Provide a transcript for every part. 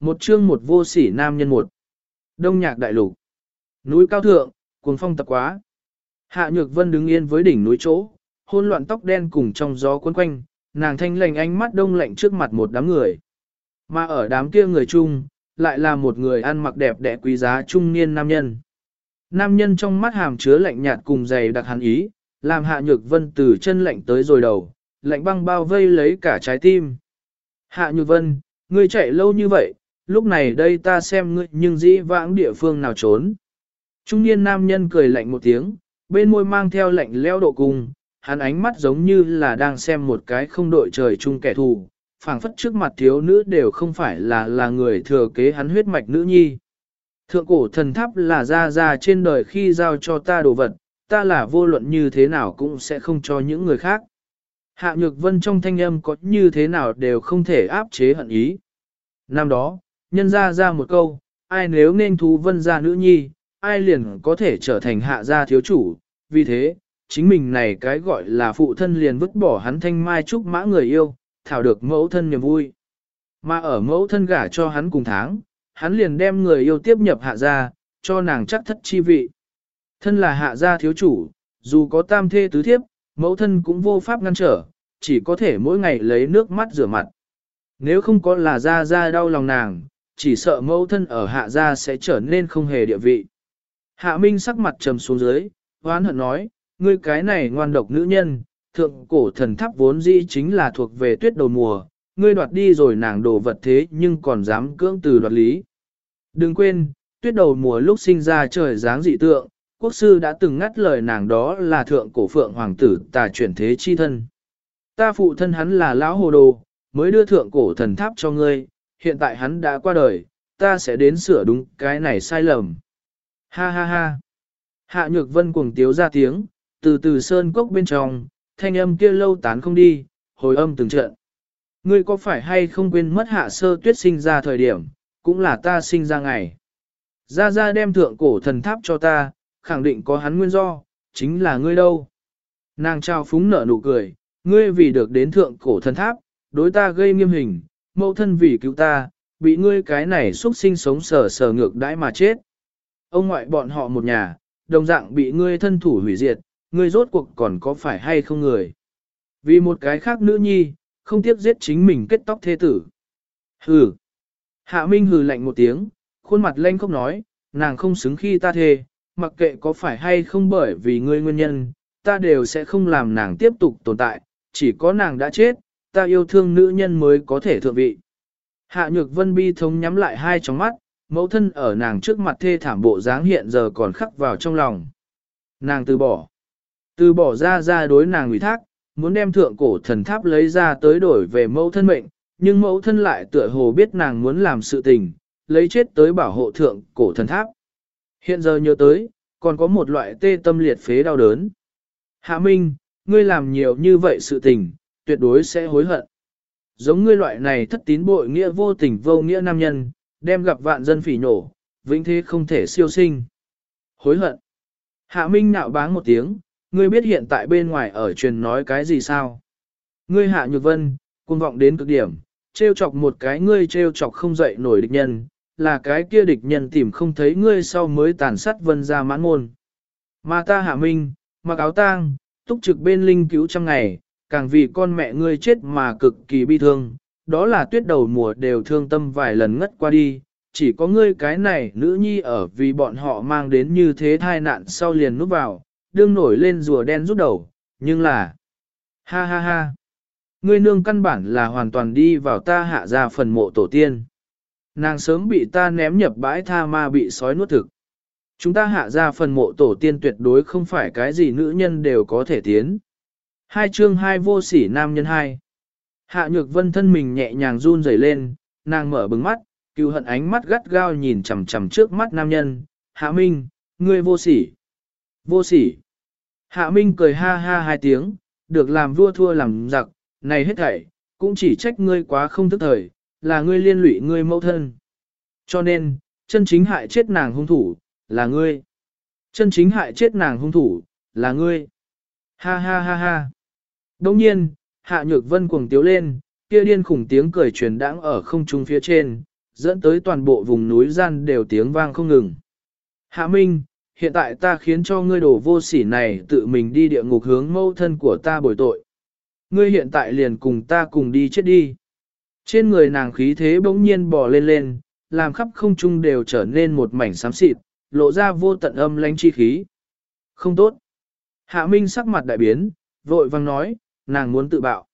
Một chương một vô sỉ nam nhân một. Đông nhạc đại lục. Núi cao thượng, cuồng phong tập quá. Hạ Nhược Vân đứng yên với đỉnh núi chỗ, hôn loạn tóc đen cùng trong gió cuốn quanh, nàng thanh lành ánh mắt đông lạnh trước mặt một đám người. Mà ở đám kia người chung, lại là một người ăn mặc đẹp đẽ quý giá trung niên nam nhân. Nam nhân trong mắt hàm chứa lạnh nhạt cùng dày đặc hắn ý, làm Hạ Nhược Vân từ chân lạnh tới rồi đầu, lạnh băng bao vây lấy cả trái tim. Hạ Nhược Vân, ngươi chạy lâu như vậy, lúc này đây ta xem ngươi nhưng dĩ vãng địa phương nào trốn. Trung niên nam nhân cười lạnh một tiếng, bên môi mang theo lạnh leo độ cùng, hắn ánh mắt giống như là đang xem một cái không đội trời chung kẻ thù, phảng phất trước mặt thiếu nữ đều không phải là là người thừa kế hắn huyết mạch nữ nhi. Thượng cổ thần tháp là ra ra trên đời khi giao cho ta đồ vật, ta là vô luận như thế nào cũng sẽ không cho những người khác. Hạ nhược vân trong thanh âm có như thế nào đều không thể áp chế hận ý. Năm đó, nhân ra ra một câu, ai nếu nên thú vân ra nữ nhi, ai liền có thể trở thành hạ gia thiếu chủ, vì thế, chính mình này cái gọi là phụ thân liền vứt bỏ hắn thanh mai trúc mã người yêu, thảo được mẫu thân niềm vui. Mà ở mẫu thân gả cho hắn cùng tháng, hắn liền đem người yêu tiếp nhập hạ gia, cho nàng chắc thất chi vị. Thân là hạ gia thiếu chủ, dù có tam thê tứ thiếp, mẫu thân cũng vô pháp ngăn trở, chỉ có thể mỗi ngày lấy nước mắt rửa mặt. Nếu không có là gia gia đau lòng nàng, chỉ sợ mẫu thân ở hạ gia sẽ trở nên không hề địa vị. Hạ Minh sắc mặt trầm xuống dưới, hoán hận nói, ngươi cái này ngoan độc nữ nhân, thượng cổ thần tháp vốn dĩ chính là thuộc về tuyết đầu mùa, ngươi đoạt đi rồi nàng đồ vật thế nhưng còn dám cưỡng từ đoạt lý. Đừng quên, tuyết đầu mùa lúc sinh ra trời dáng dị tượng, quốc sư đã từng ngắt lời nàng đó là thượng cổ phượng hoàng tử tà chuyển thế chi thân. Ta phụ thân hắn là lão hồ đồ, mới đưa thượng cổ thần tháp cho ngươi, hiện tại hắn đã qua đời, ta sẽ đến sửa đúng cái này sai lầm. Ha ha ha. Hạ nhược vân cuồng tiếu ra tiếng, từ từ sơn cốc bên trong, thanh âm kia lâu tán không đi, hồi âm từng trận. Ngươi có phải hay không quên mất hạ sơ tuyết sinh ra thời điểm, cũng là ta sinh ra ngày. Ra ra đem thượng cổ thần tháp cho ta, khẳng định có hắn nguyên do, chính là ngươi đâu. Nàng trao phúng nở nụ cười, ngươi vì được đến thượng cổ thần tháp, đối ta gây nghiêm hình, mẫu thân vì cứu ta, bị ngươi cái này xuất sinh sống sờ sờ ngược đãi mà chết. Ông ngoại bọn họ một nhà, đồng dạng bị ngươi thân thủ hủy diệt, ngươi rốt cuộc còn có phải hay không người. Vì một cái khác nữ nhi, không tiếc giết chính mình kết tóc thế tử. Hừ. Hạ Minh hừ lạnh một tiếng, khuôn mặt lanh không nói, nàng không xứng khi ta thề, mặc kệ có phải hay không bởi vì ngươi nguyên nhân, ta đều sẽ không làm nàng tiếp tục tồn tại, chỉ có nàng đã chết, ta yêu thương nữ nhân mới có thể thượng vị. Hạ Nhược Vân bi thống nhắm lại hai tròng mắt, mẫu thân ở nàng trước mặt thê thảm bộ dáng hiện giờ còn khắc vào trong lòng. Nàng từ bỏ. Từ bỏ ra ra đối nàng ủy thác, muốn đem thượng cổ thần tháp lấy ra tới đổi về mẫu thân mệnh, nhưng mẫu thân lại tựa hồ biết nàng muốn làm sự tình, lấy chết tới bảo hộ thượng cổ thần tháp. Hiện giờ nhớ tới, còn có một loại tê tâm liệt phế đau đớn. Hạ Minh, ngươi làm nhiều như vậy sự tình, tuyệt đối sẽ hối hận. Giống ngươi loại này thất tín bội nghĩa vô tình vô nghĩa nam nhân, đem gặp vạn dân phỉ nổ, vĩnh thế không thể siêu sinh. Hối hận. Hạ Minh nạo báng một tiếng, ngươi biết hiện tại bên ngoài ở truyền nói cái gì sao? Ngươi hạ nhược vân, cuồng vọng đến cực điểm, trêu chọc một cái ngươi trêu chọc không dậy nổi địch nhân, là cái kia địch nhân tìm không thấy ngươi sau mới tàn sát vân ra mãn môn. Mà ta hạ minh, mặc áo tang, túc trực bên linh cứu trăm ngày, càng vì con mẹ ngươi chết mà cực kỳ bi thương, đó là tuyết đầu mùa đều thương tâm vài lần ngất qua đi, chỉ có ngươi cái này nữ nhi ở vì bọn họ mang đến như thế thai nạn sau liền núp vào, đương nổi lên rùa đen rút đầu, nhưng là... Ha ha ha! Ngươi nương căn bản là hoàn toàn đi vào ta hạ ra phần mộ tổ tiên. Nàng sớm bị ta ném nhập bãi tha ma bị sói nuốt thực. Chúng ta hạ ra phần mộ tổ tiên tuyệt đối không phải cái gì nữ nhân đều có thể tiến. Hai chương hai vô sỉ nam nhân hai. Hạ nhược vân thân mình nhẹ nhàng run rẩy lên, nàng mở bừng mắt, cựu hận ánh mắt gắt gao nhìn chằm chằm trước mắt nam nhân. Hạ Minh, ngươi vô sỉ. Vô sỉ. Hạ Minh cười ha ha hai tiếng, được làm vua thua làm giặc, này hết thảy, cũng chỉ trách ngươi quá không thức thời, là ngươi liên lụy ngươi mẫu thân. Cho nên, chân chính hại chết nàng hung thủ, là ngươi. Chân chính hại chết nàng hung thủ, là ngươi. Ha ha ha ha. Đồng nhiên, Hạ Nhược Vân cuồng tiếu lên, kia điên khủng tiếng cười truyền đãng ở không trung phía trên, dẫn tới toàn bộ vùng núi gian đều tiếng vang không ngừng. Hạ Minh, hiện tại ta khiến cho ngươi đổ vô sỉ này tự mình đi địa ngục hướng mâu thân của ta bồi tội. Ngươi hiện tại liền cùng ta cùng đi chết đi. Trên người nàng khí thế bỗng nhiên bò lên lên, làm khắp không trung đều trở nên một mảnh xám xịt, lộ ra vô tận âm lãnh chi khí. Không tốt. Hạ Minh sắc mặt đại biến, vội vang nói, nàng muốn tự bạo.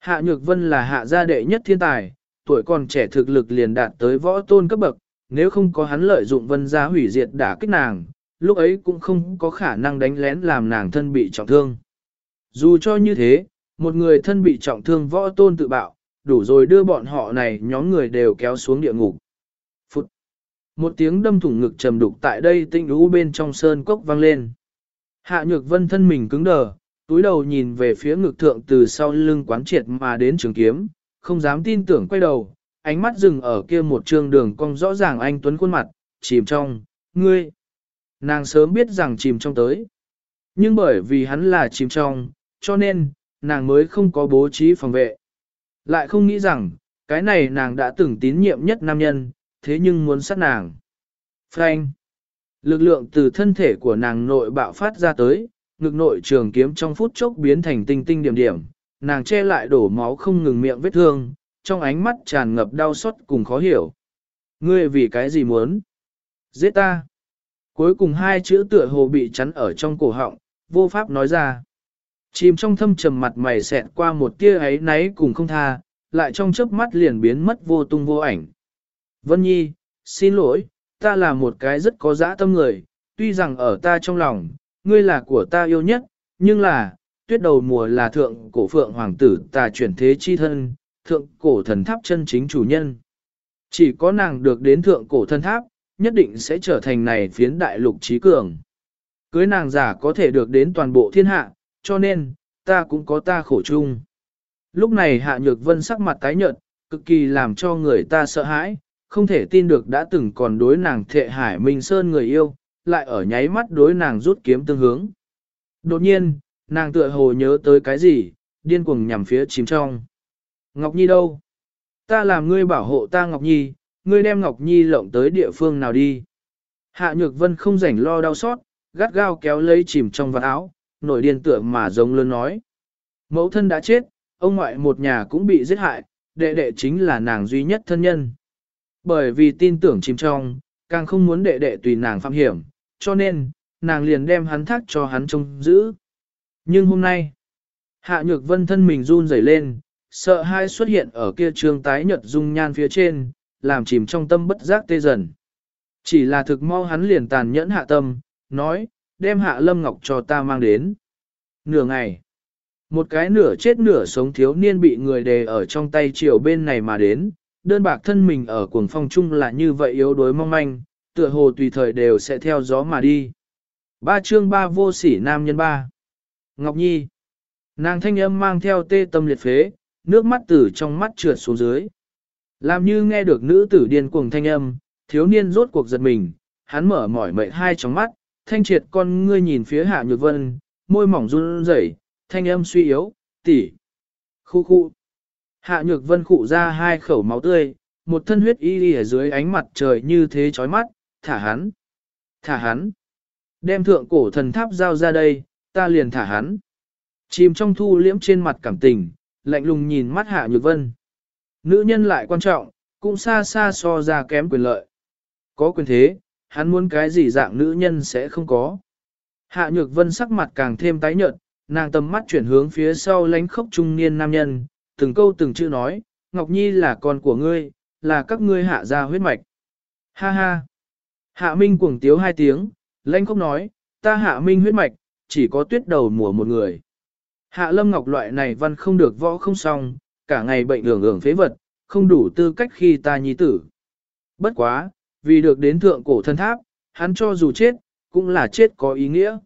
Hạ Nhược Vân là hạ gia đệ nhất thiên tài, tuổi còn trẻ thực lực liền đạt tới võ tôn cấp bậc, nếu không có hắn lợi dụng Vân gia hủy diệt đả kích nàng, lúc ấy cũng không có khả năng đánh lén làm nàng thân bị trọng thương. Dù cho như thế, một người thân bị trọng thương võ tôn tự bạo, đủ rồi đưa bọn họ này nhóm người đều kéo xuống địa ngục. Phút. Một tiếng đâm thủng ngực trầm đục tại đây tinh lũ bên trong sơn cốc vang lên. Hạ nhược vân thân mình cứng đờ, túi đầu nhìn về phía ngực thượng từ sau lưng quán triệt mà đến trường kiếm, không dám tin tưởng quay đầu, ánh mắt dừng ở kia một trường đường cong rõ ràng anh Tuấn khuôn mặt, chìm trong, ngươi. Nàng sớm biết rằng chìm trong tới. Nhưng bởi vì hắn là chìm trong, cho nên, nàng mới không có bố trí phòng vệ. Lại không nghĩ rằng, cái này nàng đã từng tín nhiệm nhất nam nhân, thế nhưng muốn sát nàng. Frank. Lực lượng từ thân thể của nàng nội bạo phát ra tới, ngực nội trường kiếm trong phút chốc biến thành tinh tinh điểm điểm, nàng che lại đổ máu không ngừng miệng vết thương, trong ánh mắt tràn ngập đau xót cùng khó hiểu. Ngươi vì cái gì muốn? Giết ta. Cuối cùng hai chữ tựa hồ bị chắn ở trong cổ họng, vô pháp nói ra. Chìm trong thâm trầm mặt mày xẹt qua một tia ấy náy cùng không tha, lại trong chớp mắt liền biến mất vô tung vô ảnh. Vân Nhi, xin lỗi, ta là một cái rất có dã tâm người, tuy rằng ở ta trong lòng, ngươi là của ta yêu nhất, nhưng là, tuyết đầu mùa là thượng cổ phượng hoàng tử ta chuyển thế chi thân, thượng cổ thần tháp chân chính chủ nhân. Chỉ có nàng được đến thượng cổ thần tháp, nhất định sẽ trở thành này phiến đại lục trí cường. Cưới nàng giả có thể được đến toàn bộ thiên hạ, cho nên, ta cũng có ta khổ chung. Lúc này Hạ Nhược Vân sắc mặt tái nhợt, cực kỳ làm cho người ta sợ hãi, không thể tin được đã từng còn đối nàng thệ hải minh sơn người yêu, lại ở nháy mắt đối nàng rút kiếm tương hướng. Đột nhiên, nàng tựa hồ nhớ tới cái gì, điên cuồng nhằm phía chìm trong. Ngọc Nhi đâu? Ta làm ngươi bảo hộ ta Ngọc Nhi, ngươi đem Ngọc Nhi lộng tới địa phương nào đi? Hạ Nhược Vân không rảnh lo đau xót, gắt gao kéo lấy chìm trong vạt áo, nổi điên tượng mà giống lớn nói. Mẫu thân đã chết, ông ngoại một nhà cũng bị giết hại, đệ đệ chính là nàng duy nhất thân nhân. Bởi vì tin tưởng chìm trong, càng không muốn đệ đệ tùy nàng phạm hiểm, cho nên, nàng liền đem hắn thác cho hắn trông giữ. Nhưng hôm nay, Hạ Nhược Vân thân mình run rẩy lên, sợ hai xuất hiện ở kia trường tái nhật dung nhan phía trên, làm chìm trong tâm bất giác tê dần. Chỉ là thực mau hắn liền tàn nhẫn hạ tâm, nói, đem hạ lâm ngọc cho ta mang đến. Nửa ngày, một cái nửa chết nửa sống thiếu niên bị người đề ở trong tay chiều bên này mà đến, đơn bạc thân mình ở cuồng phong chung là như vậy yếu đuối mong manh, tựa hồ tùy thời đều sẽ theo gió mà đi. Ba chương ba vô sỉ nam nhân ba. Ngọc Nhi. Nàng thanh âm mang theo tê tâm liệt phế, nước mắt từ trong mắt trượt xuống dưới. Làm như nghe được nữ tử điên cuồng thanh âm, thiếu niên rốt cuộc giật mình, hắn mở mỏi mệt hai tròng mắt, thanh triệt con ngươi nhìn phía hạ nhược vân, môi mỏng run rẩy, thanh âm suy yếu, tỉ. Khu khu. Hạ nhược vân khụ ra hai khẩu máu tươi, một thân huyết y ở dưới ánh mặt trời như thế chói mắt, thả hắn. Thả hắn. Đem thượng cổ thần tháp giao ra đây, ta liền thả hắn. Chìm trong thu liễm trên mặt cảm tình, lạnh lùng nhìn mắt hạ nhược vân. Nữ nhân lại quan trọng, cũng xa xa so ra kém quyền lợi. Có quyền thế, hắn muốn cái gì dạng nữ nhân sẽ không có. Hạ nhược vân sắc mặt càng thêm tái nhợt, nàng tầm mắt chuyển hướng phía sau lánh khốc trung niên nam nhân, từng câu từng chữ nói, Ngọc Nhi là con của ngươi, là các ngươi hạ gia huyết mạch. Ha ha. Hạ Minh cuồng tiếu hai tiếng, lãnh không nói, ta hạ Minh huyết mạch, chỉ có tuyết đầu mùa một người. Hạ Lâm Ngọc loại này văn không được võ không xong, cả ngày bệnh lường ưởng phế vật, không đủ tư cách khi ta nhi tử. Bất quá, vì được đến thượng cổ thân tháp, hắn cho dù chết, cũng là chết có ý nghĩa.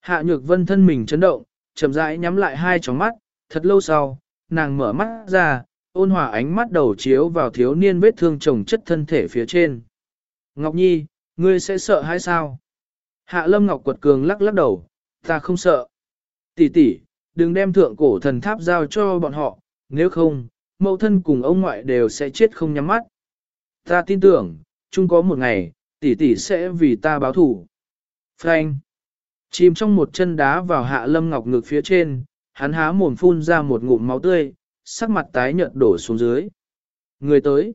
Hạ Nhược Vân thân mình chấn động, chậm rãi nhắm lại hai tròng mắt, thật lâu sau, nàng mở mắt ra, ôn hòa ánh mắt đầu chiếu vào thiếu niên vết thương chồng chất thân thể phía trên. Ngọc Nhi, ngươi sẽ sợ hay sao? Hạ Lâm Ngọc quật cường lắc lắc đầu, ta không sợ. Tỷ tỷ, đừng đem thượng cổ thần tháp giao cho bọn họ, nếu không, mẫu thân cùng ông ngoại đều sẽ chết không nhắm mắt. Ta tin tưởng, chung có một ngày, tỷ tỷ sẽ vì ta báo thủ. Frank. Chìm trong một chân đá vào hạ lâm ngọc ngực phía trên, hắn há mồm phun ra một ngụm máu tươi, sắc mặt tái nhợt đổ xuống dưới. Người tới.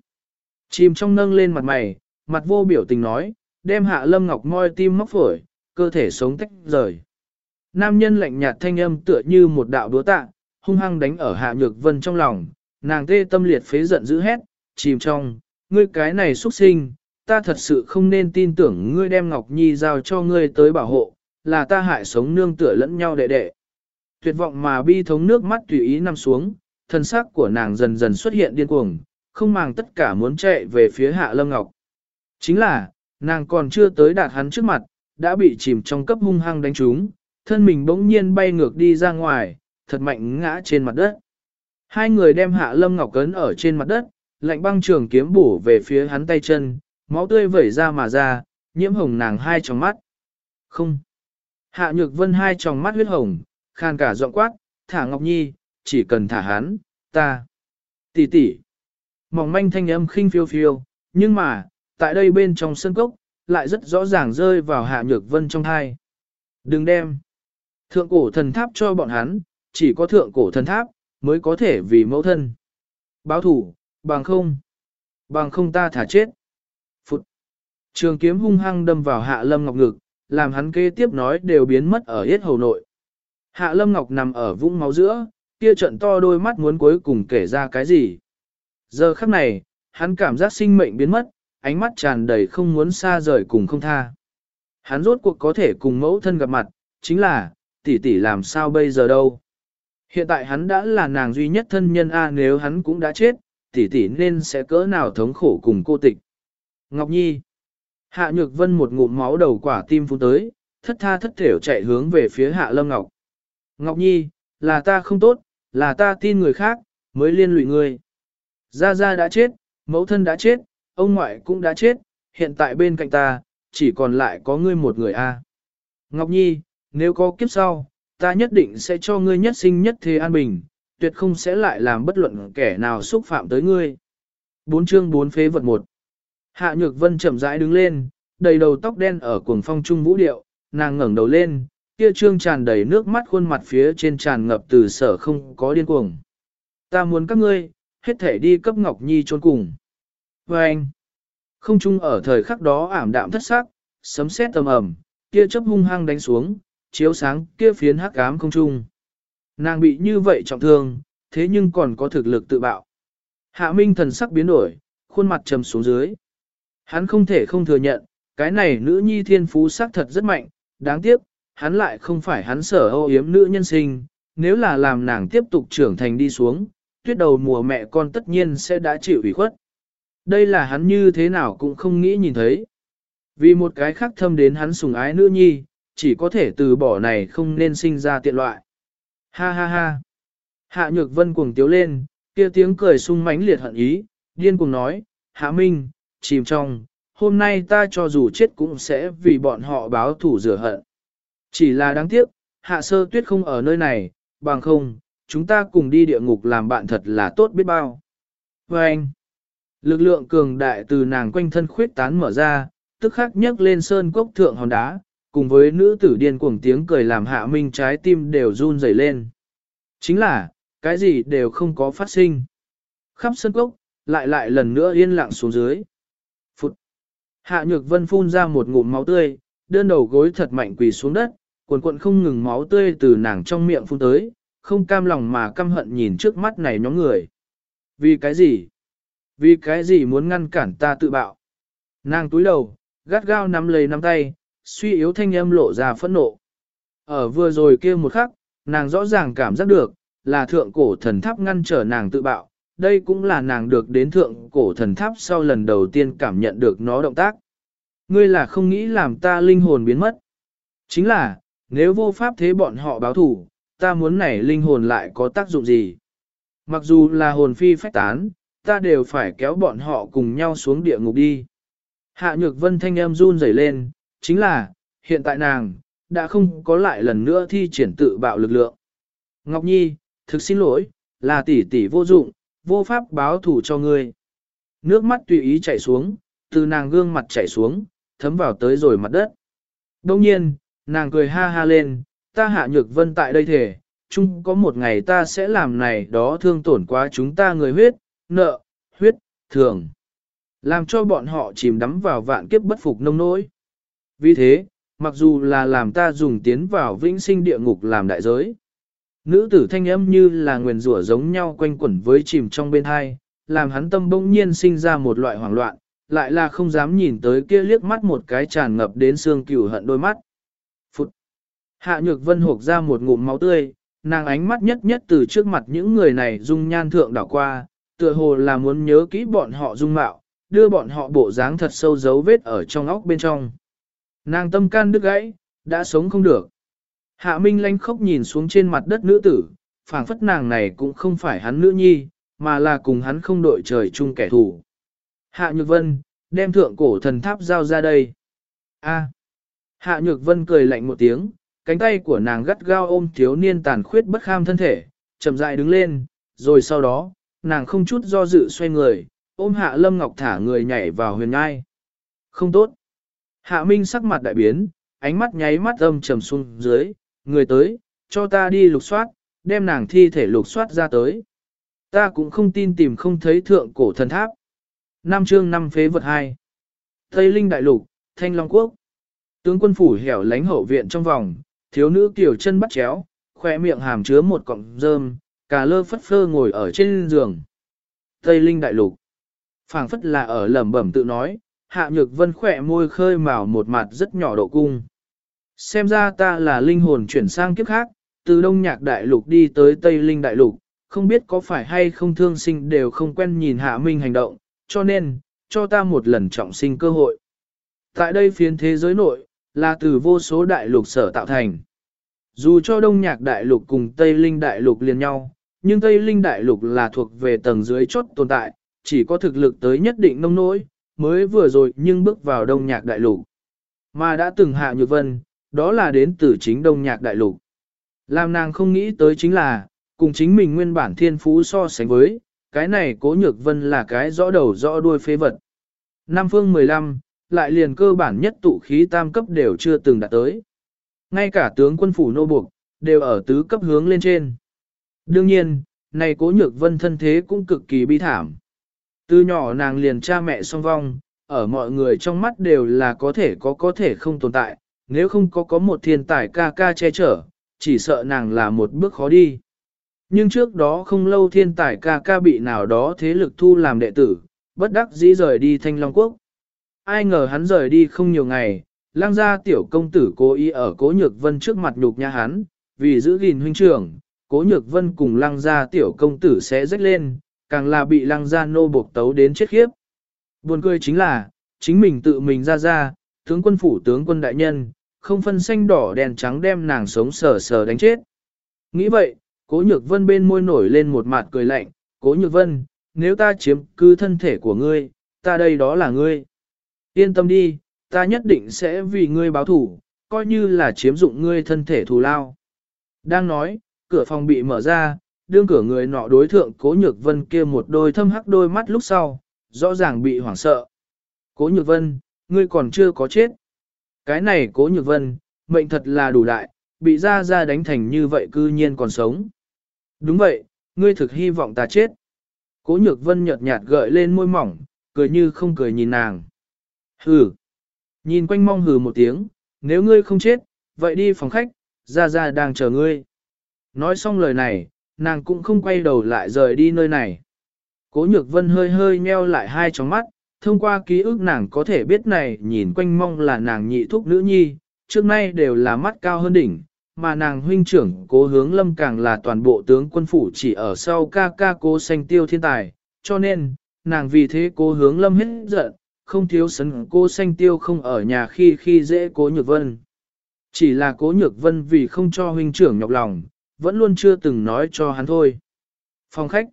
Chìm trong nâng lên mặt mày, mặt vô biểu tình nói, đem hạ lâm ngọc moi tim móc phổi, cơ thể sống tách rời. Nam nhân lạnh nhạt thanh âm tựa như một đạo đúa tạ, hung hăng đánh ở hạ nhược vân trong lòng, nàng tê tâm liệt phế giận dữ hét, chìm trong, ngươi cái này xuất sinh, ta thật sự không nên tin tưởng ngươi đem Ngọc Nhi giao cho ngươi tới bảo hộ, là ta hại sống nương tựa lẫn nhau đệ đệ. Tuyệt vọng mà bi thống nước mắt tùy ý nằm xuống, thân xác của nàng dần dần xuất hiện điên cuồng, không màng tất cả muốn chạy về phía hạ lâm ngọc. Chính là, nàng còn chưa tới đạt hắn trước mặt, đã bị chìm trong cấp hung hăng đánh trúng, thân mình bỗng nhiên bay ngược đi ra ngoài, thật mạnh ngã trên mặt đất. Hai người đem hạ lâm ngọc cấn ở trên mặt đất, lạnh băng trường kiếm bổ về phía hắn tay chân, máu tươi vẩy ra mà ra, nhiễm hồng nàng hai tròng mắt. Không. Hạ nhược vân hai tròng mắt huyết hồng, khan cả giọng quát, thả Ngọc Nhi, chỉ cần thả hắn, ta. Tỷ tỷ. Mỏng manh thanh âm khinh phiêu phiêu, nhưng mà, tại đây bên trong sân cốc, lại rất rõ ràng rơi vào hạ nhược vân trong thai. Đừng đem. Thượng cổ thần tháp cho bọn hắn, chỉ có thượng cổ thần tháp, mới có thể vì mẫu thân. Báo thủ, bằng không. Bằng không ta thả chết. Phụt. Trường kiếm hung hăng đâm vào hạ lâm ngọc ngực, làm hắn kế tiếp nói đều biến mất ở yết hầu nội. Hạ lâm ngọc nằm ở vũng máu giữa, kia trận to đôi mắt muốn cuối cùng kể ra cái gì. Giờ khắc này, hắn cảm giác sinh mệnh biến mất, ánh mắt tràn đầy không muốn xa rời cùng không tha. Hắn rốt cuộc có thể cùng mẫu thân gặp mặt, chính là, tỷ tỷ làm sao bây giờ đâu. Hiện tại hắn đã là nàng duy nhất thân nhân A nếu hắn cũng đã chết, tỷ tỷ nên sẽ cỡ nào thống khổ cùng cô tịch. Ngọc Nhi Hạ Nhược Vân một ngụm máu đầu quả tim phun tới, thất tha thất thểu chạy hướng về phía Hạ Lâm Ngọc. Ngọc Nhi, là ta không tốt, là ta tin người khác, mới liên lụy ngươi. Gia Gia đã chết, mẫu thân đã chết, ông ngoại cũng đã chết, hiện tại bên cạnh ta, chỉ còn lại có ngươi một người a. Ngọc Nhi, nếu có kiếp sau, ta nhất định sẽ cho ngươi nhất sinh nhất thế an bình, tuyệt không sẽ lại làm bất luận kẻ nào xúc phạm tới ngươi. Bốn chương bốn phế vật một. Hạ Nhược Vân chậm rãi đứng lên, đầy đầu tóc đen ở cuồng phong trung vũ điệu, nàng ngẩng đầu lên, kia trương tràn đầy nước mắt khuôn mặt phía trên tràn ngập từ sở không có điên cuồng. Ta muốn các ngươi, hết thể đi cấp Ngọc Nhi trốn cùng. Và anh, không chung ở thời khắc đó ảm đạm thất sắc, sấm sét tầm ẩm, kia chớp hung hăng đánh xuống, chiếu sáng kia phiến hắc ám không trung. Nàng bị như vậy trọng thương, thế nhưng còn có thực lực tự bạo. Hạ Minh thần sắc biến đổi, khuôn mặt trầm xuống dưới. Hắn không thể không thừa nhận, cái này nữ nhi thiên phú sắc thật rất mạnh, đáng tiếc, hắn lại không phải hắn sở ô yếm nữ nhân sinh, nếu là làm nàng tiếp tục trưởng thành đi xuống, tuyết đầu mùa mẹ con tất nhiên sẽ đã chịu ủy khuất. Đây là hắn như thế nào cũng không nghĩ nhìn thấy. Vì một cái khác thâm đến hắn sùng ái nữ nhi, chỉ có thể từ bỏ này không nên sinh ra tiện loại. Ha ha ha. Hạ nhược vân cuồng tiếu lên, kia tiếng cười sung mãnh liệt hận ý, điên cuồng nói, Hạ Minh, chìm trong, hôm nay ta cho dù chết cũng sẽ vì bọn họ báo thủ rửa hận. Chỉ là đáng tiếc, hạ sơ tuyết không ở nơi này, bằng không, chúng ta cùng đi địa ngục làm bạn thật là tốt biết bao. Và anh, lực lượng cường đại từ nàng quanh thân khuyết tán mở ra, tức khắc nhấc lên sơn cốc thượng hòn đá, cùng với nữ tử điên cuồng tiếng cười làm hạ minh trái tim đều run rẩy lên. Chính là, cái gì đều không có phát sinh. Khắp sân cốc, lại lại lần nữa yên lặng xuống dưới. Phụt. Hạ nhược vân phun ra một ngụm máu tươi, đơn đầu gối thật mạnh quỳ xuống đất, cuộn cuộn không ngừng máu tươi từ nàng trong miệng phun tới, không cam lòng mà căm hận nhìn trước mắt này nhóm người. Vì cái gì? Vì cái gì muốn ngăn cản ta tự bạo? Nàng túi đầu, gắt gao nắm lấy nắm tay, suy yếu thanh âm lộ ra phẫn nộ. Ở vừa rồi kia một khắc, nàng rõ ràng cảm giác được, là thượng cổ thần tháp ngăn trở nàng tự bạo, đây cũng là nàng được đến thượng cổ thần tháp sau lần đầu tiên cảm nhận được nó động tác. Ngươi là không nghĩ làm ta linh hồn biến mất. Chính là, nếu vô pháp thế bọn họ báo thủ, ta muốn này linh hồn lại có tác dụng gì? Mặc dù là hồn phi phách tán, ta đều phải kéo bọn họ cùng nhau xuống địa ngục đi. Hạ nhược vân thanh em run rẩy lên, chính là, hiện tại nàng, đã không có lại lần nữa thi triển tự bạo lực lượng. Ngọc Nhi, thực xin lỗi, là tỷ tỷ vô dụng, vô pháp báo thủ cho ngươi. Nước mắt tùy ý chảy xuống, từ nàng gương mặt chảy xuống, thấm vào tới rồi mặt đất. Đông nhiên, nàng cười ha ha lên, ta hạ nhược vân tại đây thể, chung có một ngày ta sẽ làm này đó thương tổn quá chúng ta người huyết, nợ, huyết, thường. Làm cho bọn họ chìm đắm vào vạn kiếp bất phục nông nỗi. Vì thế, mặc dù là làm ta dùng tiến vào vĩnh sinh địa ngục làm đại giới. Nữ tử thanh âm như là nguyền rủa giống nhau quanh quẩn với chìm trong bên hai, làm hắn tâm bỗng nhiên sinh ra một loại hoảng loạn, lại là không dám nhìn tới kia liếc mắt một cái tràn ngập đến xương cửu hận đôi mắt. Phụt! Hạ nhược vân hộp ra một ngụm máu tươi, nàng ánh mắt nhất nhất từ trước mặt những người này dung nhan thượng đảo qua, tựa hồ là muốn nhớ kỹ bọn họ dung mạo, đưa bọn họ bộ dáng thật sâu dấu vết ở trong óc bên trong. Nàng tâm can đứt gãy, đã sống không được. Hạ Minh lanh khóc nhìn xuống trên mặt đất nữ tử, phảng phất nàng này cũng không phải hắn nữ nhi, mà là cùng hắn không đội trời chung kẻ thù. Hạ Nhược Vân, đem thượng cổ thần tháp giao ra đây. A. Hạ Nhược Vân cười lạnh một tiếng, cánh tay của nàng gắt gao ôm thiếu niên tàn khuyết bất kham thân thể, chậm rãi đứng lên, rồi sau đó, nàng không chút do dự xoay người, ôm Hạ Lâm Ngọc thả người nhảy vào huyền ngai. Không tốt. Hạ Minh sắc mặt đại biến, ánh mắt nháy mắt âm trầm xuống dưới, người tới, cho ta đi lục soát, đem nàng thi thể lục soát ra tới. Ta cũng không tin tìm không thấy thượng cổ thần tháp. Nam chương năm phế vật 2. Tây Linh Đại Lục, Thanh Long Quốc. Tướng quân phủ hẻo lánh hậu viện trong vòng, thiếu nữ kiểu chân bắt chéo, khoe miệng hàm chứa một cọng rơm, cà lơ phất phơ ngồi ở trên giường. Tây Linh Đại Lục. phảng phất là ở lẩm bẩm tự nói, hạ nhược vân khỏe môi khơi mào một mặt rất nhỏ độ cung. Xem ra ta là linh hồn chuyển sang kiếp khác, từ Đông Nhạc Đại Lục đi tới Tây Linh Đại Lục, không biết có phải hay không thương sinh đều không quen nhìn Hạ Minh hành động, cho nên, cho ta một lần trọng sinh cơ hội. Tại đây phiến thế giới nội, là từ vô số đại lục sở tạo thành. Dù cho Đông Nhạc Đại Lục cùng Tây Linh Đại Lục liền nhau, nhưng Tây Linh Đại Lục là thuộc về tầng dưới chốt tồn tại, chỉ có thực lực tới nhất định nông nỗi, mới vừa rồi nhưng bước vào Đông Nhạc Đại Lục. Mà đã từng hạ nhược vân, đó là đến từ chính Đông Nhạc Đại Lục. Làm nàng không nghĩ tới chính là, cùng chính mình nguyên bản thiên phú so sánh với, cái này cố nhược vân là cái rõ đầu rõ đuôi phế vật. Nam phương 15, lại liền cơ bản nhất tụ khí tam cấp đều chưa từng đạt tới. Ngay cả tướng quân phủ nô buộc, đều ở tứ cấp hướng lên trên. Đương nhiên, này cố nhược vân thân thế cũng cực kỳ bi thảm. Từ nhỏ nàng liền cha mẹ song vong, ở mọi người trong mắt đều là có thể có có thể không tồn tại, nếu không có có một thiên tài ca ca che chở, chỉ sợ nàng là một bước khó đi. Nhưng trước đó không lâu thiên tài ca ca bị nào đó thế lực thu làm đệ tử, bất đắc dĩ rời đi Thanh Long Quốc. Ai ngờ hắn rời đi không nhiều ngày, lang gia tiểu công tử cố ý ở cố nhược vân trước mặt nhục nhà hắn, vì giữ gìn huynh trưởng, cố nhược vân cùng lăng gia tiểu công tử sẽ rách lên, càng là bị lăng gia nô buộc tấu đến chết khiếp. Buồn cười chính là, chính mình tự mình ra ra, tướng quân phủ tướng quân đại nhân, không phân xanh đỏ đèn trắng đem nàng sống sờ sờ đánh chết. Nghĩ vậy, cố nhược vân bên môi nổi lên một mặt cười lạnh, cố nhược vân, nếu ta chiếm cư thân thể của ngươi, ta đây đó là ngươi. Yên tâm đi, ta nhất định sẽ vì ngươi báo thủ, coi như là chiếm dụng ngươi thân thể thù lao. Đang nói, cửa phòng bị mở ra, đương cửa người nọ đối thượng cố nhược vân kia một đôi thâm hắc đôi mắt lúc sau, rõ ràng bị hoảng sợ. Cố nhược vân, ngươi còn chưa có chết. Cái này cố nhược vân, mệnh thật là đủ đại, bị ra ra đánh thành như vậy cư nhiên còn sống. Đúng vậy, ngươi thực hy vọng ta chết. Cố nhược vân nhợt nhạt gợi lên môi mỏng, cười như không cười nhìn nàng. Hừ. Nhìn quanh mong hừ một tiếng, nếu ngươi không chết, vậy đi phòng khách, ra ra đang chờ ngươi. Nói xong lời này, nàng cũng không quay đầu lại rời đi nơi này. Cố nhược vân hơi hơi nheo lại hai tròng mắt, thông qua ký ức nàng có thể biết này nhìn quanh mong là nàng nhị thúc nữ nhi, trước nay đều là mắt cao hơn đỉnh, mà nàng huynh trưởng cố hướng lâm càng là toàn bộ tướng quân phủ chỉ ở sau ca ca cố xanh tiêu thiên tài, cho nên, nàng vì thế cố hướng lâm hết giận, không thiếu sấn cô xanh tiêu không ở nhà khi khi dễ cố nhược vân. Chỉ là cố nhược vân vì không cho huynh trưởng nhọc lòng, vẫn luôn chưa từng nói cho hắn thôi. Phòng khách.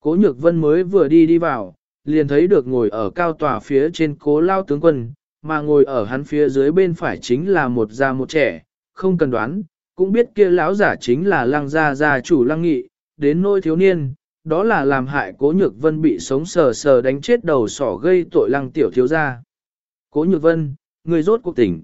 Cố nhược vân mới vừa đi đi vào, liền thấy được ngồi ở cao tòa phía trên cố lao tướng quân, mà ngồi ở hắn phía dưới bên phải chính là một già một trẻ, không cần đoán, cũng biết kia lão giả chính là lăng gia gia chủ lăng nghị, đến nôi thiếu niên, đó là làm hại cố nhược vân bị sống sờ sờ đánh chết đầu sỏ gây tội lăng tiểu thiếu gia. Cố nhược vân, người rốt cuộc tỉnh.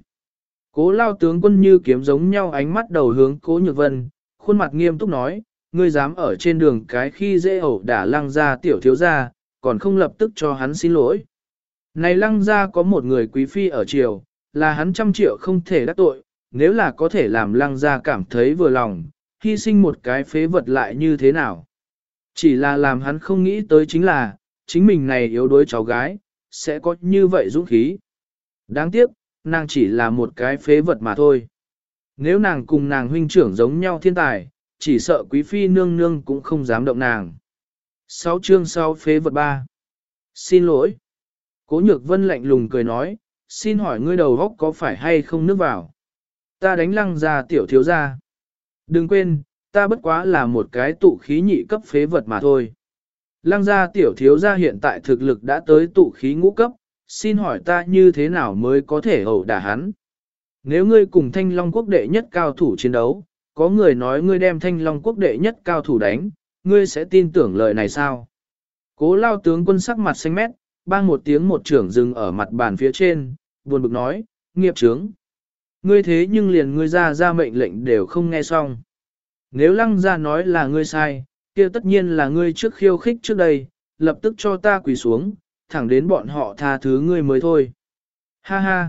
Cố lao tướng quân như kiếm giống nhau ánh mắt đầu hướng cố nhược vân, khuôn mặt nghiêm túc nói, ngươi dám ở trên đường cái khi dễ ẩu đả lăng ra tiểu thiếu gia, còn không lập tức cho hắn xin lỗi. Này lăng ra có một người quý phi ở triều, là hắn trăm triệu không thể đắc tội, nếu là có thể làm lăng ra cảm thấy vừa lòng, hy sinh một cái phế vật lại như thế nào. Chỉ là làm hắn không nghĩ tới chính là, chính mình này yếu đuối cháu gái, sẽ có như vậy dũng khí. Đáng tiếc, nàng chỉ là một cái phế vật mà thôi. Nếu nàng cùng nàng huynh trưởng giống nhau thiên tài, chỉ sợ quý phi nương nương cũng không dám động nàng. Sáu chương sau phế vật ba. Xin lỗi. Cố nhược vân lạnh lùng cười nói, xin hỏi ngươi đầu góc có phải hay không nước vào. Ta đánh lăng ra tiểu thiếu ra. Đừng quên, ta bất quá là một cái tụ khí nhị cấp phế vật mà thôi. Lăng gia tiểu thiếu gia hiện tại thực lực đã tới tụ khí ngũ cấp, xin hỏi ta như thế nào mới có thể ẩu đả hắn. Nếu ngươi cùng thanh long quốc đệ nhất cao thủ chiến đấu, có người nói ngươi đem thanh long quốc đệ nhất cao thủ đánh, ngươi sẽ tin tưởng lời này sao? Cố lao tướng quân sắc mặt xanh mét, bang một tiếng một trưởng dừng ở mặt bàn phía trên, buồn bực nói, nghiệp trướng. Ngươi thế nhưng liền ngươi ra ra mệnh lệnh đều không nghe xong. Nếu lăng ra nói là ngươi sai, kia tất nhiên là ngươi trước khiêu khích trước đây, lập tức cho ta quỳ xuống, thẳng đến bọn họ tha thứ ngươi mới thôi. Ha ha!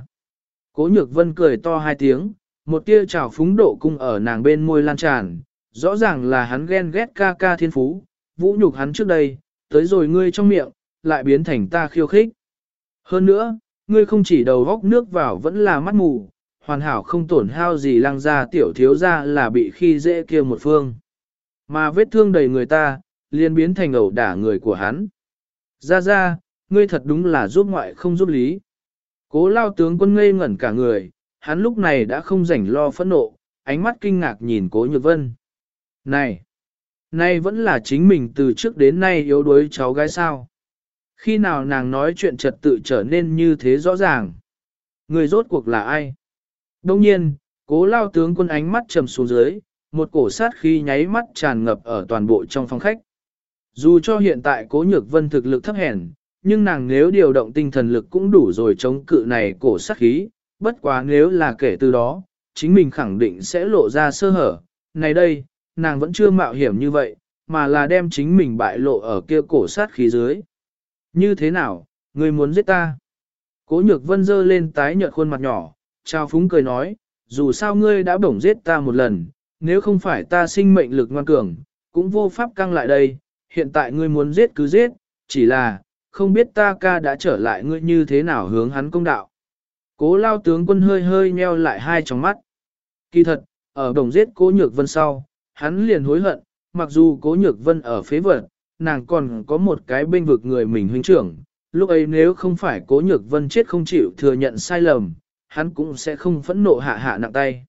Cố nhược vân cười to hai tiếng, một tia trào phúng độ cung ở nàng bên môi lan tràn, rõ ràng là hắn ghen ghét ca ca thiên phú, vũ nhục hắn trước đây, tới rồi ngươi trong miệng, lại biến thành ta khiêu khích. Hơn nữa, ngươi không chỉ đầu góc nước vào vẫn là mắt mù, hoàn hảo không tổn hao gì lăng ra tiểu thiếu ra là bị khi dễ kia một phương. Mà vết thương đầy người ta, liền biến thành ẩu đả người của hắn. Ra ra, ngươi thật đúng là giúp ngoại không giúp lý. Cố lao tướng quân ngây ngẩn cả người, hắn lúc này đã không rảnh lo phẫn nộ, ánh mắt kinh ngạc nhìn cố nhược vân. Này! Này vẫn là chính mình từ trước đến nay yếu đuối cháu gái sao. Khi nào nàng nói chuyện trật tự trở nên như thế rõ ràng? Người rốt cuộc là ai? Đông nhiên, cố lao tướng quân ánh mắt trầm xuống dưới, một cổ sát khi nháy mắt tràn ngập ở toàn bộ trong phòng khách. Dù cho hiện tại cố nhược vân thực lực thấp hèn, nhưng nàng nếu điều động tinh thần lực cũng đủ rồi chống cự này cổ sát khí, bất quá nếu là kể từ đó, chính mình khẳng định sẽ lộ ra sơ hở. Này đây, nàng vẫn chưa mạo hiểm như vậy, mà là đem chính mình bại lộ ở kia cổ sát khí dưới. Như thế nào, ngươi muốn giết ta? Cố nhược vân dơ lên tái nhợt khuôn mặt nhỏ, trao phúng cười nói, dù sao ngươi đã bổng giết ta một lần, nếu không phải ta sinh mệnh lực ngoan cường, cũng vô pháp căng lại đây, hiện tại ngươi muốn giết cứ giết, chỉ là, không biết ta ca đã trở lại ngươi như thế nào hướng hắn công đạo. Cố lao tướng quân hơi hơi nheo lại hai tròng mắt. Kỳ thật, ở đồng giết cố nhược vân sau, hắn liền hối hận, mặc dù cố nhược vân ở phế vật, nàng còn có một cái bên vực người mình huynh trưởng. Lúc ấy nếu không phải cố nhược vân chết không chịu thừa nhận sai lầm, hắn cũng sẽ không phẫn nộ hạ hạ nặng tay.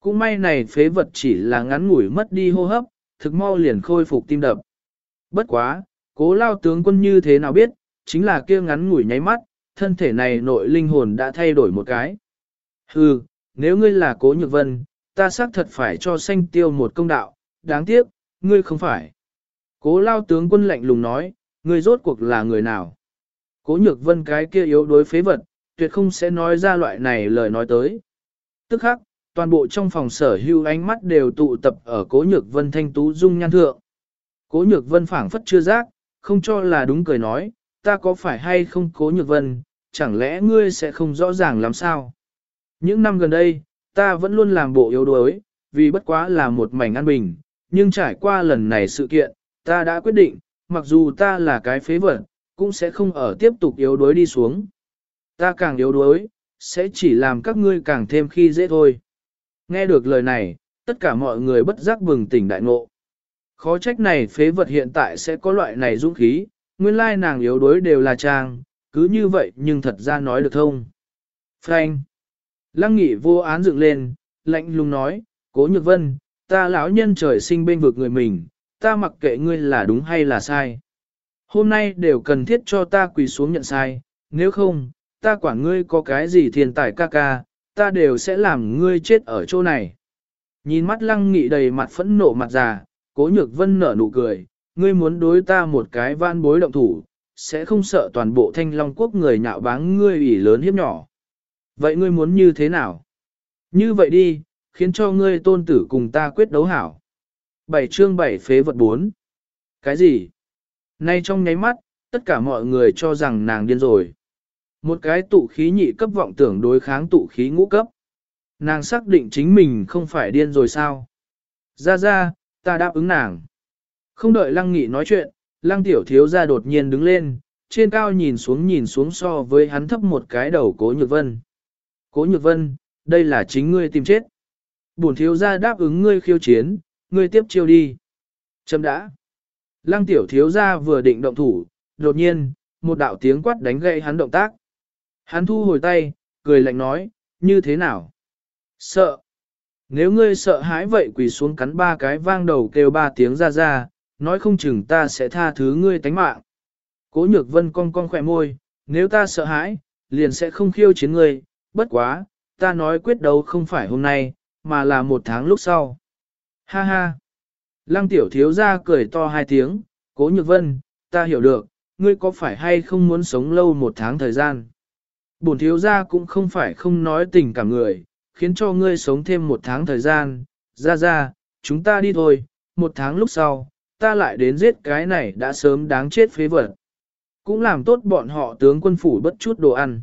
Cũng may này phế vật chỉ là ngắn ngủi mất đi hô hấp, thực mau liền khôi phục tim đập. Bất quá, cố lao tướng quân như thế nào biết, chính là kia ngắn ngủi nháy mắt, thân thể này nội linh hồn đã thay đổi một cái. Hừ, nếu ngươi là cố nhược vân, ta xác thật phải cho sanh tiêu một công đạo, đáng tiếc, ngươi không phải. Cố lao tướng quân lạnh lùng nói, ngươi rốt cuộc là người nào? Cố nhược vân cái kia yếu đối phế vật, tuyệt không sẽ nói ra loại này lời nói tới. Tức khắc, toàn bộ trong phòng sở hưu ánh mắt đều tụ tập ở cố nhược vân thanh tú dung nhan thượng. Cố nhược vân phảng phất chưa giác, không cho là đúng cười nói, ta có phải hay không cố nhược vân, chẳng lẽ ngươi sẽ không rõ ràng làm sao? Những năm gần đây, ta vẫn luôn làm bộ yếu đuối, vì bất quá là một mảnh an bình, nhưng trải qua lần này sự kiện, ta đã quyết định, mặc dù ta là cái phế vật, cũng sẽ không ở tiếp tục yếu đuối đi xuống. Ta càng yếu đuối, sẽ chỉ làm các ngươi càng thêm khi dễ thôi. Nghe được lời này, tất cả mọi người bất giác bừng tỉnh đại ngộ. Khó trách này phế vật hiện tại sẽ có loại này dũng khí, nguyên lai nàng yếu đuối đều là trang, cứ như vậy nhưng thật ra nói được thông. Frank. Lăng nghị vô án dựng lên, lạnh lùng nói, cố nhược vân, ta lão nhân trời sinh bên vực người mình, ta mặc kệ ngươi là đúng hay là sai. Hôm nay đều cần thiết cho ta quỳ xuống nhận sai, nếu không, ta quản ngươi có cái gì thiên tài ca ca, ta đều sẽ làm ngươi chết ở chỗ này. Nhìn mắt lăng nghị đầy mặt phẫn nộ mặt già, cố nhược vân nở nụ cười, ngươi muốn đối ta một cái van bối động thủ, sẽ không sợ toàn bộ thanh long quốc người nhạo báng ngươi ủy lớn hiếp nhỏ. Vậy ngươi muốn như thế nào? Như vậy đi, khiến cho ngươi tôn tử cùng ta quyết đấu hảo. Bảy chương bảy phế vật bốn. Cái gì? Nay trong nháy mắt, tất cả mọi người cho rằng nàng điên rồi. Một cái tụ khí nhị cấp vọng tưởng đối kháng tụ khí ngũ cấp. Nàng xác định chính mình không phải điên rồi sao? Ra ra, ta đáp ứng nàng. Không đợi lăng nghị nói chuyện, lăng tiểu thiếu ra đột nhiên đứng lên, trên cao nhìn xuống nhìn xuống so với hắn thấp một cái đầu cố nhược vân. Cố nhược vân, đây là chính ngươi tìm chết. Bổn thiếu ra đáp ứng ngươi khiêu chiến, ngươi tiếp chiêu đi. Chấm đã. Lăng tiểu thiếu ra vừa định động thủ, đột nhiên, một đạo tiếng quát đánh gậy hắn động tác. Hắn thu hồi tay, cười lạnh nói, như thế nào? Sợ. Nếu ngươi sợ hãi vậy quỳ xuống cắn ba cái vang đầu kêu ba tiếng ra ra, nói không chừng ta sẽ tha thứ ngươi tánh mạng. Cố nhược vân cong cong khỏe môi, nếu ta sợ hãi, liền sẽ không khiêu chiến ngươi, bất quá, ta nói quyết đấu không phải hôm nay, mà là một tháng lúc sau. Ha ha! Lăng tiểu thiếu ra cười to hai tiếng, cố nhược vân, ta hiểu được, ngươi có phải hay không muốn sống lâu một tháng thời gian. Bổn thiếu ra cũng không phải không nói tình cảm người, khiến cho ngươi sống thêm một tháng thời gian, ra ra, chúng ta đi thôi, một tháng lúc sau, ta lại đến giết cái này đã sớm đáng chết phế vật. Cũng làm tốt bọn họ tướng quân phủ bất chút đồ ăn.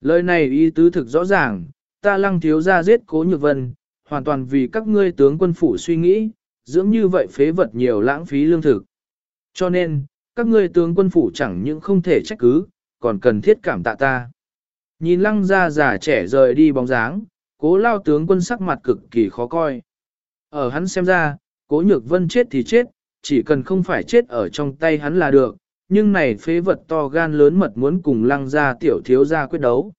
Lời này ý tứ thực rõ ràng, ta lăng thiếu ra giết cố nhược vân, hoàn toàn vì các ngươi tướng quân phủ suy nghĩ, dưỡng như vậy phế vật nhiều lãng phí lương thực. Cho nên, các ngươi tướng quân phủ chẳng những không thể trách cứ, còn cần thiết cảm tạ ta. Nhìn lăng ra già trẻ rời đi bóng dáng, cố lao tướng quân sắc mặt cực kỳ khó coi. Ở hắn xem ra, cố nhược vân chết thì chết, chỉ cần không phải chết ở trong tay hắn là được, nhưng này phế vật to gan lớn mật muốn cùng lăng ra tiểu thiếu ra quyết đấu.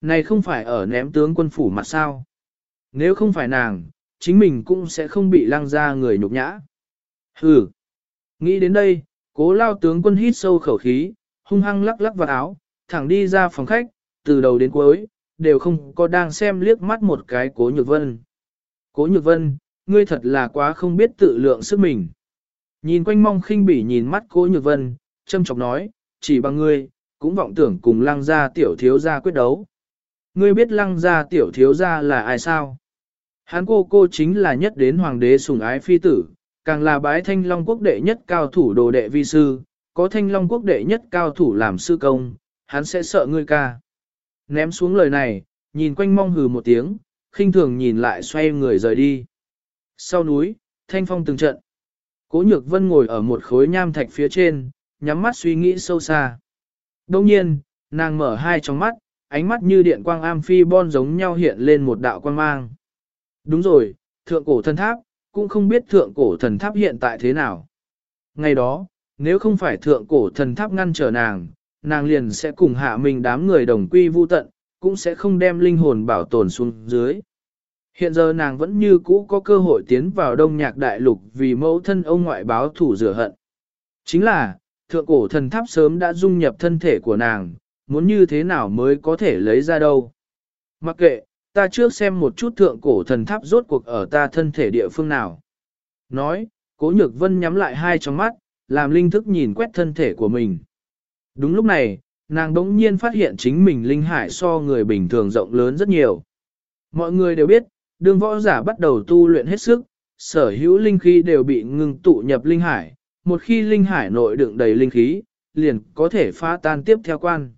Này không phải ở ném tướng quân phủ mặt sao. Nếu không phải nàng, chính mình cũng sẽ không bị lăng ra người nhục nhã. Hừ. Nghĩ đến đây, cố lao tướng quân hít sâu khẩu khí, hung hăng lắc lắc vào áo, thẳng đi ra phòng khách, từ đầu đến cuối, đều không có đang xem liếc mắt một cái cố nhược vân. Cố nhược vân, ngươi thật là quá không biết tự lượng sức mình. Nhìn quanh mong khinh bỉ nhìn mắt cố nhược vân, châm chọc nói, chỉ bằng ngươi, cũng vọng tưởng cùng lăng gia tiểu thiếu gia quyết đấu. Ngươi biết lăng gia tiểu thiếu gia là ai sao? Hán cô cô chính là nhất đến hoàng đế sùng ái phi tử, càng là bái thanh long quốc đệ nhất cao thủ đồ đệ vi sư, có thanh long quốc đệ nhất cao thủ làm sư công, hắn sẽ sợ ngươi ca. Ném xuống lời này, nhìn quanh mong hừ một tiếng, khinh thường nhìn lại xoay người rời đi. Sau núi, thanh phong từng trận. Cố nhược vân ngồi ở một khối nham thạch phía trên, nhắm mắt suy nghĩ sâu xa. Đông nhiên, nàng mở hai tròng mắt, ánh mắt như điện quang am phi bon giống nhau hiện lên một đạo quang mang. Đúng rồi, thượng cổ thần tháp, cũng không biết thượng cổ thần tháp hiện tại thế nào. Ngày đó, nếu không phải thượng cổ thần tháp ngăn trở nàng, nàng liền sẽ cùng hạ mình đám người đồng quy vu tận, cũng sẽ không đem linh hồn bảo tồn xuống dưới. Hiện giờ nàng vẫn như cũ có cơ hội tiến vào đông nhạc đại lục vì mẫu thân ông ngoại báo thủ rửa hận. Chính là, thượng cổ thần tháp sớm đã dung nhập thân thể của nàng, muốn như thế nào mới có thể lấy ra đâu. Mặc kệ, ta trước xem một chút thượng cổ thần tháp rốt cuộc ở ta thân thể địa phương nào. Nói, cố nhược vân nhắm lại hai trong mắt, làm linh thức nhìn quét thân thể của mình. Đúng lúc này, nàng đống nhiên phát hiện chính mình linh hải so người bình thường rộng lớn rất nhiều. Mọi người đều biết, đường võ giả bắt đầu tu luyện hết sức, sở hữu linh khí đều bị ngừng tụ nhập linh hải, một khi linh hải nội đựng đầy linh khí, liền có thể phá tan tiếp theo quan.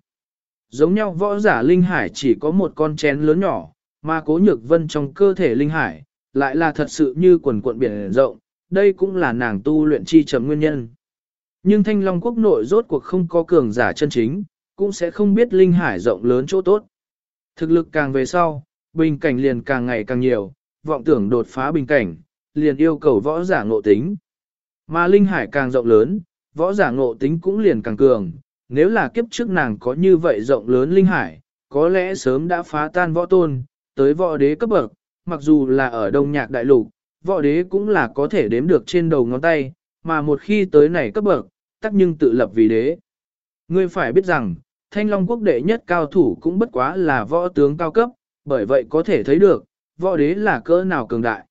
Giống nhau võ giả linh hải chỉ có một con chén lớn nhỏ, mà cố nhược vân trong cơ thể linh hải, lại là thật sự như quần cuộn biển rộng, đây cũng là nàng tu luyện chi chấm nguyên nhân. Nhưng thanh long quốc nội rốt cuộc không có cường giả chân chính, cũng sẽ không biết linh hải rộng lớn chỗ tốt. Thực lực càng về sau, bình cảnh liền càng ngày càng nhiều, vọng tưởng đột phá bình cảnh, liền yêu cầu võ giả ngộ tính. Mà linh hải càng rộng lớn, võ giả ngộ tính cũng liền càng cường, nếu là kiếp trước nàng có như vậy rộng lớn linh hải, có lẽ sớm đã phá tan võ tôn, tới võ đế cấp bậc, mặc dù là ở đông nhạc đại lục, võ đế cũng là có thể đếm được trên đầu ngón tay, mà một khi tới này cấp bậc, tắc nhưng tự lập vì đế. Ngươi phải biết rằng, thanh long quốc đệ nhất cao thủ cũng bất quá là võ tướng cao cấp, bởi vậy có thể thấy được, võ đế là cỡ nào cường đại.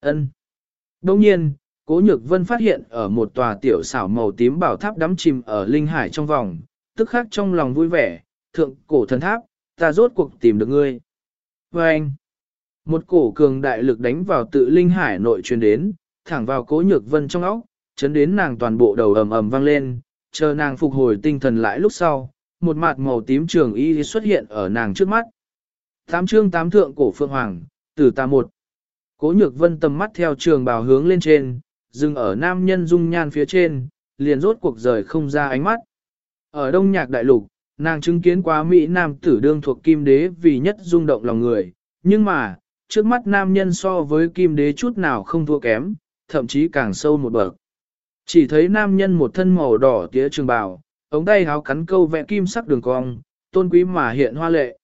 Ân. Đông nhiên, Cố Nhược Vân phát hiện ở một tòa tiểu xảo màu tím bảo tháp đắm chìm ở linh hải trong vòng, tức khắc trong lòng vui vẻ, thượng cổ thần tháp, ta rốt cuộc tìm được ngươi. Và anh, một cổ cường đại lực đánh vào tự linh hải nội truyền đến, thẳng vào Cố Nhược Vân trong óc, chấn đến nàng toàn bộ đầu ầm ầm vang lên, chờ nàng phục hồi tinh thần lại lúc sau, một mặt màu tím trường y xuất hiện ở nàng trước mắt. Tám chương tám thượng cổ phượng hoàng, tử ta một. Cố nhược vân tầm mắt theo trường bào hướng lên trên, dừng ở nam nhân dung nhan phía trên, liền rốt cuộc rời không ra ánh mắt. Ở đông nhạc đại lục, nàng chứng kiến quá Mỹ nam tử đương thuộc kim đế vì nhất rung động lòng người, nhưng mà, trước mắt nam nhân so với kim đế chút nào không thua kém, thậm chí càng sâu một bậc. Chỉ thấy nam nhân một thân màu đỏ tía trường bào, ống tay háo cắn câu vẽ kim sắc đường cong, tôn quý mà hiện hoa lệ.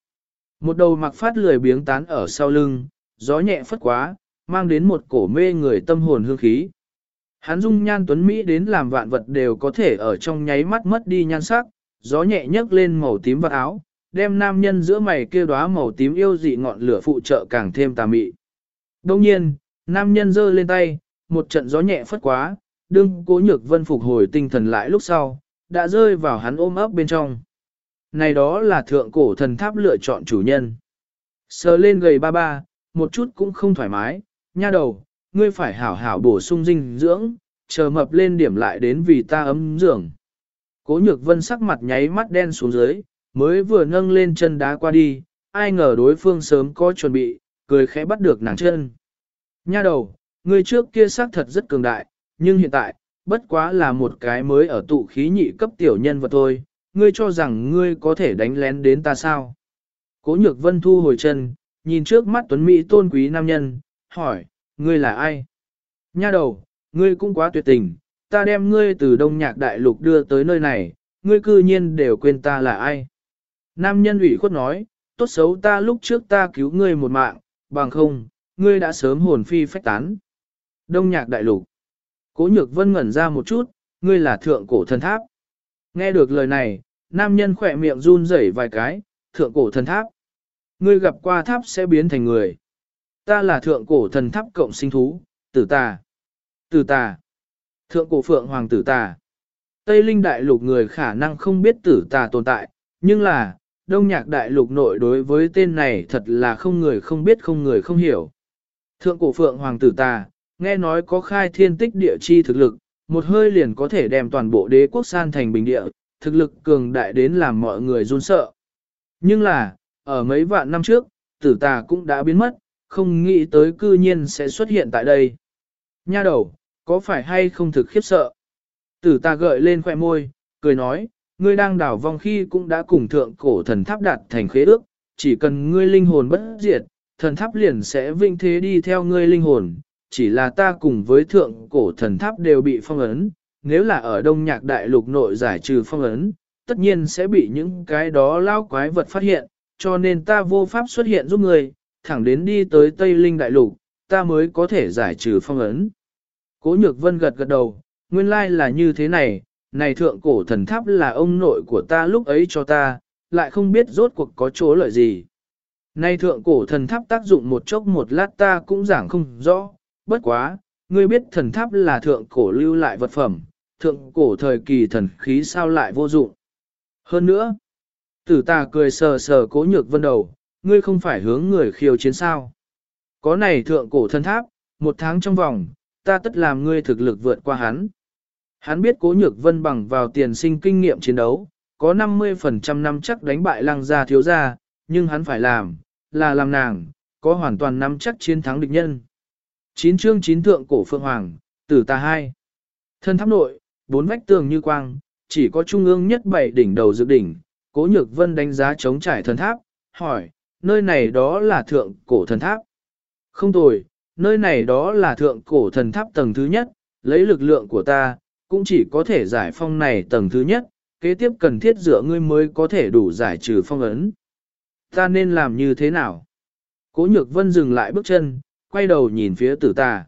Một đầu mặc phát lười biếng tán ở sau lưng, gió nhẹ phất quá, mang đến một cổ mê người tâm hồn hương khí. Hắn dung nhan tuấn Mỹ đến làm vạn vật đều có thể ở trong nháy mắt mất đi nhan sắc, gió nhẹ nhấc lên màu tím vật áo, đem nam nhân giữa mày kia đóa màu tím yêu dị ngọn lửa phụ trợ càng thêm tà mị. Đồng nhiên, nam nhân giơ lên tay, một trận gió nhẹ phất quá, đương cố nhược vân phục hồi tinh thần lại lúc sau, đã rơi vào hắn ôm ấp bên trong. Này đó là thượng cổ thần tháp lựa chọn chủ nhân. Sờ lên gầy ba ba, một chút cũng không thoải mái, nha đầu, ngươi phải hảo hảo bổ sung dinh dưỡng, chờ mập lên điểm lại đến vì ta ấm dưỡng. Cố nhược vân sắc mặt nháy mắt đen xuống dưới, mới vừa nâng lên chân đá qua đi, ai ngờ đối phương sớm có chuẩn bị, cười khẽ bắt được nàng chân. Nha đầu, ngươi trước kia sắc thật rất cường đại, nhưng hiện tại, bất quá là một cái mới ở tụ khí nhị cấp tiểu nhân vật thôi, ngươi cho rằng ngươi có thể đánh lén đến ta sao? Cố nhược vân thu hồi chân, nhìn trước mắt tuấn Mỹ tôn quý nam nhân, hỏi, ngươi là ai? Nha đầu, ngươi cũng quá tuyệt tình, ta đem ngươi từ đông nhạc đại lục đưa tới nơi này, ngươi cư nhiên đều quên ta là ai? Nam nhân ủy khuất nói, tốt xấu ta lúc trước ta cứu ngươi một mạng, bằng không, ngươi đã sớm hồn phi phách tán. Đông nhạc đại lục. Cố nhược vân ngẩn ra một chút, ngươi là thượng cổ thần tháp. Nghe được lời này, nam nhân khỏe miệng run rẩy vài cái, thượng cổ thần tháp. Ngươi gặp qua tháp sẽ biến thành người. Ta là thượng cổ thần tháp cộng sinh thú, tử tà. Tử tà. Thượng cổ phượng hoàng tử tà. Tây Linh đại lục người khả năng không biết tử tà tồn tại, nhưng là, đông nhạc đại lục nội đối với tên này thật là không người không biết không người không hiểu. Thượng cổ phượng hoàng tử tà, nghe nói có khai thiên tích địa chi thực lực, một hơi liền có thể đem toàn bộ đế quốc san thành bình địa, thực lực cường đại đến làm mọi người run sợ. Nhưng là, ở mấy vạn năm trước, tử tà cũng đã biến mất, không nghĩ tới cư nhiên sẽ xuất hiện tại đây. Nha đầu, có phải hay không thực khiếp sợ? Tử tà gợi lên khoẻ môi, cười nói, ngươi đang đảo vong khi cũng đã cùng thượng cổ thần tháp đạt thành khế ước, chỉ cần ngươi linh hồn bất diệt, thần tháp liền sẽ vinh thế đi theo ngươi linh hồn, chỉ là ta cùng với thượng cổ thần tháp đều bị phong ấn, nếu là ở đông nhạc đại lục nội giải trừ phong ấn, tất nhiên sẽ bị những cái đó lao quái vật phát hiện, cho nên ta vô pháp xuất hiện giúp người, thẳng đến đi tới Tây Linh đại lục, ta mới có thể giải trừ phong ấn. Cố nhược vân gật gật đầu, nguyên lai là như thế này, này thượng cổ thần tháp là ông nội của ta lúc ấy cho ta, lại không biết rốt cuộc có chỗ lợi gì. Này thượng cổ thần tháp tác dụng một chốc một lát ta cũng giảng không rõ, bất quá, ngươi biết thần tháp là thượng cổ lưu lại vật phẩm, thượng cổ thời kỳ thần khí sao lại vô dụng. Hơn nữa, tử tà cười sờ sờ cố nhược vân đầu, ngươi không phải hướng người khiêu chiến sao. Có này thượng cổ thần tháp, một tháng trong vòng, ta tất làm ngươi thực lực vượt qua hắn. Hắn biết cố nhược vân bằng vào tiền sinh kinh nghiệm chiến đấu, có 50% năm chắc đánh bại lăng gia thiếu gia, nhưng hắn phải làm, là làm nàng, có hoàn toàn nắm chắc chiến thắng địch nhân. Chín chương chín thượng cổ phượng hoàng, tử tà hai. Thân tháp nội, bốn vách tường như quang, chỉ có trung ương nhất bảy đỉnh đầu dự đỉnh. Cố nhược vân đánh giá chống trải thần tháp, hỏi, nơi này đó là thượng cổ thần tháp. Không tồi, nơi này đó là thượng cổ thần tháp tầng thứ nhất, lấy lực lượng của ta, cũng chỉ có thể giải phong này tầng thứ nhất, kế tiếp cần thiết dựa ngươi mới có thể đủ giải trừ phong ấn. Ta nên làm như thế nào? Cố nhược vân dừng lại bước chân, quay đầu nhìn phía tử tà.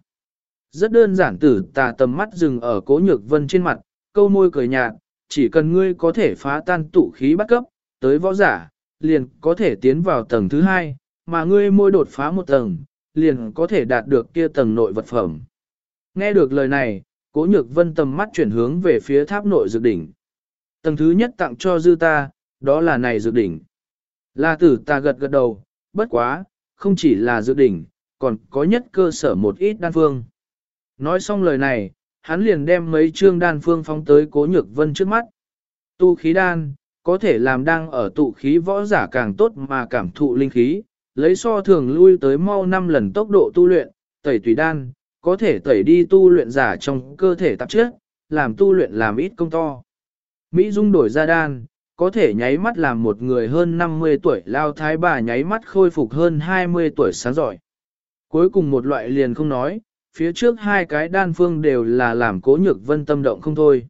Rất đơn giản tử tà tầm mắt dừng ở cố nhược vân trên mặt, câu môi cười nhạt, chỉ cần ngươi có thể phá tan tụ khí bắt cấp, tới võ giả, liền có thể tiến vào tầng thứ hai, mà ngươi môi đột phá một tầng, liền có thể đạt được kia tầng nội vật phẩm. Nghe được lời này, cố nhược vân tầm mắt chuyển hướng về phía tháp nội dược đỉnh. Tầng thứ nhất tặng cho dư ta, đó là này dược đỉnh. La tử ta gật gật đầu, bất quá, không chỉ là dược đỉnh, còn có nhất cơ sở một ít đan phương. Nói xong lời này, hắn liền đem mấy chương đan phương phóng tới cố nhược vân trước mắt. Tu khí đan, có thể làm đang ở tụ khí võ giả càng tốt mà cảm thụ linh khí, lấy so thường lui tới mau 5 lần tốc độ tu luyện, tẩy tùy đan, có thể tẩy đi tu luyện giả trong cơ thể tạp chất, làm tu luyện làm ít công to. Mỹ Dung đổi ra đan, có thể nháy mắt làm một người hơn 50 tuổi lao thái bà nháy mắt khôi phục hơn 20 tuổi sáng giỏi. Cuối cùng một loại liền không nói, phía trước hai cái đan phương đều là làm cố nhược vân tâm động không thôi.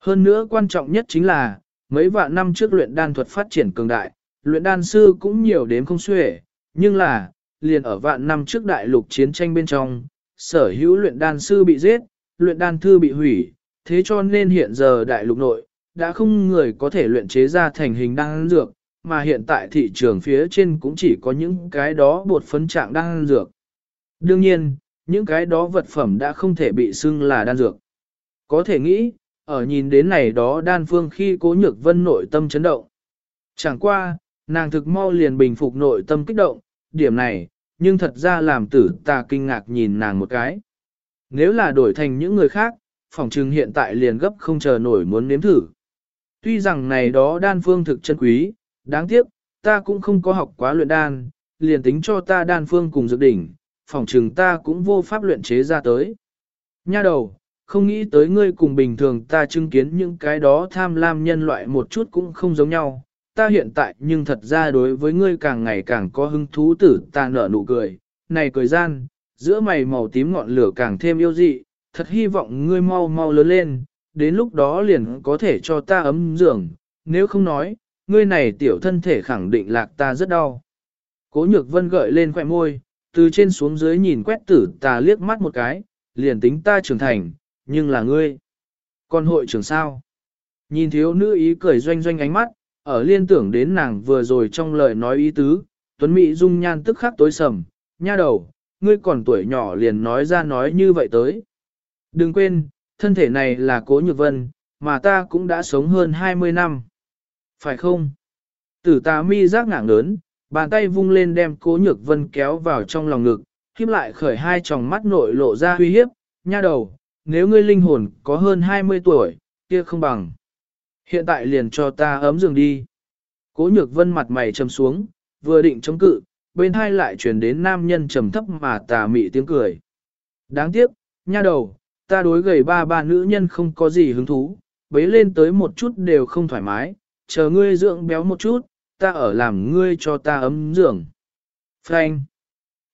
Hơn nữa quan trọng nhất chính là, mấy vạn năm trước luyện đan thuật phát triển cường đại, luyện đan sư cũng nhiều đến không xuể, nhưng là, liền ở vạn năm trước đại lục chiến tranh bên trong, sở hữu luyện đan sư bị giết, luyện đan thư bị hủy, thế cho nên hiện giờ đại lục nội, đã không người có thể luyện chế ra thành hình đan dược, mà hiện tại thị trường phía trên cũng chỉ có những cái đó bột phấn trạng đan dược. Đương nhiên, những cái đó vật phẩm đã không thể bị xưng là đan dược. Có thể nghĩ, ở nhìn đến này đó đan phương khi cố nhược vân nội tâm chấn động. Chẳng qua, nàng thực mau liền bình phục nội tâm kích động, điểm này, nhưng thật ra làm tử ta kinh ngạc nhìn nàng một cái. Nếu là đổi thành những người khác, phòng trừng hiện tại liền gấp không chờ nổi muốn nếm thử. Tuy rằng này đó đan phương thực chân quý, đáng tiếc, ta cũng không có học quá luyện đan, liền tính cho ta đan phương cùng dược đỉnh, phòng trừng ta cũng vô pháp luyện chế ra tới. Nha đầu, không nghĩ tới ngươi cùng bình thường ta chứng kiến những cái đó tham lam nhân loại một chút cũng không giống nhau. Ta hiện tại nhưng thật ra đối với ngươi càng ngày càng có hứng thú tử ta nở nụ cười. Này cười gian, giữa mày màu tím ngọn lửa càng thêm yêu dị, thật hy vọng ngươi mau mau lớn lên, đến lúc đó liền có thể cho ta ấm giường, nếu không nói, ngươi này tiểu thân thể khẳng định lạc ta rất đau. Cố nhược vân gợi lên khỏe môi, từ trên xuống dưới nhìn quét tử ta liếc mắt một cái, liền tính ta trưởng thành, nhưng là ngươi. Còn hội trưởng sao? Nhìn thiếu nữ ý cười doanh doanh ánh mắt, ở liên tưởng đến nàng vừa rồi trong lời nói ý tứ, Tuấn Mỹ dung nhan tức khắc tối sầm, nha đầu, ngươi còn tuổi nhỏ liền nói ra nói như vậy tới. Đừng quên, thân thể này là cố nhược vân, mà ta cũng đã sống hơn 20 năm. Phải không? Tử tà mi giác ngạng lớn, bàn tay vung lên đem cố nhược vân kéo vào trong lòng ngực, khiếp lại khởi hai tròng mắt nội lộ ra uy hiếp, nha đầu, nếu ngươi linh hồn có hơn 20 tuổi, kia không bằng. Hiện tại liền cho ta ấm giường đi. Cố nhược vân mặt mày trầm xuống, vừa định chống cự, bên hai lại truyền đến nam nhân trầm thấp mà tà mị tiếng cười. Đáng tiếc, nha đầu, ta đối gầy ba ba nữ nhân không có gì hứng thú, bấy lên tới một chút đều không thoải mái, chờ ngươi dưỡng béo một chút, ta ở làm ngươi cho ta ấm giường. Frank.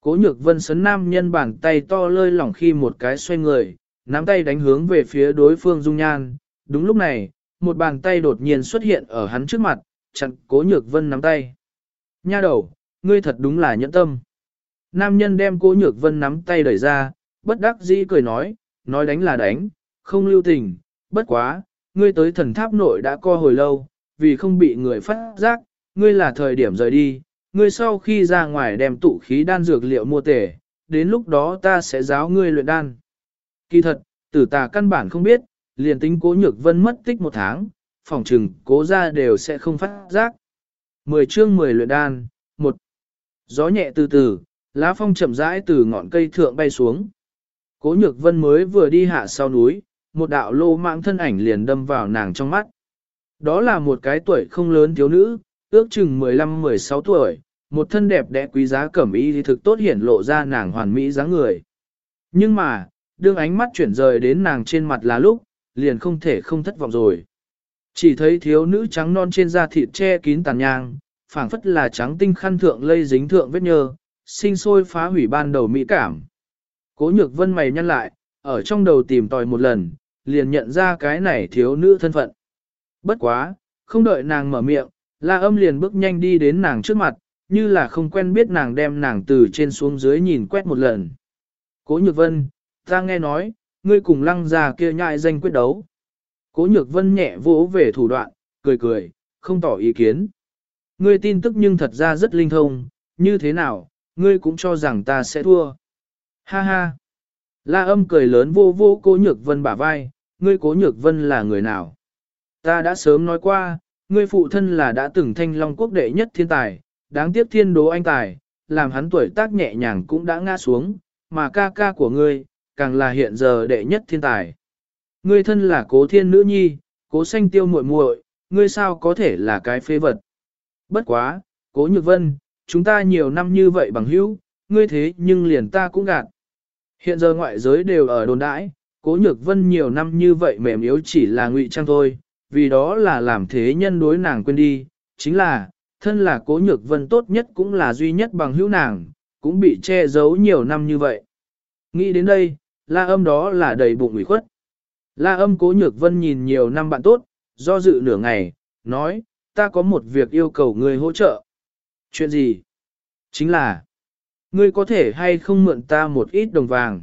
Cố nhược vân sấn nam nhân bàn tay to lơi lỏng khi một cái xoay người, nắm tay đánh hướng về phía đối phương dung nhan. Đúng lúc này, một bàn tay đột nhiên xuất hiện ở hắn trước mặt, chặn cố nhược vân nắm tay. Nha đầu, ngươi thật đúng là nhẫn tâm. Nam nhân đem cố nhược vân nắm tay đẩy ra, bất đắc dĩ cười nói, nói đánh là đánh, không lưu tình, bất quá, ngươi tới thần tháp nội đã co hồi lâu, vì không bị người phát giác, ngươi là thời điểm rời đi, ngươi sau khi ra ngoài đem tụ khí đan dược liệu mua tể, đến lúc đó ta sẽ giáo ngươi luyện đan. Kỳ thật, tử tà căn bản không biết, liền tính cố nhược vân mất tích một tháng, phòng trừng cố ra đều sẽ không phát giác. 10 chương 10 luyện đan, một Gió nhẹ từ từ, lá phong chậm rãi từ ngọn cây thượng bay xuống. Cố nhược vân mới vừa đi hạ sau núi, một đạo lô mạng thân ảnh liền đâm vào nàng trong mắt. Đó là một cái tuổi không lớn thiếu nữ, ước chừng 15-16 tuổi, một thân đẹp đẽ quý giá cẩm y thì thực tốt hiển lộ ra nàng hoàn mỹ dáng người. Nhưng mà, đương ánh mắt chuyển rời đến nàng trên mặt là lúc, liền không thể không thất vọng rồi. Chỉ thấy thiếu nữ trắng non trên da thịt che kín tàn nhang, phảng phất là trắng tinh khăn thượng lây dính thượng vết nhơ, sinh sôi phá hủy ban đầu mỹ cảm. Cố nhược vân mày nhăn lại, ở trong đầu tìm tòi một lần, liền nhận ra cái này thiếu nữ thân phận. Bất quá, không đợi nàng mở miệng, la âm liền bước nhanh đi đến nàng trước mặt, như là không quen biết nàng đem nàng từ trên xuống dưới nhìn quét một lần. Cố nhược vân, ta nghe nói, ngươi cùng lăng già kia nhại danh quyết đấu. Cố nhược vân nhẹ vỗ về thủ đoạn, cười cười, không tỏ ý kiến. Ngươi tin tức nhưng thật ra rất linh thông, như thế nào, ngươi cũng cho rằng ta sẽ thua. Ha ha! La âm cười lớn vô vô cố nhược vân bả vai, ngươi cố nhược vân là người nào? Ta đã sớm nói qua, ngươi phụ thân là đã từng thanh long quốc đệ nhất thiên tài, đáng tiếc thiên đố anh tài, làm hắn tuổi tác nhẹ nhàng cũng đã ngã xuống, mà ca ca của ngươi, càng là hiện giờ đệ nhất thiên tài. Ngươi thân là cố thiên nữ nhi, cố xanh tiêu muội muội, ngươi sao có thể là cái phế vật. Bất quá, cố nhược vân, chúng ta nhiều năm như vậy bằng hữu, ngươi thế nhưng liền ta cũng gạt. Hiện giờ ngoại giới đều ở đồn đãi, cố nhược vân nhiều năm như vậy mềm yếu chỉ là ngụy trang thôi, vì đó là làm thế nhân đối nàng quên đi, chính là, thân là cố nhược vân tốt nhất cũng là duy nhất bằng hữu nàng, cũng bị che giấu nhiều năm như vậy. Nghĩ đến đây, la âm đó là đầy bụng ủy khuất. La âm cố nhược vân nhìn nhiều năm bạn tốt, do dự nửa ngày, nói, ta có một việc yêu cầu người hỗ trợ. Chuyện gì? Chính là, ngươi có thể hay không mượn ta một ít đồng vàng.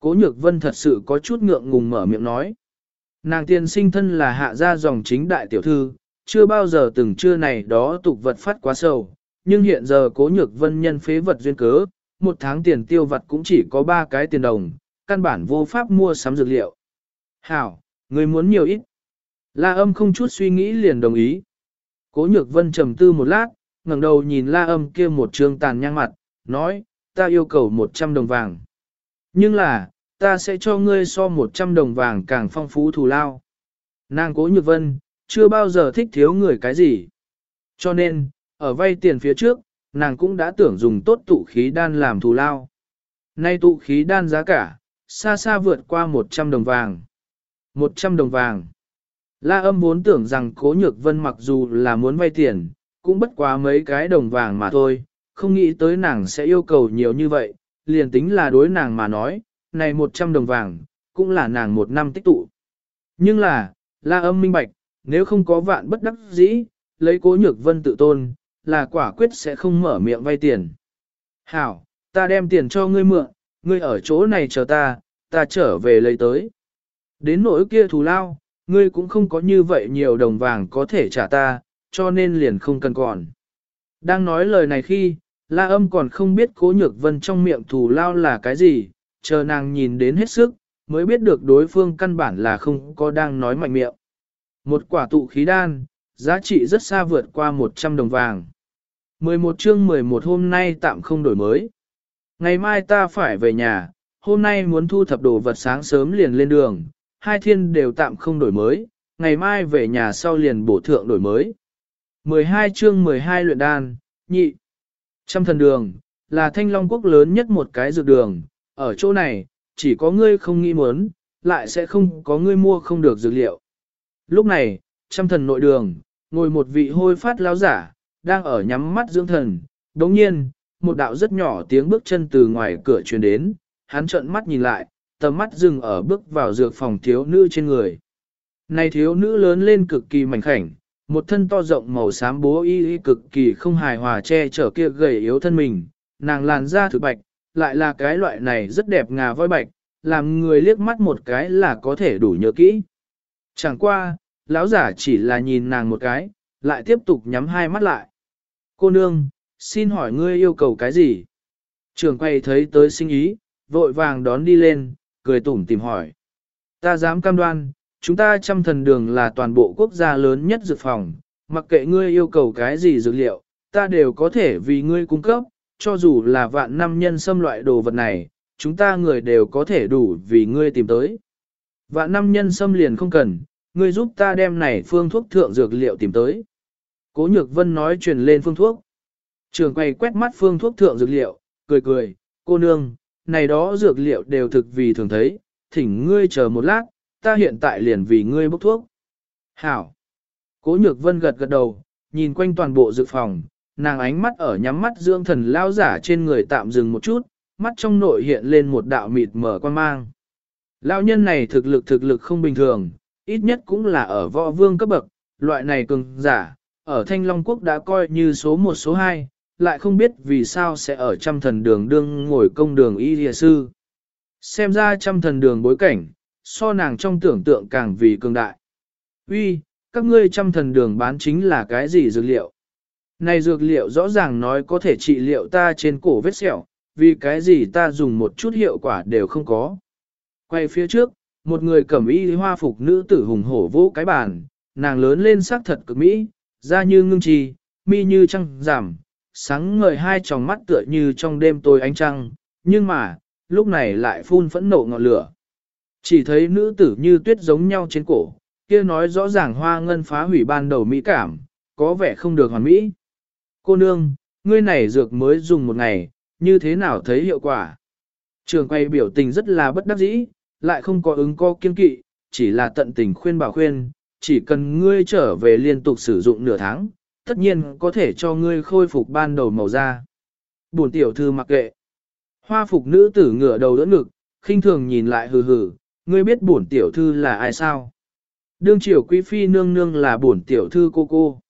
Cố nhược vân thật sự có chút ngượng ngùng mở miệng nói. Nàng tiên sinh thân là hạ gia dòng chính đại tiểu thư, chưa bao giờ từng chưa này đó tục vật phát quá sâu, nhưng hiện giờ cố nhược vân nhân phế vật duyên cớ, một tháng tiền tiêu vật cũng chỉ có ba cái tiền đồng, căn bản vô pháp mua sắm dược liệu. Hảo, người muốn nhiều ít. La âm không chút suy nghĩ liền đồng ý. Cố nhược vân trầm tư một lát, ngẩng đầu nhìn la âm kia một trương tàn nhang mặt, nói, ta yêu cầu 100 đồng vàng. Nhưng là, ta sẽ cho ngươi so 100 đồng vàng càng phong phú thù lao. Nàng cố nhược vân, chưa bao giờ thích thiếu người cái gì. Cho nên, ở vay tiền phía trước, nàng cũng đã tưởng dùng tốt tụ khí đan làm thù lao. Nay tụ khí đan giá cả, xa xa vượt qua 100 đồng vàng. 100 đồng vàng. La âm vốn tưởng rằng cố nhược vân mặc dù là muốn vay tiền, cũng bất quá mấy cái đồng vàng mà thôi, không nghĩ tới nàng sẽ yêu cầu nhiều như vậy, liền tính là đối nàng mà nói, này 100 đồng vàng, cũng là nàng một năm tích tụ. Nhưng là, la âm minh bạch, nếu không có vạn bất đắc dĩ, lấy cố nhược vân tự tôn, là quả quyết sẽ không mở miệng vay tiền. Hảo, ta đem tiền cho ngươi mượn, ngươi ở chỗ này chờ ta, ta trở về lấy tới. Đến nỗi kia thù lao, ngươi cũng không có như vậy nhiều đồng vàng có thể trả ta, cho nên liền không cần còn. Đang nói lời này khi, la âm còn không biết cố nhược vân trong miệng thù lao là cái gì, chờ nàng nhìn đến hết sức, mới biết được đối phương căn bản là không có đang nói mạnh miệng. Một quả tụ khí đan, giá trị rất xa vượt qua 100 đồng vàng. 11 chương 11 hôm nay tạm không đổi mới. Ngày mai ta phải về nhà, hôm nay muốn thu thập đồ vật sáng sớm liền lên đường, hai thiên đều tạm không đổi mới, ngày mai về nhà sau liền bổ thượng đổi mới. 12 chương 12 luyện đan, nhị. Trăm thần đường, là thanh long quốc lớn nhất một cái dược đường, ở chỗ này, chỉ có ngươi không nghĩ muốn, lại sẽ không có ngươi mua không được dược liệu. Lúc này, trăm thần nội đường, ngồi một vị hôi phát lão giả, đang ở nhắm mắt dưỡng thần, đồng nhiên, một đạo rất nhỏ tiếng bước chân từ ngoài cửa truyền đến, hắn trợn mắt nhìn lại, tầm mắt dừng ở bước vào dược phòng thiếu nữ trên người. Này thiếu nữ lớn lên cực kỳ mảnh khảnh, một thân to rộng màu xám bố y y cực kỳ không hài hòa che chở kia gầy yếu thân mình, nàng làn da thực bạch, lại là cái loại này rất đẹp ngà voi bạch, làm người liếc mắt một cái là có thể đủ nhớ kỹ. Chẳng qua, lão giả chỉ là nhìn nàng một cái, lại tiếp tục nhắm hai mắt lại. Cô nương, xin hỏi ngươi yêu cầu cái gì? Trường quay thấy tới sinh ý, vội vàng đón đi lên, cười tủm tìm hỏi. Ta dám cam đoan, chúng ta trăm thần đường là toàn bộ quốc gia lớn nhất dược phòng, mặc kệ ngươi yêu cầu cái gì dược liệu, ta đều có thể vì ngươi cung cấp, cho dù là vạn năm nhân xâm loại đồ vật này, chúng ta người đều có thể đủ vì ngươi tìm tới. Vạn năm nhân xâm liền không cần, ngươi giúp ta đem này phương thuốc thượng dược liệu tìm tới. Cố Nhược Vân nói truyền lên phương thuốc. Trường quay quét mắt phương thuốc thượng dược liệu, cười cười, cô nương, này đó dược liệu đều thực vì thường thấy, thỉnh ngươi chờ một lát, ta hiện tại liền vì ngươi bốc thuốc. Hảo. Cố Nhược Vân gật gật đầu, nhìn quanh toàn bộ dược phòng, nàng ánh mắt ở nhắm mắt dưỡng thần lao giả trên người tạm dừng một chút, mắt trong nội hiện lên một đạo mịt mở quan mang. Lão nhân này thực lực thực lực không bình thường, ít nhất cũng là ở võ vương cấp bậc, loại này cường giả, ở Thanh Long Quốc đã coi như số một số hai, lại không biết vì sao sẽ ở trăm thần đường đương ngồi công đường y địa sư. Xem ra trăm thần đường bối cảnh, so nàng trong tưởng tượng càng vì cường đại. Uy, các ngươi trăm thần đường bán chính là cái gì dược liệu? Này dược liệu rõ ràng nói có thể trị liệu ta trên cổ vết sẹo, vì cái gì ta dùng một chút hiệu quả đều không có. Quay phía trước, một người cẩm y hoa phục nữ tử hùng hổ vỗ cái bàn, nàng lớn lên sắc thật cực mỹ, da như ngưng trì, mi như trăng giảm, sáng ngời hai tròng mắt tựa như trong đêm tối ánh trăng, nhưng mà, lúc này lại phun phẫn nộ ngọn lửa. Chỉ thấy nữ tử như tuyết giống nhau trên cổ, kia nói rõ ràng hoa ngân phá hủy ban đầu mỹ cảm, có vẻ không được hoàn mỹ. Cô nương, ngươi này dược mới dùng một ngày, như thế nào thấy hiệu quả? Trường quay biểu tình rất là bất đắc dĩ, lại không có ứng co kiên kỵ, chỉ là tận tình khuyên bảo khuyên, chỉ cần ngươi trở về liên tục sử dụng nửa tháng, tất nhiên có thể cho ngươi khôi phục ban đầu màu da. Bổn tiểu thư mặc kệ. Hoa phục nữ tử ngửa đầu đỡ ngực, khinh thường nhìn lại hừ hừ, ngươi biết bổn tiểu thư là ai sao? Đương triều quý phi nương nương là bổn tiểu thư cô cô.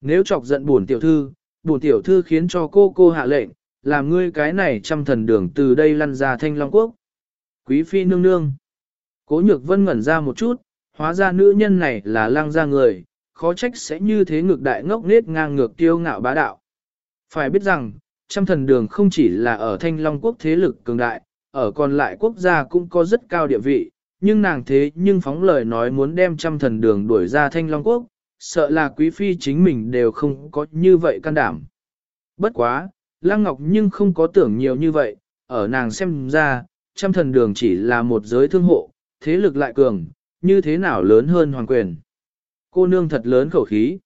Nếu chọc giận bổn tiểu thư, bổn tiểu thư khiến cho cô cô hạ lệnh, làm ngươi cái này trăm thần đường từ đây lăn ra thanh long quốc. Quý phi nương nương. Cố nhược vân ngẩn ra một chút, hóa ra nữ nhân này là lăng ra người, khó trách sẽ như thế ngược đại ngốc nết ngang ngược tiêu ngạo bá đạo. Phải biết rằng, trăm thần đường không chỉ là ở thanh long quốc thế lực cường đại, ở còn lại quốc gia cũng có rất cao địa vị, nhưng nàng thế nhưng phóng lời nói muốn đem trăm thần đường đuổi ra thanh long quốc, sợ là quý phi chính mình đều không có như vậy can đảm. Bất quá, Lăng Ngọc nhưng không có tưởng nhiều như vậy, ở nàng xem ra, trăm thần đường chỉ là một giới thương hộ, thế lực lại cường, như thế nào lớn hơn hoàng quyền. Cô nương thật lớn khẩu khí.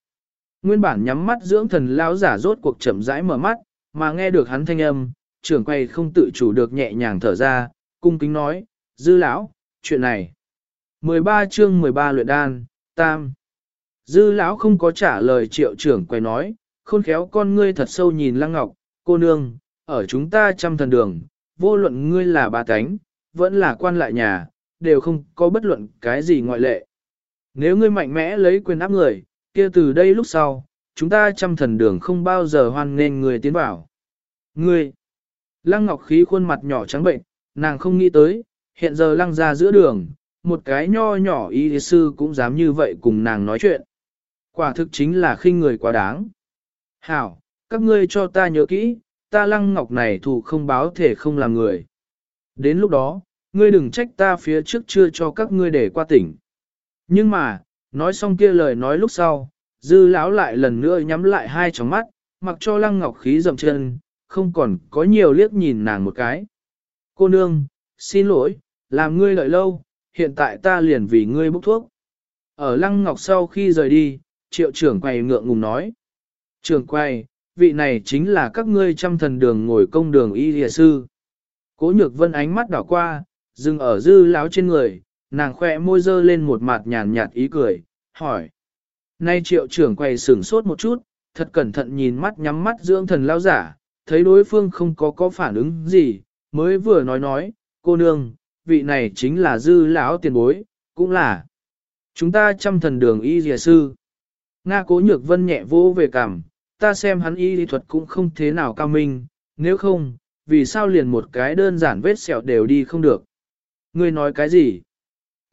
Nguyên bản nhắm mắt dưỡng thần lão giả rốt cuộc chậm rãi mở mắt, mà nghe được hắn thanh âm, trưởng quay không tự chủ được nhẹ nhàng thở ra, cung kính nói, dư lão, chuyện này. 13 chương 13 luyện đan, tam. Dư lão không có trả lời triệu trưởng quay nói, khôn khéo con ngươi thật sâu nhìn lăng ngọc, cô nương, ở chúng ta trăm thần đường, vô luận ngươi là bà cánh, vẫn là quan lại nhà, đều không có bất luận cái gì ngoại lệ. Nếu ngươi mạnh mẽ lấy quyền áp người, kia từ đây lúc sau, chúng ta trăm thần đường không bao giờ hoan nghênh người tiến vào. Ngươi, lăng ngọc khí khuôn mặt nhỏ trắng bệnh, nàng không nghĩ tới, hiện giờ lăng ra giữa đường, một cái nho nhỏ y sư cũng dám như vậy cùng nàng nói chuyện. Quả thực chính là khinh người quá đáng. Hảo, các ngươi cho ta nhớ kỹ, ta lăng ngọc này thù không báo thể không làm người. Đến lúc đó, ngươi đừng trách ta phía trước chưa cho các ngươi để qua tỉnh. Nhưng mà, nói xong kia lời nói lúc sau, dư lão lại lần nữa nhắm lại hai tròng mắt, mặc cho lăng ngọc khí dậm chân, không còn có nhiều liếc nhìn nàng một cái. Cô nương, xin lỗi, làm ngươi lợi lâu, hiện tại ta liền vì ngươi bốc thuốc. Ở lăng ngọc sau khi rời đi, triệu trưởng quầy ngượng ngùng nói. Trưởng quầy, vị này chính là các ngươi trăm thần đường ngồi công đường y địa sư. Cố nhược vân ánh mắt đảo qua, dừng ở dư láo trên người, nàng khỏe môi dơ lên một mặt nhàn nhạt ý cười, hỏi. Nay triệu trưởng quầy sửng sốt một chút, thật cẩn thận nhìn mắt nhắm mắt dưỡng thần lao giả, thấy đối phương không có có phản ứng gì, mới vừa nói nói, cô nương, vị này chính là dư lão tiền bối, cũng là. Chúng ta trăm thần đường y dìa sư. Nga cố nhược vân nhẹ vô về cảm, ta xem hắn y lý thuật cũng không thế nào cao minh, nếu không, vì sao liền một cái đơn giản vết sẹo đều đi không được. Ngươi nói cái gì?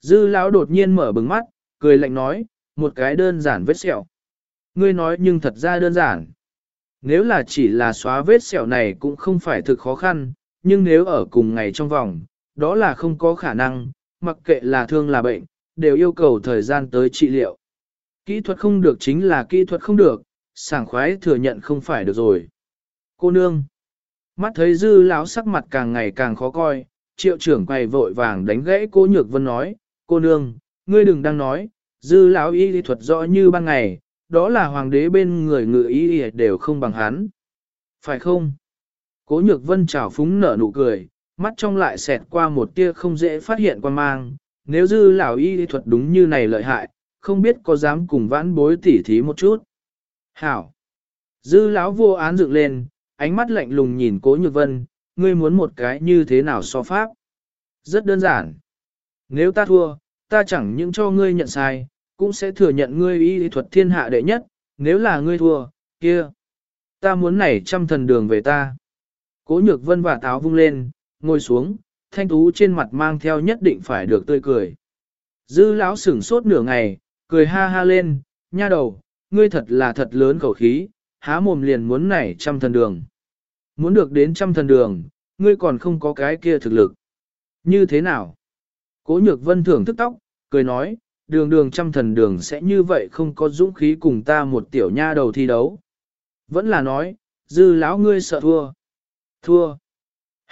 Dư lão đột nhiên mở bừng mắt, cười lạnh nói, một cái đơn giản vết sẹo. Ngươi nói nhưng thật ra đơn giản. Nếu là chỉ là xóa vết sẹo này cũng không phải thực khó khăn, nhưng nếu ở cùng ngày trong vòng, đó là không có khả năng, mặc kệ là thương là bệnh, đều yêu cầu thời gian tới trị liệu. Kỹ thuật không được chính là kỹ thuật không được, sảng khoái thừa nhận không phải được rồi. Cô nương, mắt thấy dư lão sắc mặt càng ngày càng khó coi, triệu trưởng quay vội vàng đánh gãy cô nhược vân nói, cô nương, ngươi đừng đang nói, dư lão y lý thuật rõ như ban ngày, đó là hoàng đế bên người ngự y đều không bằng hắn. Phải không? Cố nhược vân trào phúng nở nụ cười, mắt trong lại xẹt qua một tia không dễ phát hiện quan mang, nếu dư lão y lý thuật đúng như này lợi hại, không biết có dám cùng vãn bối tỉ thí một chút. Hảo! Dư lão vô án dựng lên, ánh mắt lạnh lùng nhìn cố nhược vân, ngươi muốn một cái như thế nào so pháp? Rất đơn giản. Nếu ta thua, ta chẳng những cho ngươi nhận sai, cũng sẽ thừa nhận ngươi y lý thuật thiên hạ đệ nhất, nếu là ngươi thua, kia. Ta muốn nảy trăm thần đường về ta. Cố nhược vân và táo vung lên, ngồi xuống, thanh tú trên mặt mang theo nhất định phải được tươi cười. Dư lão sửng sốt nửa ngày, cười ha ha lên, nha đầu, ngươi thật là thật lớn khẩu khí, há mồm liền muốn nảy trăm thần đường. Muốn được đến trăm thần đường, ngươi còn không có cái kia thực lực. Như thế nào? Cố nhược vân thưởng thức tóc, cười nói, đường đường trăm thần đường sẽ như vậy không có dũng khí cùng ta một tiểu nha đầu thi đấu. Vẫn là nói, dư lão ngươi sợ thua. Thua.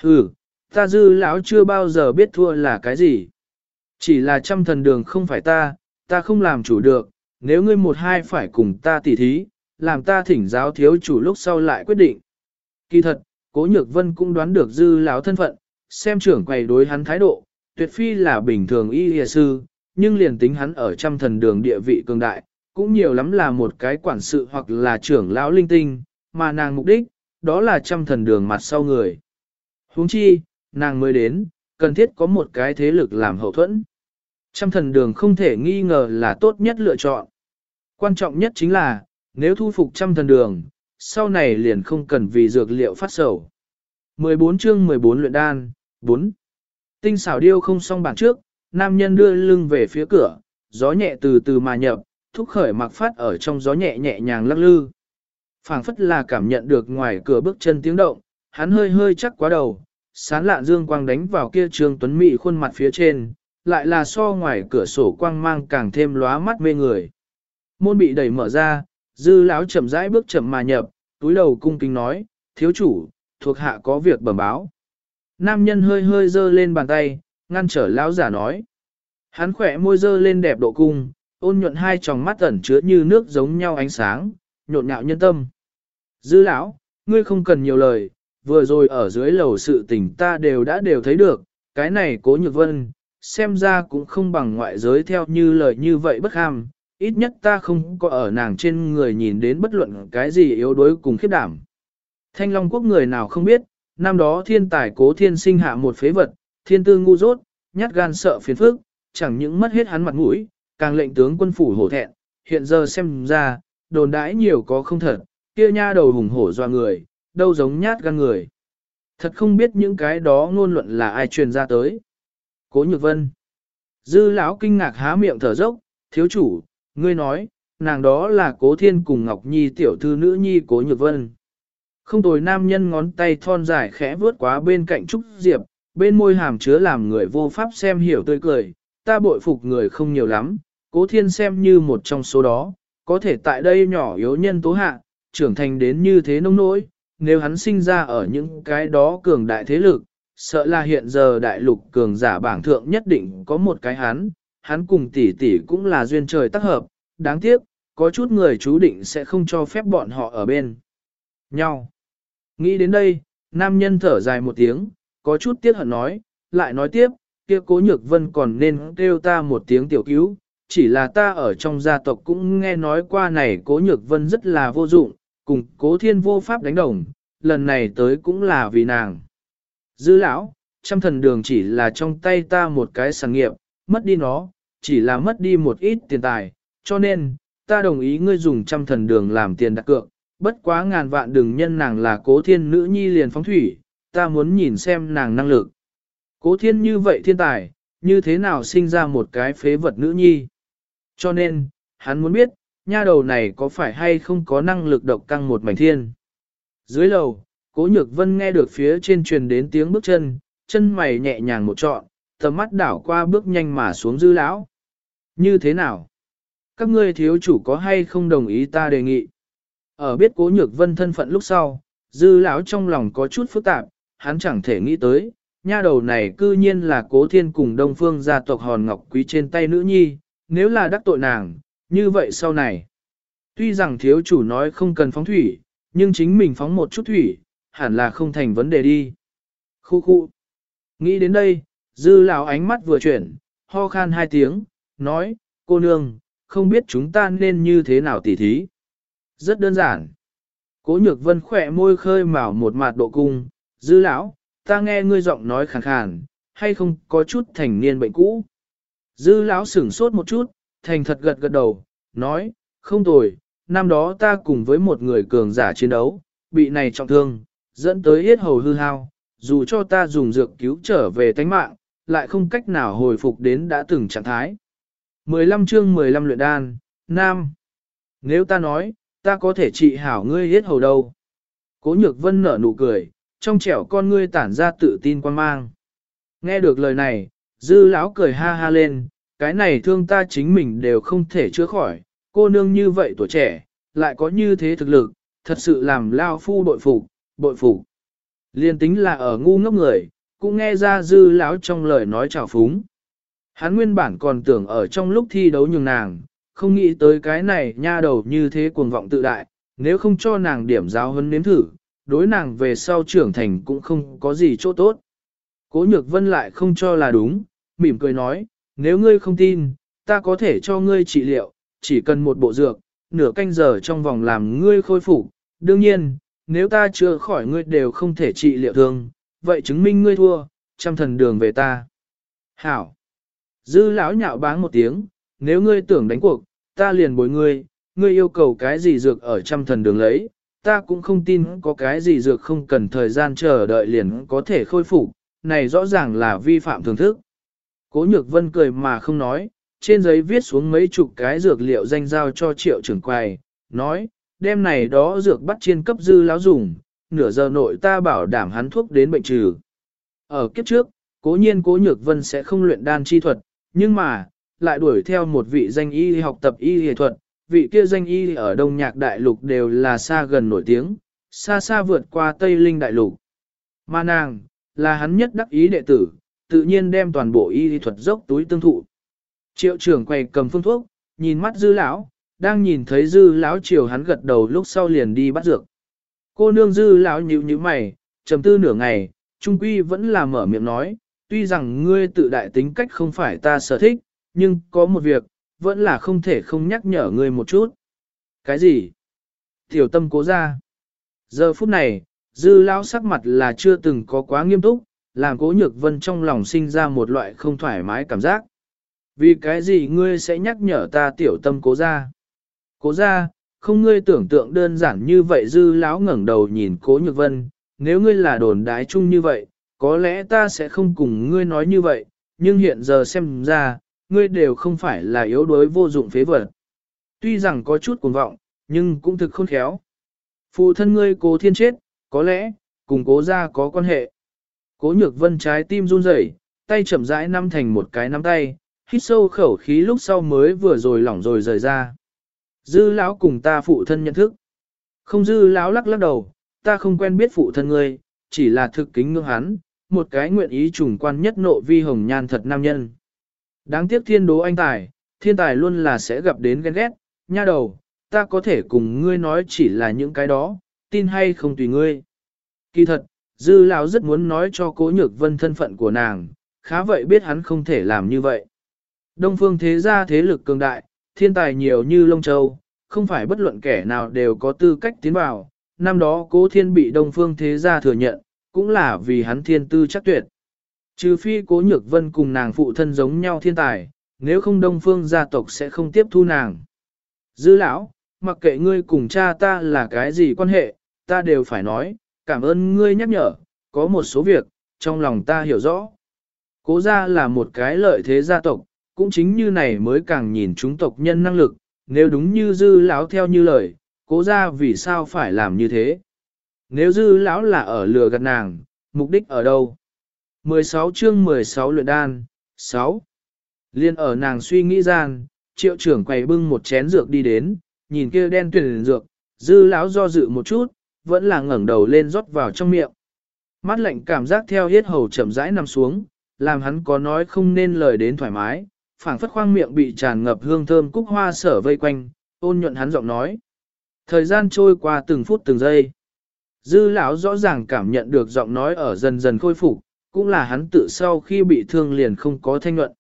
Ừ, ta dư lão chưa bao giờ biết thua là cái gì. Chỉ là trăm thần đường không phải ta, ta không làm chủ được, nếu ngươi một hai phải cùng ta tỉ thí, làm ta thỉnh giáo thiếu chủ lúc sau lại quyết định. Kỳ thật, Cố Nhược Vân cũng đoán được dư lão thân phận, xem trưởng quầy đối hắn thái độ, tuyệt phi là bình thường y y sư, nhưng liền tính hắn ở trăm thần đường địa vị cường đại, cũng nhiều lắm là một cái quản sự hoặc là trưởng lão linh tinh, mà nàng mục đích, đó là trăm thần đường mặt sau người. huống chi, nàng mới đến, cần thiết có một cái thế lực làm hậu thuẫn. Trăm thần đường không thể nghi ngờ là tốt nhất lựa chọn. Quan trọng nhất chính là, nếu thu phục trăm thần đường, sau này liền không cần vì dược liệu phát sầu. 14 chương 14 luyện đan, 4. Tinh xảo điêu không xong bản trước, nam nhân đưa lưng về phía cửa, gió nhẹ từ từ mà nhập, thúc khởi mặc phát ở trong gió nhẹ nhẹ nhàng lắc lư. phảng phất là cảm nhận được ngoài cửa bước chân tiếng động, hắn hơi hơi chắc quá đầu, sán lạ dương quang đánh vào kia trương tuấn mỹ khuôn mặt phía trên, lại là so ngoài cửa sổ quang mang càng thêm lóa mắt mê người. Môn bị đẩy mở ra, dư lão chậm rãi bước chậm mà nhập, túi đầu cung kính nói, thiếu chủ, thuộc hạ có việc bẩm báo. Nam nhân hơi hơi dơ lên bàn tay, ngăn trở lão giả nói. Hắn khỏe môi dơ lên đẹp độ cung, ôn nhuận hai tròng mắt ẩn chứa như nước giống nhau ánh sáng, nhộn nhạo nhân tâm. Dư lão, ngươi không cần nhiều lời, vừa rồi ở dưới lầu sự tình ta đều đã đều thấy được, cái này cố nhược vân, xem ra cũng không bằng ngoại giới theo như lời như vậy bất ham, ít nhất ta không có ở nàng trên người nhìn đến bất luận cái gì yếu đuối cùng khiếp đảm. Thanh Long quốc người nào không biết, năm đó thiên tài cố thiên sinh hạ một phế vật, thiên tư ngu dốt, nhát gan sợ phiền phức, chẳng những mất hết hắn mặt mũi, càng lệnh tướng quân phủ hổ thẹn, hiện giờ xem ra, đồn đãi nhiều có không thật, kia nha đầu hùng hổ doa người, đâu giống nhát gan người. Thật không biết những cái đó ngôn luận là ai truyền ra tới. Cố Nhược Vân. Dư lão kinh ngạc há miệng thở dốc, thiếu chủ, ngươi nói, nàng đó là Cố Thiên cùng Ngọc Nhi tiểu thư nữ nhi Cố Nhược Vân. Không tồi nam nhân ngón tay thon dài khẽ vướt quá bên cạnh Trúc Diệp, bên môi hàm chứa làm người vô pháp xem hiểu tươi cười, ta bội phục người không nhiều lắm, Cố Thiên xem như một trong số đó, có thể tại đây nhỏ yếu nhân tố hạ, trưởng thành đến như thế nông nỗi, nếu hắn sinh ra ở những cái đó cường đại thế lực, sợ là hiện giờ đại lục cường giả bảng thượng nhất định có một cái hắn, hắn cùng tỷ tỷ cũng là duyên trời tác hợp, đáng tiếc, có chút người chú định sẽ không cho phép bọn họ ở bên nhau. Nghĩ đến đây, nam nhân thở dài một tiếng, có chút tiếc hận nói, lại nói tiếp, kia cố nhược vân còn nên kêu ta một tiếng tiểu cứu, chỉ là ta ở trong gia tộc cũng nghe nói qua này cố nhược vân rất là vô dụng, cùng cố thiên vô pháp đánh đồng, lần này tới cũng là vì nàng. Dư lão, trăm thần đường chỉ là trong tay ta một cái sản nghiệp, mất đi nó, chỉ là mất đi một ít tiền tài, cho nên, ta đồng ý ngươi dùng trăm thần đường làm tiền đặt cược, bất quá ngàn vạn đừng nhân nàng là cố thiên nữ nhi liền phóng thủy, ta muốn nhìn xem nàng năng lực. Cố thiên như vậy thiên tài, như thế nào sinh ra một cái phế vật nữ nhi. Cho nên, hắn muốn biết, nha đầu này có phải hay không có năng lực độc căng một mảnh thiên. Dưới lầu, cố nhược vân nghe được phía trên truyền đến tiếng bước chân, chân mày nhẹ nhàng một trọn, tầm mắt đảo qua bước nhanh mà xuống dư lão. Như thế nào? Các ngươi thiếu chủ có hay không đồng ý ta đề nghị? Ở biết cố nhược vân thân phận lúc sau, dư lão trong lòng có chút phức tạp, hắn chẳng thể nghĩ tới, nha đầu này cư nhiên là cố thiên cùng đông phương gia tộc hòn ngọc quý trên tay nữ nhi, nếu là đắc tội nàng, như vậy sau này. Tuy rằng thiếu chủ nói không cần phóng thủy, nhưng chính mình phóng một chút thủy, hẳn là không thành vấn đề đi. Khu khu. Nghĩ đến đây, dư lão ánh mắt vừa chuyển, ho khan hai tiếng, nói, cô nương, không biết chúng ta nên như thế nào tỉ thí. Rất đơn giản. Cố nhược vân khỏe môi khơi mào một mặt độ cung, dư lão, ta nghe ngươi giọng nói khàn khàn, hay không có chút thành niên bệnh cũ. Dư lão sửng sốt một chút, thành thật gật gật đầu, nói, không tồi, năm đó ta cùng với một người cường giả chiến đấu, bị này trọng thương, dẫn tới hết hầu hư hao, dù cho ta dùng dược cứu trở về tánh mạng, lại không cách nào hồi phục đến đã từng trạng thái. 15 chương 15 luyện đan, Nam. Nếu ta nói, ta có thể trị hảo ngươi hết hầu đâu. Cố nhược vân nở nụ cười, trong trẻo con ngươi tản ra tự tin quan mang. Nghe được lời này, dư lão cười ha ha lên, cái này thương ta chính mình đều không thể chữa khỏi, cô nương như vậy tuổi trẻ, lại có như thế thực lực, thật sự làm lao phu bội phục, bội phục. Liên tính là ở ngu ngốc người, cũng nghe ra dư lão trong lời nói trào phúng. Hắn nguyên bản còn tưởng ở trong lúc thi đấu nhường nàng, không nghĩ tới cái này nha đầu như thế cuồng vọng tự đại, nếu không cho nàng điểm giáo hơn nếm thử, đối nàng về sau trưởng thành cũng không có gì chỗ tốt. Cố nhược vân lại không cho là đúng, mỉm cười nói, nếu ngươi không tin, ta có thể cho ngươi trị liệu, chỉ cần một bộ dược, nửa canh giờ trong vòng làm ngươi khôi phục. Đương nhiên, nếu ta chưa khỏi ngươi đều không thể trị liệu thương, vậy chứng minh ngươi thua, trăm thần đường về ta. Hảo! Dư lão nhạo báng một tiếng, nếu ngươi tưởng đánh cuộc, ta liền bồi ngươi, ngươi yêu cầu cái gì dược ở trăm thần đường lấy, ta cũng không tin có cái gì dược không cần thời gian chờ đợi liền có thể khôi phục, này rõ ràng là vi phạm thường thức. Cố nhược vân cười mà không nói, trên giấy viết xuống mấy chục cái dược liệu danh giao cho triệu trưởng quầy, nói, đêm này đó dược bắt chiên cấp dư lão dùng, nửa giờ nội ta bảo đảm hắn thuốc đến bệnh trừ. Ở kiếp trước, cố nhiên cố nhược vân sẽ không luyện đan chi thuật, nhưng mà, lại đuổi theo một vị danh y học tập y y thuật, vị kia danh y ở Đông Nhạc Đại Lục đều là xa gần nổi tiếng, xa xa vượt qua Tây Linh Đại Lục. Mà nàng, là hắn nhất đắc ý đệ tử, tự nhiên đem toàn bộ y y thuật dốc túi tương thụ. Triệu trưởng quay cầm phương thuốc, nhìn mắt dư lão, đang nhìn thấy dư lão chiều hắn gật đầu lúc sau liền đi bắt dược. Cô nương dư lão nhíu nhíu mày, trầm tư nửa ngày, trung quy vẫn là mở miệng nói, tuy rằng ngươi tự đại tính cách không phải ta sở thích, nhưng có một việc, vẫn là không thể không nhắc nhở ngươi một chút. Cái gì? Tiểu tâm cố ra. Giờ phút này, dư lão sắc mặt là chưa từng có quá nghiêm túc, làm cố nhược vân trong lòng sinh ra một loại không thoải mái cảm giác. Vì cái gì ngươi sẽ nhắc nhở ta tiểu tâm cố ra? Cố ra, không ngươi tưởng tượng đơn giản như vậy dư lão ngẩng đầu nhìn cố nhược vân, nếu ngươi là đồn đái chung như vậy, có lẽ ta sẽ không cùng ngươi nói như vậy, nhưng hiện giờ xem ra, ngươi đều không phải là yếu đuối vô dụng phế vật. Tuy rằng có chút cuồng vọng, nhưng cũng thực khôn khéo. Phụ thân ngươi cố thiên chết, có lẽ, cùng cố ra có quan hệ. Cố nhược vân trái tim run rẩy, tay chậm rãi nắm thành một cái nắm tay, hít sâu khẩu khí lúc sau mới vừa rồi lỏng rồi rời ra. Dư lão cùng ta phụ thân nhận thức. Không dư lão lắc lắc đầu, ta không quen biết phụ thân ngươi, chỉ là thực kính ngưỡng hắn, một cái nguyện ý trùng quan nhất nộ vi hồng nhan thật nam nhân. Đáng tiếc thiên đố anh tài, thiên tài luôn là sẽ gặp đến ghen ghét, nha đầu, ta có thể cùng ngươi nói chỉ là những cái đó, tin hay không tùy ngươi. Kỳ thật, dư lão rất muốn nói cho cố nhược vân thân phận của nàng, khá vậy biết hắn không thể làm như vậy. Đông phương thế gia thế lực cường đại, thiên tài nhiều như lông châu, không phải bất luận kẻ nào đều có tư cách tiến vào. Năm đó cố thiên bị đông phương thế gia thừa nhận, cũng là vì hắn thiên tư chắc tuyệt. Trừ phi cố nhược vân cùng nàng phụ thân giống nhau thiên tài, nếu không đông phương gia tộc sẽ không tiếp thu nàng. Dư lão, mặc kệ ngươi cùng cha ta là cái gì quan hệ, ta đều phải nói, cảm ơn ngươi nhắc nhở, có một số việc, trong lòng ta hiểu rõ. Cố gia là một cái lợi thế gia tộc, cũng chính như này mới càng nhìn chúng tộc nhân năng lực, nếu đúng như dư lão theo như lời, cố ra vì sao phải làm như thế. Nếu dư lão là ở lừa gạt nàng, mục đích ở đâu? 16 chương 16 luyện đan, 6. Liên ở nàng suy nghĩ gian, triệu trưởng quầy bưng một chén dược đi đến, nhìn kia đen tuyển dược, dư lão do dự một chút, vẫn là ngẩng đầu lên rót vào trong miệng. Mắt lạnh cảm giác theo hết hầu chậm rãi nằm xuống, làm hắn có nói không nên lời đến thoải mái, phảng phất khoang miệng bị tràn ngập hương thơm cúc hoa sở vây quanh, ôn nhuận hắn giọng nói. Thời gian trôi qua từng phút từng giây. Dư lão rõ ràng cảm nhận được giọng nói ở dần dần khôi phục, cũng là hắn tự sau khi bị thương liền không có thanh nhuận.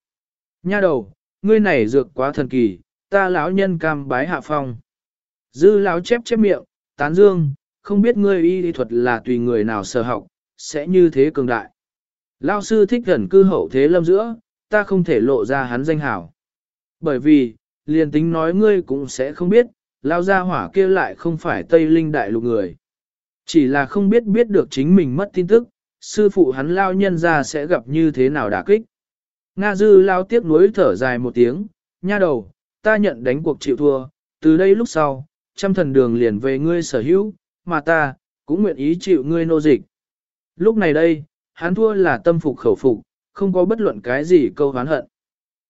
Nha đầu, ngươi này dược quá thần kỳ, ta lão nhân cam bái hạ phong. Dư lão chép chép miệng, tán dương, không biết ngươi y lý thuật là tùy người nào sở học, sẽ như thế cường đại. Lão sư thích gần cư hậu thế lâm giữa, ta không thể lộ ra hắn danh hảo. Bởi vì, liền tính nói ngươi cũng sẽ không biết, lao ra hỏa kia lại không phải Tây Linh đại lục người. Chỉ là không biết biết được chính mình mất tin tức, sư phụ hắn lao nhân ra sẽ gặp như thế nào đả kích. Nga dư lao tiếc nuối thở dài một tiếng, nha đầu, ta nhận đánh cuộc chịu thua, từ đây lúc sau, trăm thần đường liền về ngươi sở hữu, mà ta, cũng nguyện ý chịu ngươi nô dịch. Lúc này đây, hắn thua là tâm phục khẩu phục, không có bất luận cái gì câu hán hận.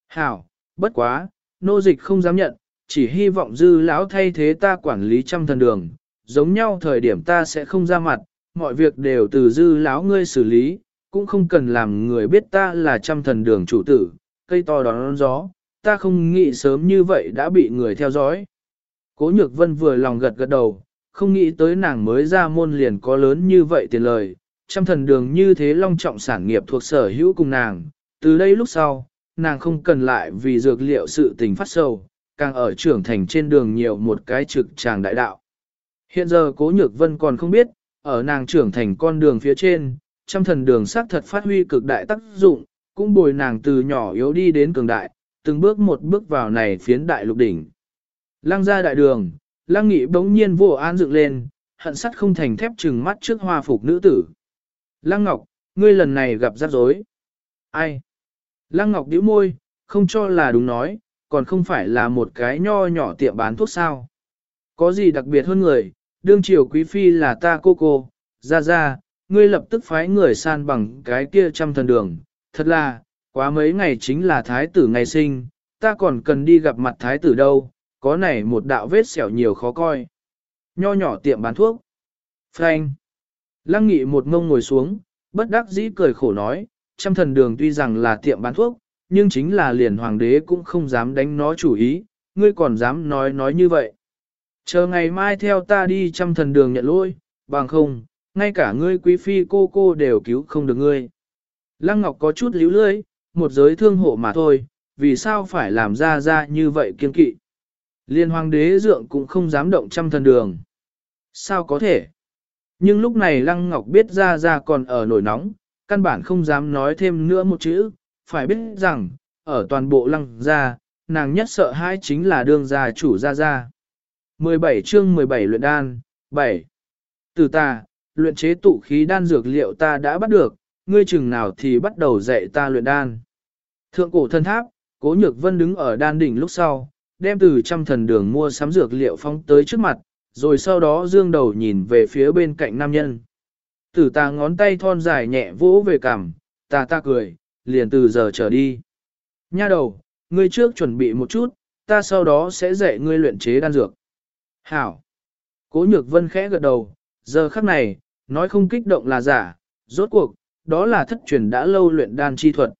Hảo, bất quá, nô dịch không dám nhận, chỉ hy vọng dư lão thay thế ta quản lý trăm thần đường, giống nhau thời điểm ta sẽ không ra mặt, mọi việc đều từ dư lão ngươi xử lý, cũng không cần làm người biết ta là trăm thần đường chủ tử, cây to đón gió, ta không nghĩ sớm như vậy đã bị người theo dõi. Cố nhược vân vừa lòng gật gật đầu, không nghĩ tới nàng mới ra môn liền có lớn như vậy tiền lời, trăm thần đường như thế long trọng sản nghiệp thuộc sở hữu cùng nàng, từ đây lúc sau, nàng không cần lại vì dược liệu sự tình phát sầu, càng ở trưởng thành trên đường nhiều một cái trực tràng đại đạo. Hiện giờ cố nhược vân còn không biết, ở nàng trưởng thành con đường phía trên, trăm thần đường xác thật phát huy cực đại tác dụng, cũng bồi nàng từ nhỏ yếu đi đến cường đại, từng bước một bước vào này phiến đại lục đỉnh. Lăng ra đại đường, lăng nghị bỗng nhiên vô an dựng lên, hận sắt không thành thép trừng mắt trước hoa phục nữ tử. Lăng Ngọc, ngươi lần này gặp rắc rối. Ai? Lăng Ngọc điếu môi, không cho là đúng nói, còn không phải là một cái nho nhỏ tiệm bán thuốc sao. Có gì đặc biệt hơn người, đương triều quý phi là ta cô cô, ra ra, ngươi lập tức phái người san bằng cái kia trăm thần đường. Thật là, quá mấy ngày chính là thái tử ngày sinh, ta còn cần đi gặp mặt thái tử đâu, có này một đạo vết sẹo nhiều khó coi. Nho nhỏ tiệm bán thuốc. Frank. Lăng nghị một ngông ngồi xuống, bất đắc dĩ cười khổ nói, trăm thần đường tuy rằng là tiệm bán thuốc, nhưng chính là liền hoàng đế cũng không dám đánh nó chủ ý, ngươi còn dám nói nói như vậy. Chờ ngày mai theo ta đi trăm thần đường nhận lỗi, bằng không, ngay cả ngươi quý phi cô cô đều cứu không được ngươi. Lăng Ngọc có chút líu lưỡi, một giới thương hộ mà thôi, vì sao phải làm ra ra như vậy kiên kỵ. Liên hoàng đế dượng cũng không dám động trăm thần đường. Sao có thể? Nhưng lúc này Lăng Ngọc biết ra ra còn ở nổi nóng, căn bản không dám nói thêm nữa một chữ, phải biết rằng, ở toàn bộ Lăng gia, nàng nhất sợ hai chính là đương gia chủ gia gia. 17 chương 17 luyện đan, 7. Từ ta, luyện chế tụ khí đan dược liệu ta đã bắt được, ngươi chừng nào thì bắt đầu dạy ta luyện đan. Thượng cổ thân tháp, cố nhược vân đứng ở đan đỉnh lúc sau, đem từ trăm thần đường mua sắm dược liệu phóng tới trước mặt, rồi sau đó dương đầu nhìn về phía bên cạnh nam nhân. Tử ta ngón tay thon dài nhẹ vỗ về cằm, ta ta cười, liền từ giờ trở đi. Nha đầu, ngươi trước chuẩn bị một chút, ta sau đó sẽ dạy ngươi luyện chế đan dược. Hảo. Cố nhược vân khẽ gật đầu, giờ khắc này, nói không kích động là giả, rốt cuộc, đó là thất truyền đã lâu luyện đan chi thuật.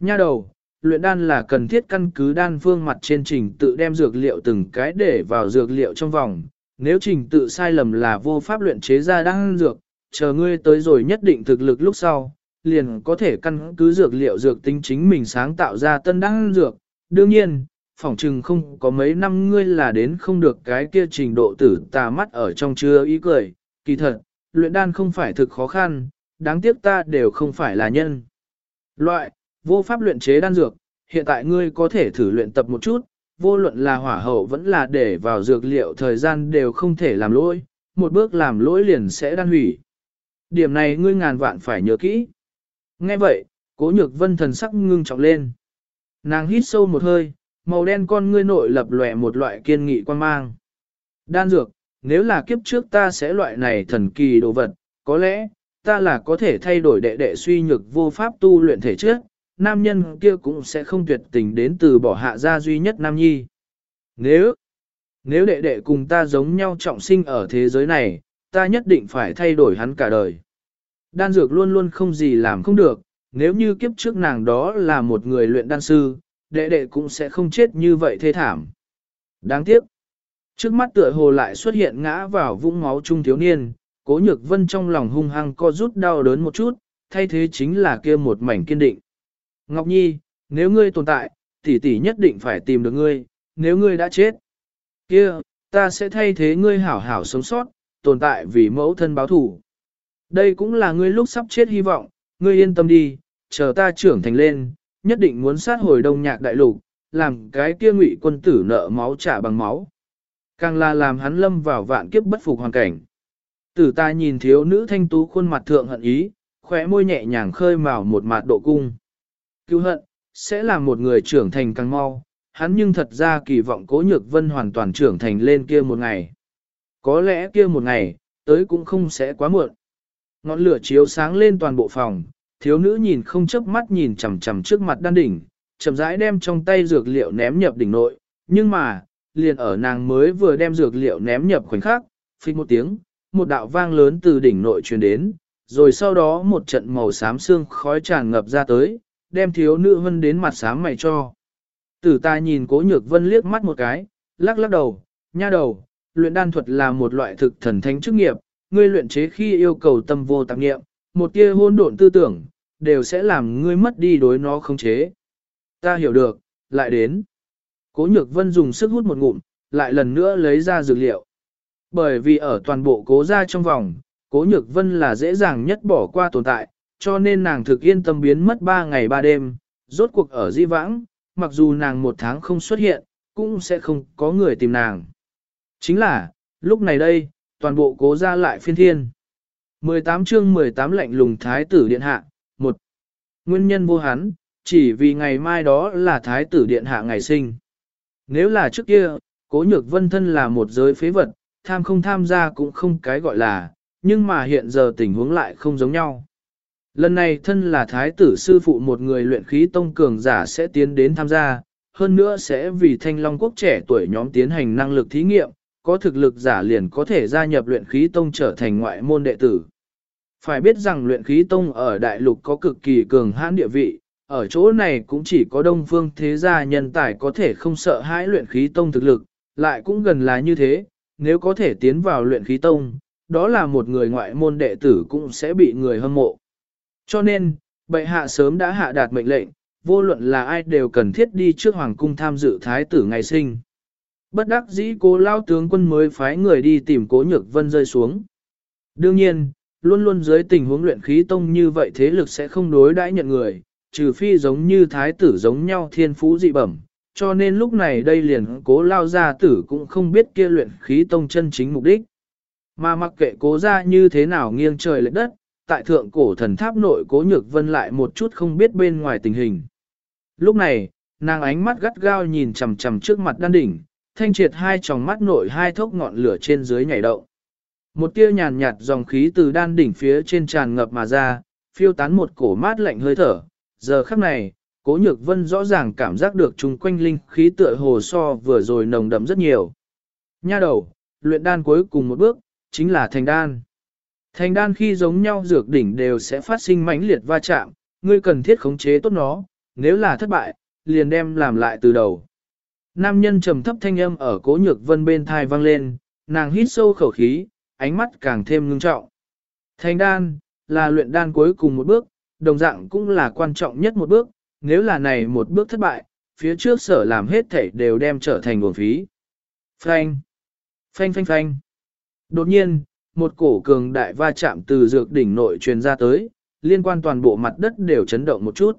Nha đầu, luyện đan là cần thiết căn cứ đan phương mặt trên trình tự đem dược liệu từng cái để vào dược liệu trong vòng. Nếu trình tự sai lầm là vô pháp luyện chế ra đan dược, chờ ngươi tới rồi nhất định thực lực lúc sau, liền có thể căn cứ dược liệu dược tính chính mình sáng tạo ra tân đan dược. Đương nhiên, phỏng chừng không có mấy năm ngươi là đến không được cái kia trình độ tử tà mắt ở trong chưa ý cười. Kỳ thật, luyện đan không phải thực khó khăn, đáng tiếc ta đều không phải là nhân. Loại, vô pháp luyện chế đan dược, hiện tại ngươi có thể thử luyện tập một chút, vô luận là hỏa hậu vẫn là để vào dược liệu thời gian đều không thể làm lỗi, một bước làm lỗi liền sẽ đan hủy. Điểm này ngươi ngàn vạn phải nhớ kỹ. Nghe vậy, cố nhược vân thần sắc ngưng trọng lên. Nàng hít sâu một hơi, màu đen con ngươi nội lập lòe một loại kiên nghị quan mang. Đan dược, nếu là kiếp trước ta sẽ loại này thần kỳ đồ vật, có lẽ, ta là có thể thay đổi đệ đệ suy nhược vô pháp tu luyện thể trước, nam nhân kia cũng sẽ không tuyệt tình đến từ bỏ hạ gia duy nhất nam nhi. Nếu, nếu đệ đệ cùng ta giống nhau trọng sinh ở thế giới này, ta nhất định phải thay đổi hắn cả đời. Đan dược luôn luôn không gì làm không được, nếu như kiếp trước nàng đó là một người luyện đan sư, đệ đệ cũng sẽ không chết như vậy thê thảm. Đáng tiếc, trước mắt tựa hồ lại xuất hiện ngã vào vũng máu trung thiếu niên, cố nhược vân trong lòng hung hăng co rút đau đớn một chút, thay thế chính là kia một mảnh kiên định. Ngọc Nhi, nếu ngươi tồn tại, tỷ tỷ nhất định phải tìm được ngươi, nếu ngươi đã chết. kia, ta sẽ thay thế ngươi hảo hảo sống sót, tồn tại vì mẫu thân báo thủ. Đây cũng là ngươi lúc sắp chết hy vọng, ngươi yên tâm đi, chờ ta trưởng thành lên, nhất định muốn sát hồi đông nhạc đại lục, làm cái kia ngụy quân tử nợ máu trả bằng máu. Càng là làm hắn lâm vào vạn kiếp bất phục hoàn cảnh. Tử ta nhìn thiếu nữ thanh tú khuôn mặt thượng hận ý, khóe môi nhẹ nhàng khơi mào một mạt độ cung. Cứu hận, sẽ làm một người trưởng thành càng mau, hắn nhưng thật ra kỳ vọng cố nhược vân hoàn toàn trưởng thành lên kia một ngày. Có lẽ kia một ngày, tới cũng không sẽ quá muộn. Ngọn lửa chiếu sáng lên toàn bộ phòng, thiếu nữ nhìn không chớp mắt nhìn chằm chằm trước mặt đan đỉnh, chậm rãi đem trong tay dược liệu ném nhập đỉnh nội, nhưng mà, liền ở nàng mới vừa đem dược liệu ném nhập khoảnh khắc, phích một tiếng, một đạo vang lớn từ đỉnh nội truyền đến, rồi sau đó một trận màu xám xương khói tràn ngập ra tới, đem thiếu nữ vân đến mặt sáng mày cho. Tử ta nhìn cố nhược vân liếc mắt một cái, lắc lắc đầu, nha đầu, luyện đan thuật là một loại thực thần thánh chức nghiệp, ngươi luyện chế khi yêu cầu tâm vô tạp nghiệm, một tia hôn độn tư tưởng, đều sẽ làm ngươi mất đi đối nó không chế. Ta hiểu được, lại đến. Cố nhược vân dùng sức hút một ngụm, lại lần nữa lấy ra dược liệu. Bởi vì ở toàn bộ cố gia trong vòng, cố nhược vân là dễ dàng nhất bỏ qua tồn tại, cho nên nàng thực yên tâm biến mất 3 ngày 3 đêm, rốt cuộc ở di vãng, mặc dù nàng một tháng không xuất hiện, cũng sẽ không có người tìm nàng. Chính là, lúc này đây, toàn bộ cố gia lại phiên thiên. 18 chương 18 lệnh lùng thái tử điện hạ, 1 Nguyên nhân vô hắn, chỉ vì ngày mai đó là thái tử điện hạ ngày sinh. Nếu là trước kia, cố nhược vân thân là một giới phế vật, tham không tham gia cũng không cái gọi là, nhưng mà hiện giờ tình huống lại không giống nhau. Lần này thân là thái tử sư phụ một người luyện khí tông cường giả sẽ tiến đến tham gia, hơn nữa sẽ vì thanh long quốc trẻ tuổi nhóm tiến hành năng lực thí nghiệm, có thực lực giả liền có thể gia nhập luyện khí tông trở thành ngoại môn đệ tử. Phải biết rằng luyện khí tông ở đại lục có cực kỳ cường hãn địa vị, ở chỗ này cũng chỉ có đông phương thế gia nhân tài có thể không sợ hãi luyện khí tông thực lực, lại cũng gần là như thế, nếu có thể tiến vào luyện khí tông, đó là một người ngoại môn đệ tử cũng sẽ bị người hâm mộ. Cho nên, bệ hạ sớm đã hạ đạt mệnh lệnh, vô luận là ai đều cần thiết đi trước hoàng cung tham dự thái tử ngày sinh. Bất đắc dĩ cố lao tướng quân mới phái người đi tìm cố nhược vân rơi xuống. Đương nhiên, luôn luôn dưới tình huống luyện khí tông như vậy thế lực sẽ không đối đãi nhận người, trừ phi giống như thái tử giống nhau thiên phú dị bẩm. Cho nên lúc này đây liền cố lao gia tử cũng không biết kia luyện khí tông chân chính mục đích. Mà mặc kệ cố ra như thế nào nghiêng trời lệch đất, tại thượng cổ thần tháp nội cố nhược vân lại một chút không biết bên ngoài tình hình. Lúc này, nàng ánh mắt gắt gao nhìn chằm chằm trước mặt đan đỉnh, thanh triệt hai tròng mắt nội hai thốc ngọn lửa trên dưới nhảy động. Một tia nhàn nhạt dòng khí từ đan đỉnh phía trên tràn ngập mà ra, phiêu tán một cổ mát lạnh hơi thở. Giờ khắc này, cố nhược vân rõ ràng cảm giác được chung quanh linh khí tựa hồ so vừa rồi nồng đậm rất nhiều. Nha đầu, luyện đan cuối cùng một bước, chính là thành đan. Thành đan khi giống nhau dược đỉnh đều sẽ phát sinh mãnh liệt va chạm, ngươi cần thiết khống chế tốt nó, nếu là thất bại, liền đem làm lại từ đầu. Nam nhân trầm thấp thanh âm ở cố nhược vân bên thai vang lên, nàng hít sâu khẩu khí, ánh mắt càng thêm ngưng trọng. Thành đan, là luyện đan cuối cùng một bước, đồng dạng cũng là quan trọng nhất một bước, nếu là này một bước thất bại, phía trước sở làm hết thảy đều đem trở thành nguồn phí. Phanh, phanh phanh phanh. Đột nhiên, một cổ cường đại va chạm từ dược đỉnh nội truyền ra tới, liên quan toàn bộ mặt đất đều chấn động một chút.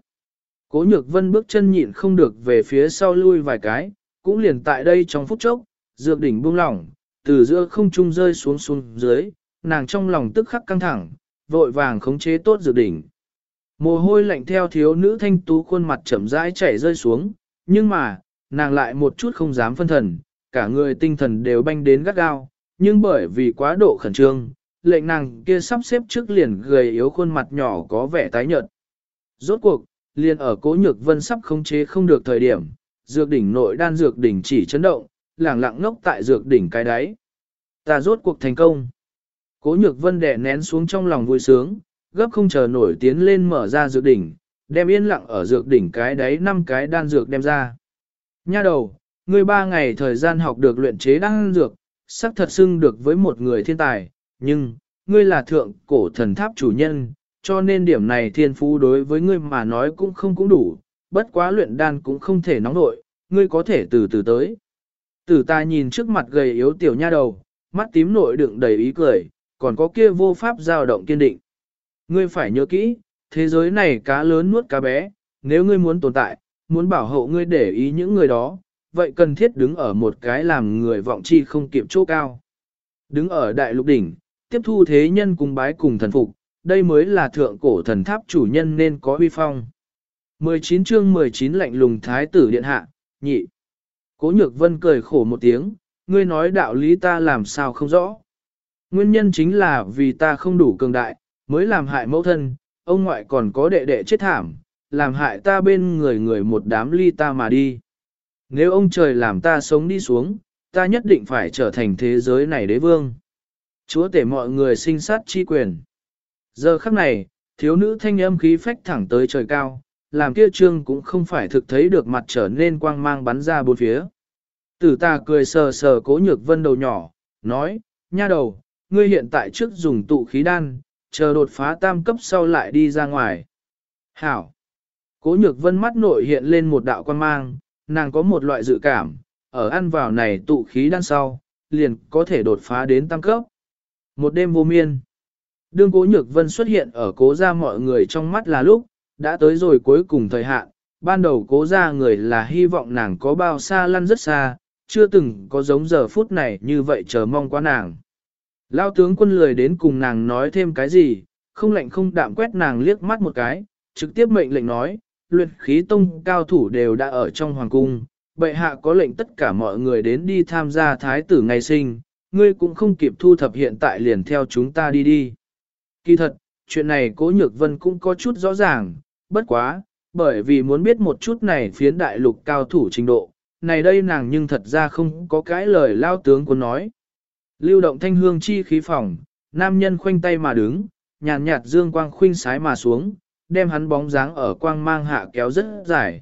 Cố nhược vân bước chân nhịn không được về phía sau lui vài cái, cũng liền tại đây trong phút chốc, dược đỉnh buông lỏng, từ giữa không trung rơi xuống xuống dưới, nàng trong lòng tức khắc căng thẳng, vội vàng khống chế tốt dược đỉnh. Mồ hôi lạnh theo thiếu nữ thanh tú khuôn mặt chậm rãi chảy rơi xuống, nhưng mà, nàng lại một chút không dám phân thần, cả người tinh thần đều banh đến gắt gao, nhưng bởi vì quá độ khẩn trương, lệnh nàng kia sắp xếp trước liền gầy yếu khuôn mặt nhỏ có vẻ tái nhợt. Rốt cuộc, liền ở cố nhược vân sắp khống chế không được thời điểm, dược đỉnh nội đan dược đỉnh chỉ chấn động, lẳng lặng ngốc tại dược đỉnh cái đáy. Ta rốt cuộc thành công. Cố nhược vân đè nén xuống trong lòng vui sướng, gấp không chờ nổi tiến lên mở ra dược đỉnh, đem yên lặng ở dược đỉnh cái đáy năm cái đan dược đem ra. Nha đầu, ngươi ba ngày thời gian học được luyện chế đan dược, sắc thật xưng được với một người thiên tài, nhưng, ngươi là thượng cổ thần tháp chủ nhân, cho nên điểm này thiên phú đối với ngươi mà nói cũng không cũng đủ, bất quá luyện đan cũng không thể nóng nội, ngươi có thể từ từ tới. Tử ta nhìn trước mặt gầy yếu tiểu nha đầu, mắt tím nội đựng đầy ý cười, còn có kia vô pháp dao động kiên định. Ngươi phải nhớ kỹ, thế giới này cá lớn nuốt cá bé, nếu ngươi muốn tồn tại, muốn bảo hộ ngươi để ý những người đó, vậy cần thiết đứng ở một cái làm người vọng chi không kịp chỗ cao. Đứng ở đại lục đỉnh, tiếp thu thế nhân cùng bái cùng thần phục, đây mới là thượng cổ thần tháp chủ nhân nên có uy phong. 19 chương 19 lạnh lùng thái tử điện hạ, nhị. Cố nhược vân cười khổ một tiếng, ngươi nói đạo lý ta làm sao không rõ. Nguyên nhân chính là vì ta không đủ cường đại, mới làm hại mẫu thân, ông ngoại còn có đệ đệ chết thảm, làm hại ta bên người người một đám ly ta mà đi. Nếu ông trời làm ta sống đi xuống, ta nhất định phải trở thành thế giới này đế vương. Chúa tể mọi người sinh sát chi quyền. Giờ khắc này, thiếu nữ thanh âm khí phách thẳng tới trời cao, làm kia trương cũng không phải thực thấy được mặt trở nên quang mang bắn ra bốn phía. Tử ta cười sờ sờ cố nhược vân đầu nhỏ, nói, nha đầu, ngươi hiện tại trước dùng tụ khí đan, chờ đột phá tam cấp sau lại đi ra ngoài. Hảo! Cố nhược vân mắt nội hiện lên một đạo quang mang, nàng có một loại dự cảm, ở ăn vào này tụ khí đan sau, liền có thể đột phá đến tam cấp. Một đêm vô miên. Đương cố nhược vân xuất hiện ở cố gia mọi người trong mắt là lúc, đã tới rồi cuối cùng thời hạn, ban đầu cố gia người là hy vọng nàng có bao xa lăn rất xa, chưa từng có giống giờ phút này như vậy chờ mong quá nàng. Lao tướng quân lười đến cùng nàng nói thêm cái gì, không lạnh không đạm quét nàng liếc mắt một cái, trực tiếp mệnh lệnh nói, luyện khí tông cao thủ đều đã ở trong hoàng cung, bệ hạ có lệnh tất cả mọi người đến đi tham gia thái tử ngày sinh, ngươi cũng không kịp thu thập hiện tại liền theo chúng ta đi đi. Kỳ thật, chuyện này cố nhược vân cũng có chút rõ ràng, bất quá, bởi vì muốn biết một chút này phiến đại lục cao thủ trình độ, này đây nàng nhưng thật ra không có cái lời lao tướng của nói. Lưu động thanh hương chi khí phòng, nam nhân khoanh tay mà đứng, nhàn nhạt dương quang khuynh sái mà xuống, đem hắn bóng dáng ở quang mang hạ kéo rất dài.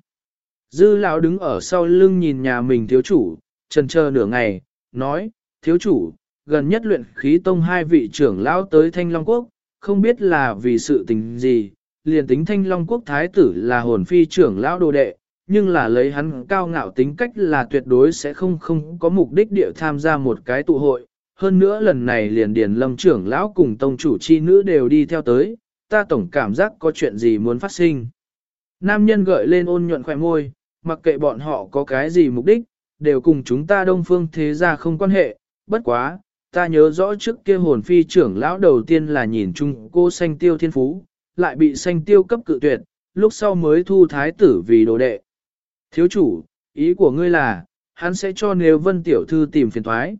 Dư lão đứng ở sau lưng nhìn nhà mình thiếu chủ, trần chờ nửa ngày, nói, thiếu chủ, gần nhất luyện khí tông hai vị trưởng lão tới Thanh Long Quốc, không biết là vì sự tình gì, liền tính Thanh Long Quốc Thái tử là hồn phi trưởng lão đồ đệ, nhưng là lấy hắn cao ngạo tính cách là tuyệt đối sẽ không không có mục đích địa tham gia một cái tụ hội. Hơn nữa lần này liền điền lâm trưởng lão cùng tông chủ chi nữ đều đi theo tới, ta tổng cảm giác có chuyện gì muốn phát sinh. Nam nhân gợi lên ôn nhuận khỏe môi, mặc kệ bọn họ có cái gì mục đích, đều cùng chúng ta đông phương thế gia không quan hệ, bất quá, ta nhớ rõ trước kia hồn phi trưởng lão đầu tiên là nhìn chung cô xanh tiêu thiên phú, lại bị xanh tiêu cấp cự tuyệt, lúc sau mới thu thái tử vì đồ đệ. Thiếu chủ, ý của ngươi là, hắn sẽ cho nếu vân tiểu thư tìm phiền thoái.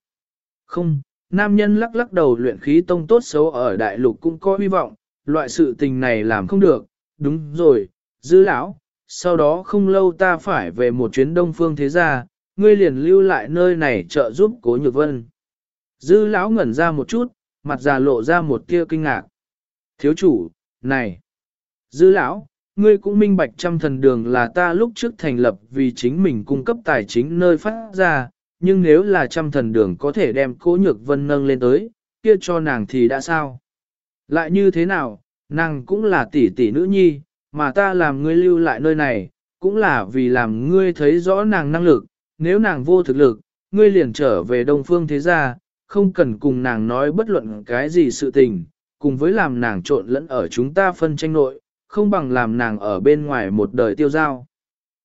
Không, nam nhân lắc lắc đầu luyện khí tông tốt xấu ở đại lục cũng có hy vọng, loại sự tình này làm không được, đúng rồi, dư lão, sau đó không lâu ta phải về một chuyến đông phương thế gia, ngươi liền lưu lại nơi này trợ giúp cố nhược vân. Dư lão ngẩn ra một chút, mặt già lộ ra một tia kinh ngạc. Thiếu chủ, này, dư lão, ngươi cũng minh bạch trăm thần đường là ta lúc trước thành lập vì chính mình cung cấp tài chính nơi phát ra, nhưng nếu là trăm thần đường có thể đem cố nhược vân nâng lên tới, kia cho nàng thì đã sao? Lại như thế nào, nàng cũng là tỷ tỷ nữ nhi, mà ta làm ngươi lưu lại nơi này, cũng là vì làm ngươi thấy rõ nàng năng lực, nếu nàng vô thực lực, ngươi liền trở về đông phương thế gia, không cần cùng nàng nói bất luận cái gì sự tình, cùng với làm nàng trộn lẫn ở chúng ta phân tranh nội, không bằng làm nàng ở bên ngoài một đời tiêu giao.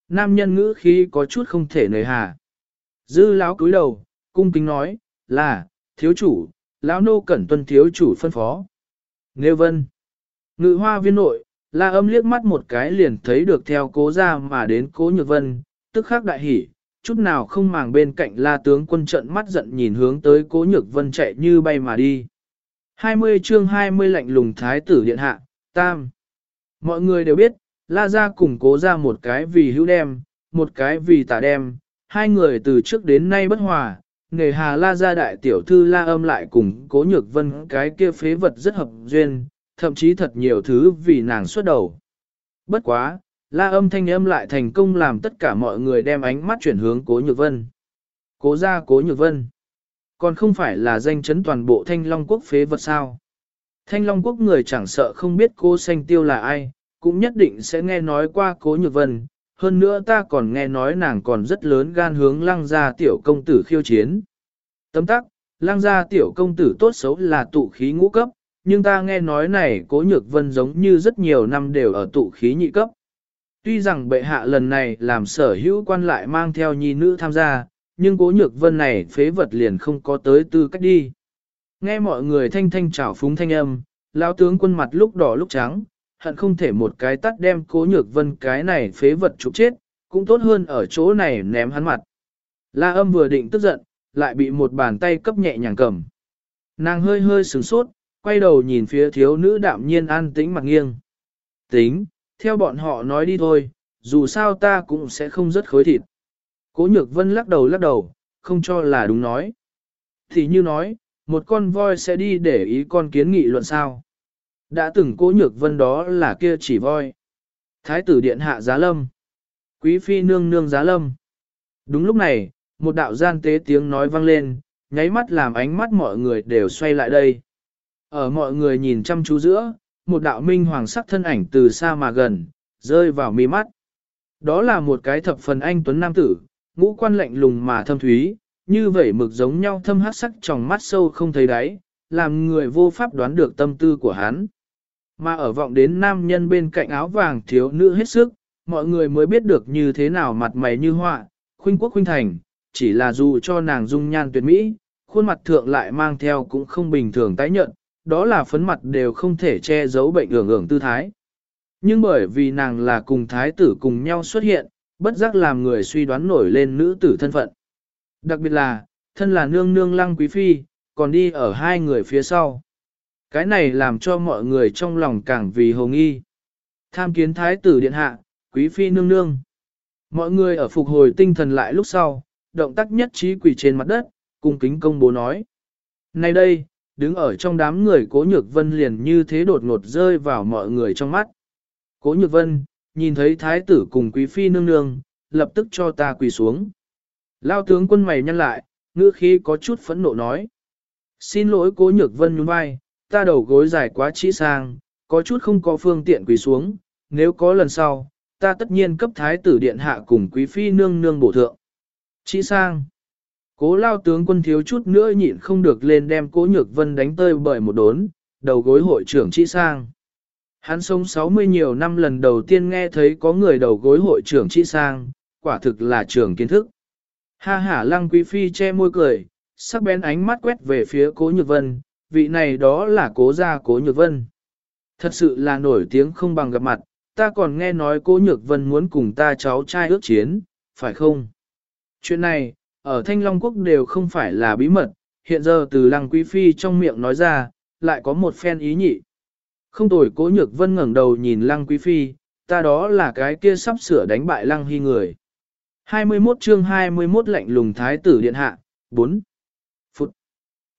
Nam nhân ngữ khí có chút không thể nời hà. Dư lão cúi đầu, cung kính nói, là, thiếu chủ, lão nô cẩn tuân thiếu chủ phân phó. Nêu vân. Ngự hoa viên nội, la âm liếc mắt một cái liền thấy được theo cố ra mà đến cố nhược vân, tức khắc đại hỉ, chút nào không màng bên cạnh la tướng quân trận mắt giận nhìn hướng tới cố nhược vân chạy như bay mà đi. 20 chương 20 lạnh lùng thái tử điện hạ, tam. Mọi người đều biết, la ra cùng cố ra một cái vì hữu đem, một cái vì tả đem, hai người từ trước đến nay bất hòa, nghề hà la gia đại tiểu thư la âm lại cùng cố nhược vân cái kia phế vật rất hợp duyên, thậm chí thật nhiều thứ vì nàng xuất đầu. Bất quá, la âm thanh âm lại thành công làm tất cả mọi người đem ánh mắt chuyển hướng cố nhược vân. Cố ra cố nhược vân. Còn không phải là danh chấn toàn bộ thanh long quốc phế vật sao. Thanh long quốc người chẳng sợ không biết cô xanh tiêu là ai, cũng nhất định sẽ nghe nói qua cố nhược vân. Hơn nữa ta còn nghe nói nàng còn rất lớn gan hướng lăng gia tiểu công tử khiêu chiến. Tấm tắc, lăng gia tiểu công tử tốt xấu là tụ khí ngũ cấp, nhưng ta nghe nói này cố nhược vân giống như rất nhiều năm đều ở tụ khí nhị cấp. Tuy rằng bệ hạ lần này làm sở hữu quan lại mang theo nhi nữ tham gia, nhưng cố nhược vân này phế vật liền không có tới tư cách đi. Nghe mọi người thanh thanh trào phúng thanh âm, lão tướng quân mặt lúc đỏ lúc trắng, hận không thể một cái tắt đem cố nhược vân cái này phế vật trục chết, cũng tốt hơn ở chỗ này ném hắn mặt. La âm vừa định tức giận, lại bị một bàn tay cấp nhẹ nhàng cầm. Nàng hơi hơi sửng sốt, quay đầu nhìn phía thiếu nữ đạm nhiên an tĩnh mặt nghiêng. Tính, theo bọn họ nói đi thôi, dù sao ta cũng sẽ không rất khối thịt. Cố nhược vân lắc đầu lắc đầu, không cho là đúng nói. Thì như nói, một con voi sẽ đi để ý con kiến nghị luận sao. Đã từng cố nhược vân đó là kia chỉ voi. Thái tử điện hạ giá lâm. Quý phi nương nương giá lâm. Đúng lúc này, một đạo gian tế tiếng nói vang lên, nháy mắt làm ánh mắt mọi người đều xoay lại đây. Ở mọi người nhìn chăm chú giữa, một đạo minh hoàng sắc thân ảnh từ xa mà gần, rơi vào mi mắt. Đó là một cái thập phần anh tuấn nam tử, ngũ quan lạnh lùng mà thâm thúy, như vậy mực giống nhau thâm hát sắc trong mắt sâu không thấy đáy, làm người vô pháp đoán được tâm tư của hắn. Mà ở vọng đến nam nhân bên cạnh áo vàng thiếu nữ hết sức, mọi người mới biết được như thế nào mặt mày như họa, khuynh quốc khuynh thành, chỉ là dù cho nàng dung nhan tuyệt mỹ, khuôn mặt thượng lại mang theo cũng không bình thường tái nhận, đó là phấn mặt đều không thể che giấu bệnh ưởng ưởng tư thái. Nhưng bởi vì nàng là cùng thái tử cùng nhau xuất hiện, bất giác làm người suy đoán nổi lên nữ tử thân phận. Đặc biệt là, thân là nương nương lăng quý phi, còn đi ở hai người phía sau. Cái này làm cho mọi người trong lòng càng vì hồ nghi. Tham kiến thái tử điện hạ, quý phi nương nương. Mọi người ở phục hồi tinh thần lại lúc sau, động tác nhất trí quỳ trên mặt đất, cung kính công bố nói. Này đây, đứng ở trong đám người cố nhược vân liền như thế đột ngột rơi vào mọi người trong mắt. Cố nhược vân, nhìn thấy thái tử cùng quý phi nương nương, lập tức cho ta quỳ xuống. Lao tướng quân mày nhăn lại, ngữ khí có chút phẫn nộ nói. Xin lỗi cố nhược vân nhún vai, ta đầu gối dài quá chỉ sang, có chút không có phương tiện quỳ xuống, nếu có lần sau, ta tất nhiên cấp thái tử điện hạ cùng quý phi nương nương bổ thượng. Chỉ sang. Cố lao tướng quân thiếu chút nữa nhịn không được lên đem cố nhược vân đánh tơi bởi một đốn, đầu gối hội trưởng chỉ sang. Hắn sống 60 nhiều năm lần đầu tiên nghe thấy có người đầu gối hội trưởng chỉ sang, quả thực là trưởng kiến thức. Ha ha lăng quý phi che môi cười, sắc bén ánh mắt quét về phía cố nhược vân, vị này đó là cố gia cố nhược vân. Thật sự là nổi tiếng không bằng gặp mặt, ta còn nghe nói cố nhược vân muốn cùng ta cháu trai ước chiến, phải không? Chuyện này, ở Thanh Long Quốc đều không phải là bí mật, hiện giờ từ lăng quý phi trong miệng nói ra, lại có một phen ý nhị. Không tồi cố nhược vân ngẩng đầu nhìn lăng quý phi, ta đó là cái kia sắp sửa đánh bại lăng hy người. 21 chương 21 lạnh lùng thái tử điện hạ, 4.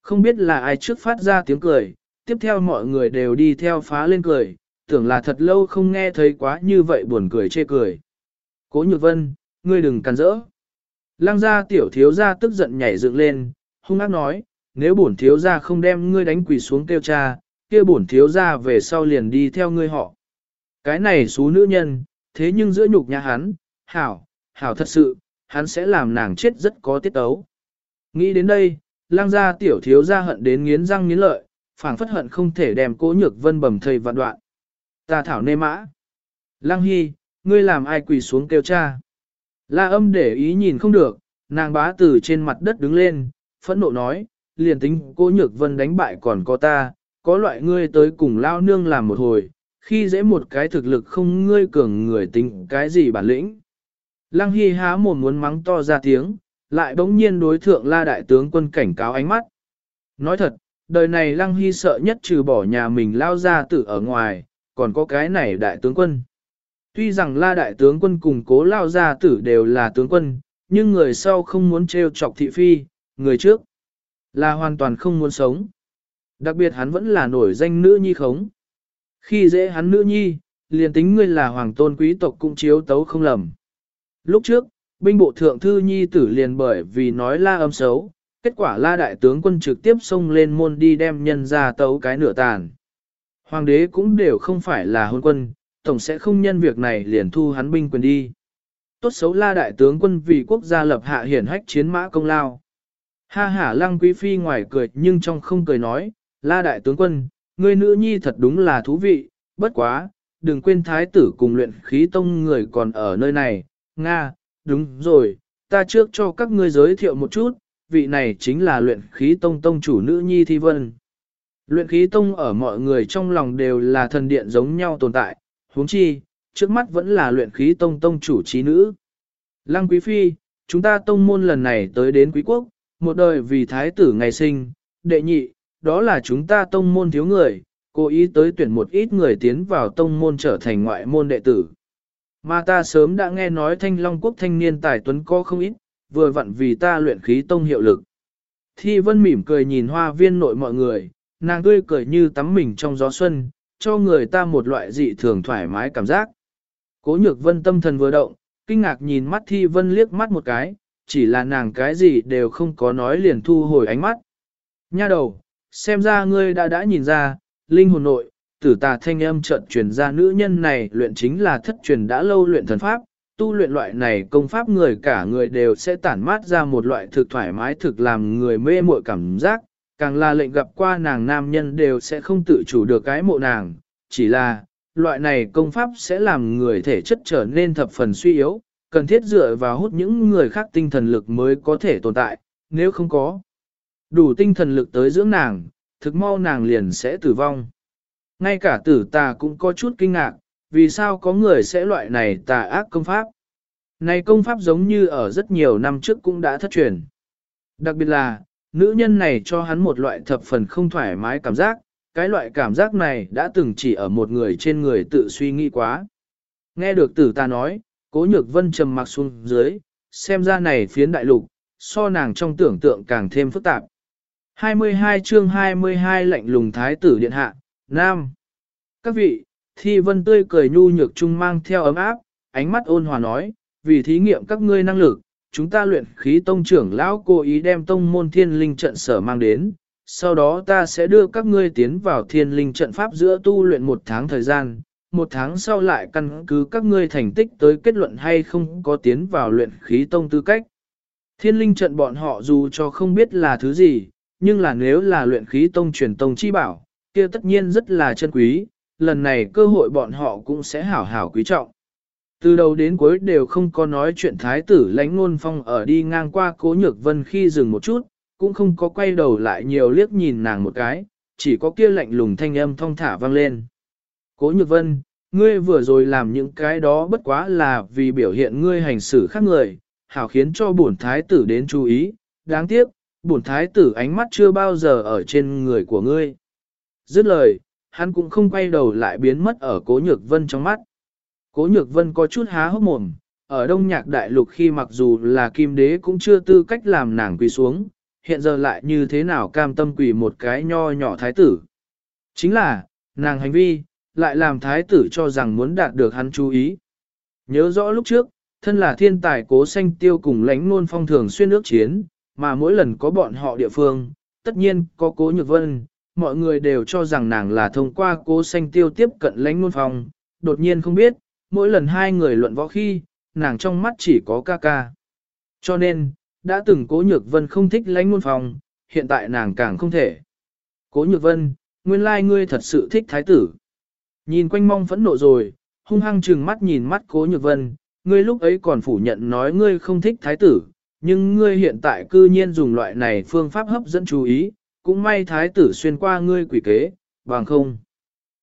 Không biết là ai trước phát ra tiếng cười, tiếp theo mọi người đều đi theo phá lên cười, tưởng là thật lâu không nghe thấy quá như vậy buồn cười chê cười. Cố nhược vân, ngươi đừng cắn rỡ. Lăng gia tiểu thiếu gia tức giận nhảy dựng lên, hung ác nói, nếu bổn thiếu gia không đem ngươi đánh quỳ xuống kêu cha, kia bổn thiếu gia về sau liền đi theo ngươi họ. Cái này xú nữ nhân, thế nhưng giữa nhục nhà hắn, hảo, hảo thật sự, hắn sẽ làm nàng chết rất có tiết tấu. Nghĩ đến đây, lang gia tiểu thiếu gia hận đến nghiến răng nghiến lợi, phảng phất hận không thể đem cố nhược vân bầm thầy vạn đoạn. Ta thảo nê mã. Lang hy, ngươi làm ai quỳ xuống kêu cha. La âm để ý nhìn không được, nàng bá từ trên mặt đất đứng lên, phẫn nộ nói, liền tính cố nhược vân đánh bại còn có ta, có loại ngươi tới cùng lao nương làm một hồi, khi dễ một cái thực lực không ngươi cường người tính cái gì bản lĩnh. Lăng Hy há mồm muốn mắng to ra tiếng, lại bỗng nhiên đối thượng la đại tướng quân cảnh cáo ánh mắt. Nói thật, đời này Lăng Hy sợ nhất trừ bỏ nhà mình lao ra tử ở ngoài, còn có cái này đại tướng quân. Tuy rằng la đại tướng quân cùng cố lao gia tử đều là tướng quân, nhưng người sau không muốn trêu chọc thị phi, người trước là hoàn toàn không muốn sống. Đặc biệt hắn vẫn là nổi danh nữ nhi khống. Khi dễ hắn nữ nhi, liền tính ngươi là hoàng tôn quý tộc cũng chiếu tấu không lầm. Lúc trước, binh bộ thượng thư nhi tử liền bởi vì nói la âm xấu, kết quả la đại tướng quân trực tiếp xông lên môn đi đem nhân ra tấu cái nửa tàn. Hoàng đế cũng đều không phải là hôn quân, tổng sẽ không nhân việc này liền thu hắn binh quyền đi. Tốt xấu la đại tướng quân vì quốc gia lập hạ hiển hách chiến mã công lao. Ha ha lăng quý phi ngoài cười nhưng trong không cười nói, la đại tướng quân, người nữ nhi thật đúng là thú vị, bất quá, đừng quên thái tử cùng luyện khí tông người còn ở nơi này, Nga, đúng rồi, ta trước cho các ngươi giới thiệu một chút, vị này chính là luyện khí tông tông chủ nữ nhi thi vân. Luyện khí tông ở mọi người trong lòng đều là thần điện giống nhau tồn tại, huống chi, trước mắt vẫn là luyện khí tông tông chủ trí nữ. Lăng quý phi, chúng ta tông môn lần này tới đến quý quốc, một đời vì thái tử ngày sinh, đệ nhị, đó là chúng ta tông môn thiếu người, cố ý tới tuyển một ít người tiến vào tông môn trở thành ngoại môn đệ tử. Mà ta sớm đã nghe nói thanh long quốc thanh niên tài tuấn có không ít, vừa vặn vì ta luyện khí tông hiệu lực. Thi vân mỉm cười nhìn hoa viên nội mọi người, nàng tươi cười như tắm mình trong gió xuân, cho người ta một loại dị thường thoải mái cảm giác. Cố nhược vân tâm thần vừa động, kinh ngạc nhìn mắt thi vân liếc mắt một cái, chỉ là nàng cái gì đều không có nói liền thu hồi ánh mắt. Nha đầu, xem ra ngươi đã đã nhìn ra, linh hồn nội, tử tà thanh âm trận truyền ra nữ nhân này luyện chính là thất truyền đã lâu luyện thần pháp, tu luyện loại này công pháp người cả người đều sẽ tản mát ra một loại thực thoải mái thực làm người mê muội cảm giác, càng là lệnh gặp qua nàng nam nhân đều sẽ không tự chủ được cái mộ nàng, chỉ là, loại này công pháp sẽ làm người thể chất trở nên thập phần suy yếu, cần thiết dựa vào hút những người khác tinh thần lực mới có thể tồn tại, nếu không có đủ tinh thần lực tới dưỡng nàng, thực mau nàng liền sẽ tử vong. Ngay cả tử tà cũng có chút kinh ngạc, vì sao có người sẽ loại này tà ác công pháp. Này công pháp giống như ở rất nhiều năm trước cũng đã thất truyền. Đặc biệt là, nữ nhân này cho hắn một loại thập phần không thoải mái cảm giác, cái loại cảm giác này đã từng chỉ ở một người trên người tự suy nghĩ quá. Nghe được tử ta nói, cố nhược vân trầm mặc xuống dưới, xem ra này phiến đại lục, so nàng trong tưởng tượng càng thêm phức tạp. 22 chương 22 lệnh lùng thái tử điện hạ, Nam. Các vị, thi vân tươi cười nhu nhược trung mang theo ấm áp, ánh mắt ôn hòa nói, vì thí nghiệm các ngươi năng lực, chúng ta luyện khí tông trưởng lão cố ý đem tông môn thiên linh trận sở mang đến, sau đó ta sẽ đưa các ngươi tiến vào thiên linh trận pháp giữa tu luyện một tháng thời gian, một tháng sau lại căn cứ các ngươi thành tích tới kết luận hay không có tiến vào luyện khí tông tư cách. Thiên linh trận bọn họ dù cho không biết là thứ gì, nhưng là nếu là luyện khí tông truyền tông chi bảo, kia tất nhiên rất là chân quý, lần này cơ hội bọn họ cũng sẽ hảo hảo quý trọng. Từ đầu đến cuối đều không có nói chuyện thái tử lãnh ngôn phong ở đi ngang qua cố nhược vân khi dừng một chút, cũng không có quay đầu lại nhiều liếc nhìn nàng một cái, chỉ có kia lạnh lùng thanh âm thong thả vang lên. Cố nhược vân, ngươi vừa rồi làm những cái đó bất quá là vì biểu hiện ngươi hành xử khác người, hảo khiến cho bổn thái tử đến chú ý, đáng tiếc, bổn thái tử ánh mắt chưa bao giờ ở trên người của ngươi. Dứt lời, hắn cũng không quay đầu lại biến mất ở cố nhược vân trong mắt. Cố nhược vân có chút há hốc mồm, ở đông nhạc đại lục khi mặc dù là kim đế cũng chưa tư cách làm nàng quỳ xuống, hiện giờ lại như thế nào cam tâm quỳ một cái nho nhỏ thái tử. Chính là, nàng hành vi, lại làm thái tử cho rằng muốn đạt được hắn chú ý. Nhớ rõ lúc trước, thân là thiên tài cố sanh tiêu cùng lãnh nôn phong thường xuyên nước chiến, mà mỗi lần có bọn họ địa phương, tất nhiên có cố nhược vân, mọi người đều cho rằng nàng là thông qua cố sanh tiêu tiếp cận lãnh ngôn phong, đột nhiên không biết, mỗi lần hai người luận võ khi, nàng trong mắt chỉ có ca ca. Cho nên, đã từng cố nhược vân không thích lãnh ngôn phong, hiện tại nàng càng không thể. Cố nhược vân, nguyên lai ngươi thật sự thích thái tử. Nhìn quanh mong phẫn nộ rồi, hung hăng trừng mắt nhìn mắt cố nhược vân, ngươi lúc ấy còn phủ nhận nói ngươi không thích thái tử, nhưng ngươi hiện tại cư nhiên dùng loại này phương pháp hấp dẫn chú ý, cũng may thái tử xuyên qua ngươi quỷ kế, bằng không.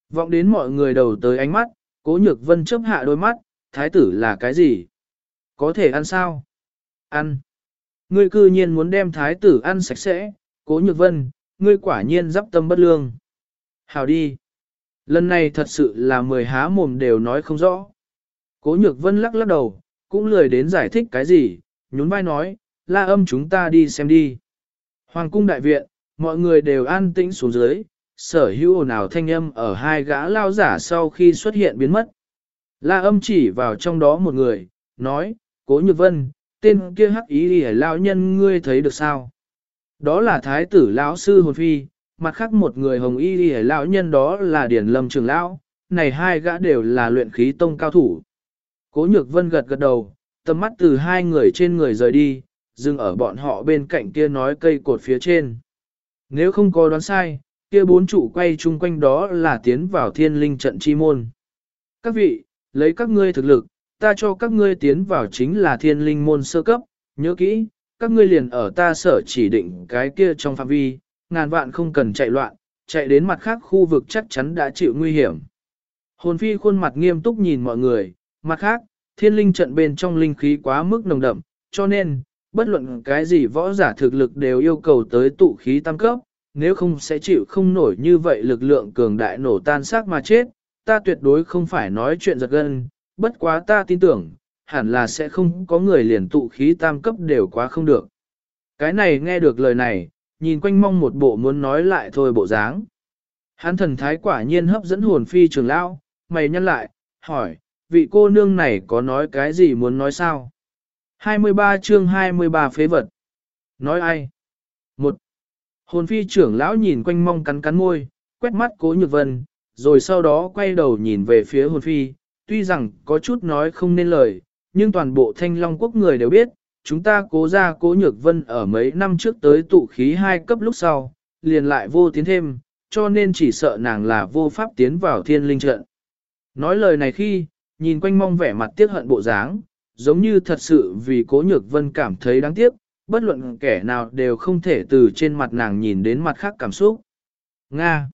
Vọng đến mọi người đầu tới ánh mắt, cố nhược vân chớp hạ đôi mắt, thái tử là cái gì? Có thể ăn sao? Ăn. Ngươi cư nhiên muốn đem thái tử ăn sạch sẽ, cố nhược vân, ngươi quả nhiên dắp tâm bất lương. Hào đi. Lần này thật sự là mười há mồm đều nói không rõ. Cố nhược vân lắc lắc đầu, cũng lười đến giải thích cái gì, nhún vai nói, la âm chúng ta đi xem đi. Hoàng cung đại viện, mọi người đều an tĩnh xuống dưới, sở hữu ồn ào thanh âm ở hai gã lao giả sau khi xuất hiện biến mất. La âm chỉ vào trong đó một người, nói, cố nhược vân, tên kia hắc ý đi lao nhân ngươi thấy được sao? Đó là thái tử lão sư hồn phi, mặt khác một người hồng y đi lão nhân đó là điển lâm trường lão, này hai gã đều là luyện khí tông cao thủ. Cố nhược vân gật gật đầu, tầm mắt từ hai người trên người rời đi, dừng ở bọn họ bên cạnh kia nói cây cột phía trên. Nếu không có đoán sai, kia bốn trụ quay chung quanh đó là tiến vào thiên linh trận chi môn. Các vị, lấy các ngươi thực lực, ta cho các ngươi tiến vào chính là thiên linh môn sơ cấp, nhớ kỹ, các ngươi liền ở ta sở chỉ định cái kia trong phạm vi, ngàn vạn không cần chạy loạn, chạy đến mặt khác khu vực chắc chắn đã chịu nguy hiểm. Hồn phi khuôn mặt nghiêm túc nhìn mọi người, mặt khác, thiên linh trận bên trong linh khí quá mức nồng đậm, cho nên, bất luận cái gì võ giả thực lực đều yêu cầu tới tụ khí tam cấp, nếu không sẽ chịu không nổi như vậy lực lượng cường đại nổ tan xác mà chết, ta tuyệt đối không phải nói chuyện giật gân, bất quá ta tin tưởng, hẳn là sẽ không có người liền tụ khí tam cấp đều quá không được. Cái này nghe được lời này, nhìn quanh mong một bộ muốn nói lại thôi bộ dáng. Hắn thần thái quả nhiên hấp dẫn hồn phi trường lão, mày nhăn lại, hỏi, vị cô nương này có nói cái gì muốn nói sao? 23 chương 23 phế vật. Nói ai? Một. Hồn phi trưởng lão nhìn quanh mong cắn cắn môi, quét mắt cố nhược vân, rồi sau đó quay đầu nhìn về phía hồn phi, tuy rằng có chút nói không nên lời, nhưng toàn bộ thanh long quốc người đều biết, chúng ta cố ra cố nhược vân ở mấy năm trước tới tụ khí hai cấp lúc sau, liền lại vô tiến thêm, cho nên chỉ sợ nàng là vô pháp tiến vào thiên linh trận. Nói lời này khi, nhìn quanh mong vẻ mặt tiếc hận bộ dáng, giống như thật sự vì cố nhược vân cảm thấy đáng tiếc, bất luận kẻ nào đều không thể từ trên mặt nàng nhìn đến mặt khác cảm xúc. Nga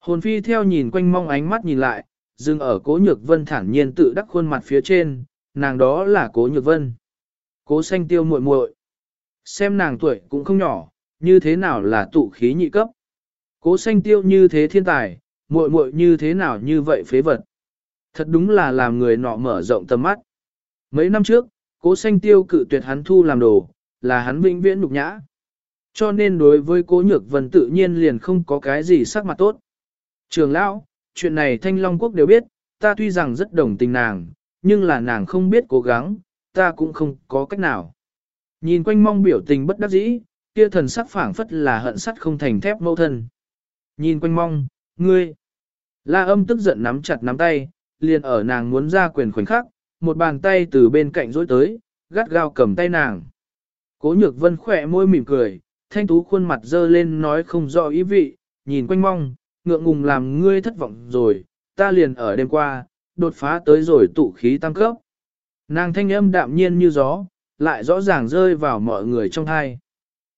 Hồn phi theo nhìn quanh mong ánh mắt nhìn lại, dừng ở cố nhược vân thản nhiên tự đắc khuôn mặt phía trên, nàng đó là cố nhược vân. Cố xanh tiêu muội muội Xem nàng tuổi cũng không nhỏ, như thế nào là tụ khí nhị cấp. Cố xanh tiêu như thế thiên tài, muội muội như thế nào như vậy phế vật. Thật đúng là làm người nọ mở rộng tầm mắt. Mấy năm trước, cố xanh tiêu cự tuyệt hắn thu làm đồ, là hắn vĩnh viễn nhục nhã. Cho nên đối với cố nhược vân tự nhiên liền không có cái gì sắc mặt tốt. Trường lão, chuyện này thanh long quốc đều biết, ta tuy rằng rất đồng tình nàng, nhưng là nàng không biết cố gắng, ta cũng không có cách nào. Nhìn quanh mong biểu tình bất đắc dĩ, kia thần sắc phảng phất là hận sắt không thành thép mâu thân. Nhìn quanh mong, ngươi. La âm tức giận nắm chặt nắm tay, liền ở nàng muốn ra quyền khoảnh khắc, một bàn tay từ bên cạnh rối tới, gắt gao cầm tay nàng. Cố nhược vân khỏe môi mỉm cười, thanh tú khuôn mặt dơ lên nói không rõ ý vị, nhìn quanh mong, ngượng ngùng làm ngươi thất vọng rồi, ta liền ở đêm qua, đột phá tới rồi tụ khí tăng cấp. Nàng thanh âm đạm nhiên như gió, lại rõ ràng rơi vào mọi người trong thai.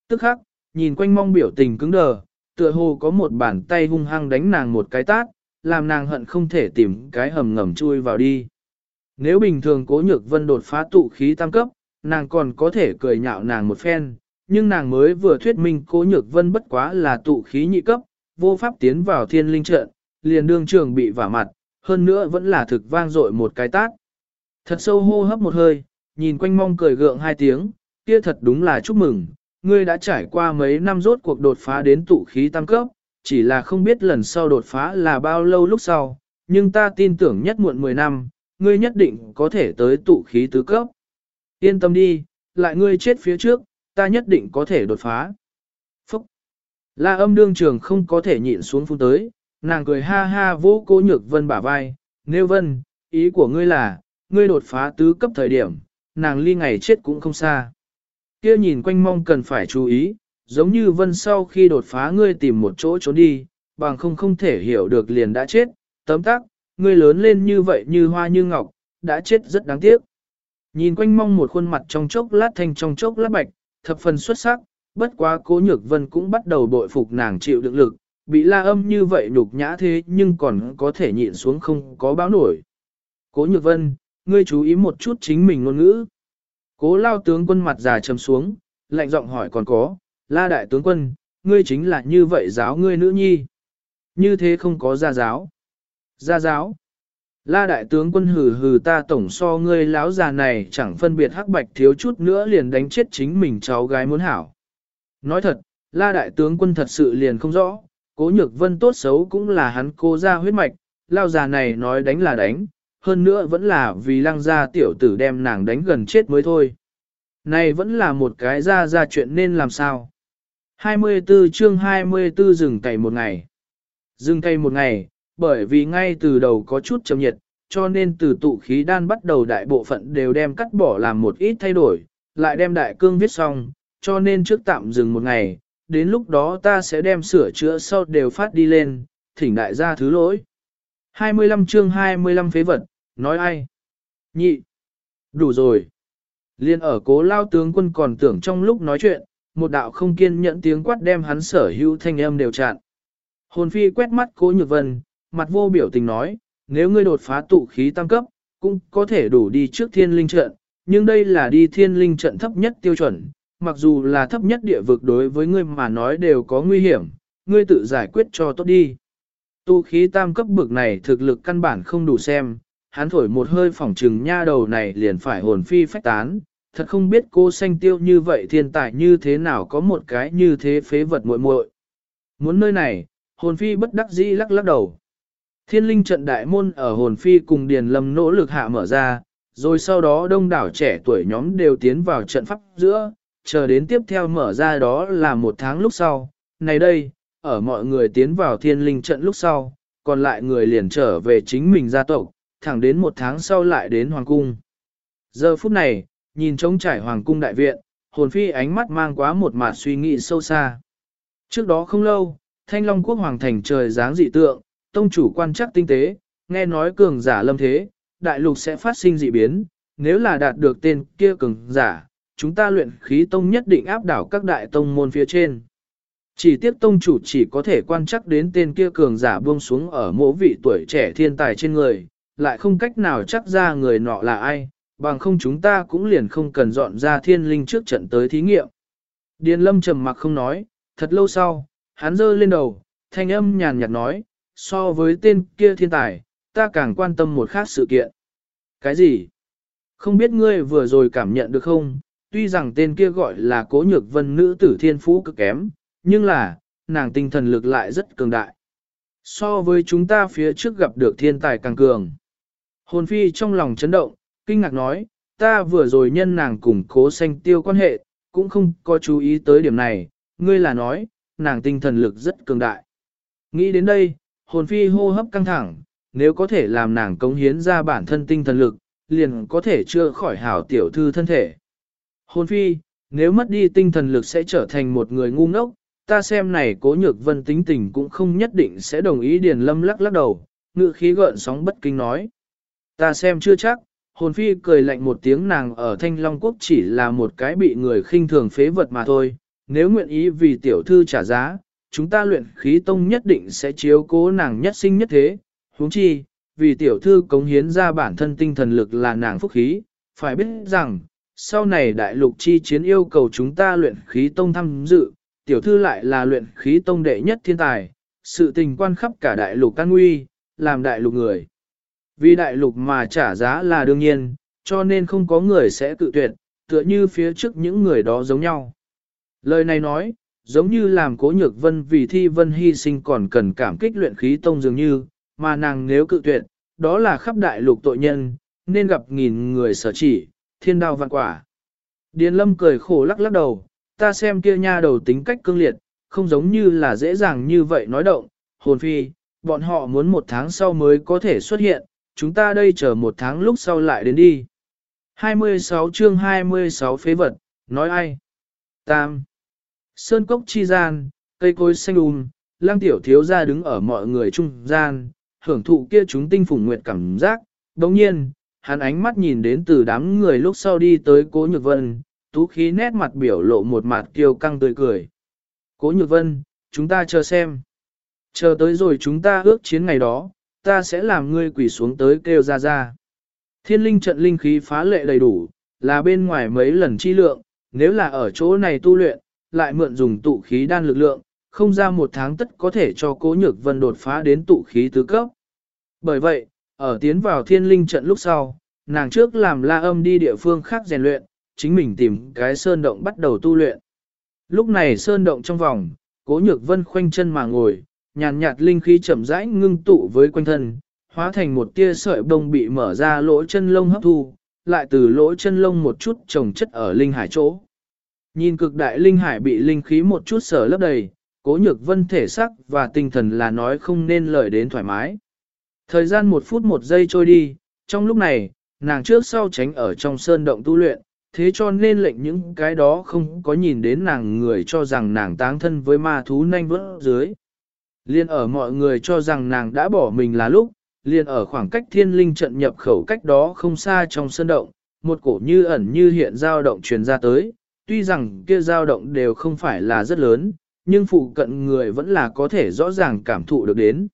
Tức khắc, nhìn quanh mong biểu tình cứng đờ, tựa hồ có một bàn tay hung hăng đánh nàng một cái tát, làm nàng hận không thể tìm cái hầm ngầm chui vào đi. Nếu bình thường cố nhược vân đột phá tụ khí tam cấp, nàng còn có thể cười nhạo nàng một phen, nhưng nàng mới vừa thuyết minh cố nhược vân bất quá là tụ khí nhị cấp, vô pháp tiến vào thiên linh trận, liền đương trường bị vả mặt, hơn nữa vẫn là thực vang dội một cái tát. Thật sâu hô hấp một hơi, nhìn quanh mong cười gượng hai tiếng, kia thật đúng là chúc mừng, ngươi đã trải qua mấy năm rốt cuộc đột phá đến tụ khí tam cấp, chỉ là không biết lần sau đột phá là bao lâu lúc sau, nhưng ta tin tưởng nhất muộn 10 năm, ngươi nhất định có thể tới tụ khí tứ cấp. Yên tâm đi, lại ngươi chết phía trước, ta nhất định có thể đột phá. Phúc! La âm đương trường không có thể nhịn xuống phun tới, nàng cười ha ha vô cố nhược vân bả vai, nêu vân, ý của ngươi là, ngươi đột phá tứ cấp thời điểm, nàng ly ngày chết cũng không xa. Kia nhìn quanh mong cần phải chú ý, giống như vân sau khi đột phá ngươi tìm một chỗ trốn đi, bằng không không thể hiểu được liền đã chết, tấm tắc, ngươi lớn lên như vậy như hoa như ngọc, đã chết rất đáng tiếc. Nhìn quanh mong một khuôn mặt trong chốc lát thanh trong chốc lát bạch, thập phần xuất sắc, bất quá cố nhược vân cũng bắt đầu bội phục nàng chịu đựng lực, bị la âm như vậy nhục nhã thế nhưng còn có thể nhịn xuống không có báo nổi. Cố nhược vân, ngươi chú ý một chút chính mình ngôn ngữ. Cố lao tướng quân mặt già trầm xuống, lạnh giọng hỏi còn có, la đại tướng quân, ngươi chính là như vậy giáo ngươi nữ nhi. Như thế không có gia giáo. Gia giáo. La đại tướng quân hừ hừ ta tổng so ngươi láo già này chẳng phân biệt hắc bạch thiếu chút nữa liền đánh chết chính mình cháu gái muốn hảo. Nói thật, la đại tướng quân thật sự liền không rõ, cố nhược vân tốt xấu cũng là hắn cô ra huyết mạch, lao già này nói đánh là đánh, hơn nữa vẫn là vì lăng gia tiểu tử đem nàng đánh gần chết mới thôi. Này vẫn là một cái ra ra chuyện nên làm sao. 24 chương 24 dừng cày một ngày. Dừng cày một ngày, bởi vì ngay từ đầu có chút chậm nhiệt, cho nên từ tụ khí đan bắt đầu đại bộ phận đều đem cắt bỏ làm một ít thay đổi, lại đem đại cương viết xong, cho nên trước tạm dừng một ngày, đến lúc đó ta sẽ đem sửa chữa sau đều phát đi lên, thỉnh đại gia thứ lỗi. 25 chương 25 phế vật, nói ai? Nhị. Đủ rồi. Liên ở cố lao tướng quân còn tưởng trong lúc nói chuyện, một đạo không kiên nhẫn tiếng quát đem hắn sở hữu thanh âm đều chặn. Hồn phi quét mắt cố nhược vân, mặt vô biểu tình nói, nếu ngươi đột phá tụ khí tăng cấp, cũng có thể đủ đi trước thiên linh trận, nhưng đây là đi thiên linh trận thấp nhất tiêu chuẩn, mặc dù là thấp nhất địa vực đối với ngươi mà nói đều có nguy hiểm, ngươi tự giải quyết cho tốt đi. Tu khí tam cấp bực này thực lực căn bản không đủ xem, hắn thổi một hơi phỏng trừng nha đầu này liền phải hồn phi phách tán, thật không biết cô xanh tiêu như vậy thiên tài như thế nào có một cái như thế phế vật muội muội. Muốn nơi này, hồn phi bất đắc dĩ lắc lắc đầu. Thiên linh trận đại môn ở hồn phi cùng Điền Lâm nỗ lực hạ mở ra, rồi sau đó đông đảo trẻ tuổi nhóm đều tiến vào trận pháp giữa, chờ đến tiếp theo mở ra đó là một tháng lúc sau. Này đây, ở mọi người tiến vào thiên linh trận lúc sau, còn lại người liền trở về chính mình gia tộc, thẳng đến một tháng sau lại đến Hoàng Cung. Giờ phút này, nhìn trống trải Hoàng Cung đại viện, hồn phi ánh mắt mang quá một mạt suy nghĩ sâu xa. Trước đó không lâu, Thanh Long Quốc Hoàng Thành trời dáng dị tượng, tông chủ quan chắc tinh tế, nghe nói cường giả lâm thế, đại lục sẽ phát sinh dị biến, nếu là đạt được tên kia cường giả, chúng ta luyện khí tông nhất định áp đảo các đại tông môn phía trên. Chỉ tiếc tông chủ chỉ có thể quan chắc đến tên kia cường giả buông xuống ở mỗi vị tuổi trẻ thiên tài trên người, lại không cách nào chắc ra người nọ là ai, bằng không chúng ta cũng liền không cần dọn ra thiên linh trước trận tới thí nghiệm. Điền lâm trầm mặc không nói, thật lâu sau, hắn giơ lên đầu, thanh âm nhàn nhạt nói, so với tên kia thiên tài, ta càng quan tâm một khác sự kiện. Cái gì? Không biết ngươi vừa rồi cảm nhận được không, tuy rằng tên kia gọi là cố nhược vân nữ tử thiên phú cực kém, nhưng là, nàng tinh thần lực lại rất cường đại. So với chúng ta phía trước gặp được thiên tài càng cường. Hồn phi trong lòng chấn động, kinh ngạc nói, ta vừa rồi nhân nàng cùng cố sanh tiêu quan hệ, cũng không có chú ý tới điểm này, ngươi là nói, nàng tinh thần lực rất cường đại. Nghĩ đến đây, hồn phi hô hấp căng thẳng, nếu có thể làm nàng cống hiến ra bản thân tinh thần lực, liền có thể chưa khỏi hảo tiểu thư thân thể. Hồn phi, nếu mất đi tinh thần lực sẽ trở thành một người ngu ngốc, ta xem này cố nhược vân tính tình cũng không nhất định sẽ đồng ý điền lâm lắc lắc đầu, ngự khí gợn sóng bất kinh nói. Ta xem chưa chắc, hồn phi cười lạnh một tiếng nàng ở thanh long quốc chỉ là một cái bị người khinh thường phế vật mà thôi, nếu nguyện ý vì tiểu thư trả giá, chúng ta luyện khí tông nhất định sẽ chiếu cố nàng nhất sinh nhất thế, huống chi, vì tiểu thư cống hiến ra bản thân tinh thần lực là nàng phúc khí, phải biết rằng, sau này đại lục chi chiến yêu cầu chúng ta luyện khí tông tham dự, tiểu thư lại là luyện khí tông đệ nhất thiên tài, sự tình quan khắp cả đại lục can nguy, làm đại lục người. Vì đại lục mà trả giá là đương nhiên, cho nên không có người sẽ tự tuyệt, tựa như phía trước những người đó giống nhau. Lời này nói, giống như làm cố nhược vân vì thi vân hy sinh còn cần cảm kích luyện khí tông dường như, mà nàng nếu cự tuyệt, đó là khắp đại lục tội nhân, nên gặp nghìn người sở chỉ, thiên đao vạn quả. Điền lâm cười khổ lắc lắc đầu, ta xem kia nha đầu tính cách cương liệt, không giống như là dễ dàng như vậy nói động, hồn phi, bọn họ muốn một tháng sau mới có thể xuất hiện, chúng ta đây chờ một tháng lúc sau lại đến đi. 26 chương 26 phế vật, nói ai? Tam. Sơn cốc chi gian, cây cối xanh um, lang tiểu thiếu ra đứng ở mọi người trung gian, hưởng thụ kia chúng tinh phùng nguyệt cảm giác. Đồng nhiên, hắn ánh mắt nhìn đến từ đám người lúc sau đi tới cố nhược vân, tú khí nét mặt biểu lộ một mặt kiêu căng tươi cười. Cố nhược vân, chúng ta chờ xem. Chờ tới rồi chúng ta ước chiến ngày đó, ta sẽ làm ngươi quỷ xuống tới kêu ra ra. Thiên linh trận linh khí phá lệ đầy đủ, là bên ngoài mấy lần chi lượng, nếu là ở chỗ này tu luyện, lại mượn dùng tụ khí đan lực lượng, không ra một tháng tất có thể cho cố nhược vân đột phá đến tụ khí tứ cấp. Bởi vậy, ở tiến vào thiên linh trận lúc sau, nàng trước làm la âm đi địa phương khác rèn luyện, chính mình tìm cái sơn động bắt đầu tu luyện. Lúc này sơn động trong vòng, cố nhược vân khoanh chân mà ngồi, nhàn nhạt linh khí chậm rãi ngưng tụ với quanh thân, hóa thành một tia sợi bông bị mở ra lỗ chân lông hấp thu, lại từ lỗ chân lông một chút trồng chất ở linh hải chỗ. Nhìn cực đại linh hải bị linh khí một chút sở lấp đầy, cố nhược vân thể sắc và tinh thần là nói không nên lời đến thoải mái. Thời gian một phút một giây trôi đi, trong lúc này, nàng trước sau tránh ở trong sơn động tu luyện, thế cho nên lệnh những cái đó không có nhìn đến nàng người cho rằng nàng táng thân với ma thú nanh vỡ dưới. Liên ở mọi người cho rằng nàng đã bỏ mình là lúc, liền ở khoảng cách thiên linh trận nhập khẩu cách đó không xa trong sơn động, một cổ như ẩn như hiện dao động truyền ra tới, tuy rằng kia dao động đều không phải là rất lớn, nhưng phụ cận người vẫn là có thể rõ ràng cảm thụ được đến.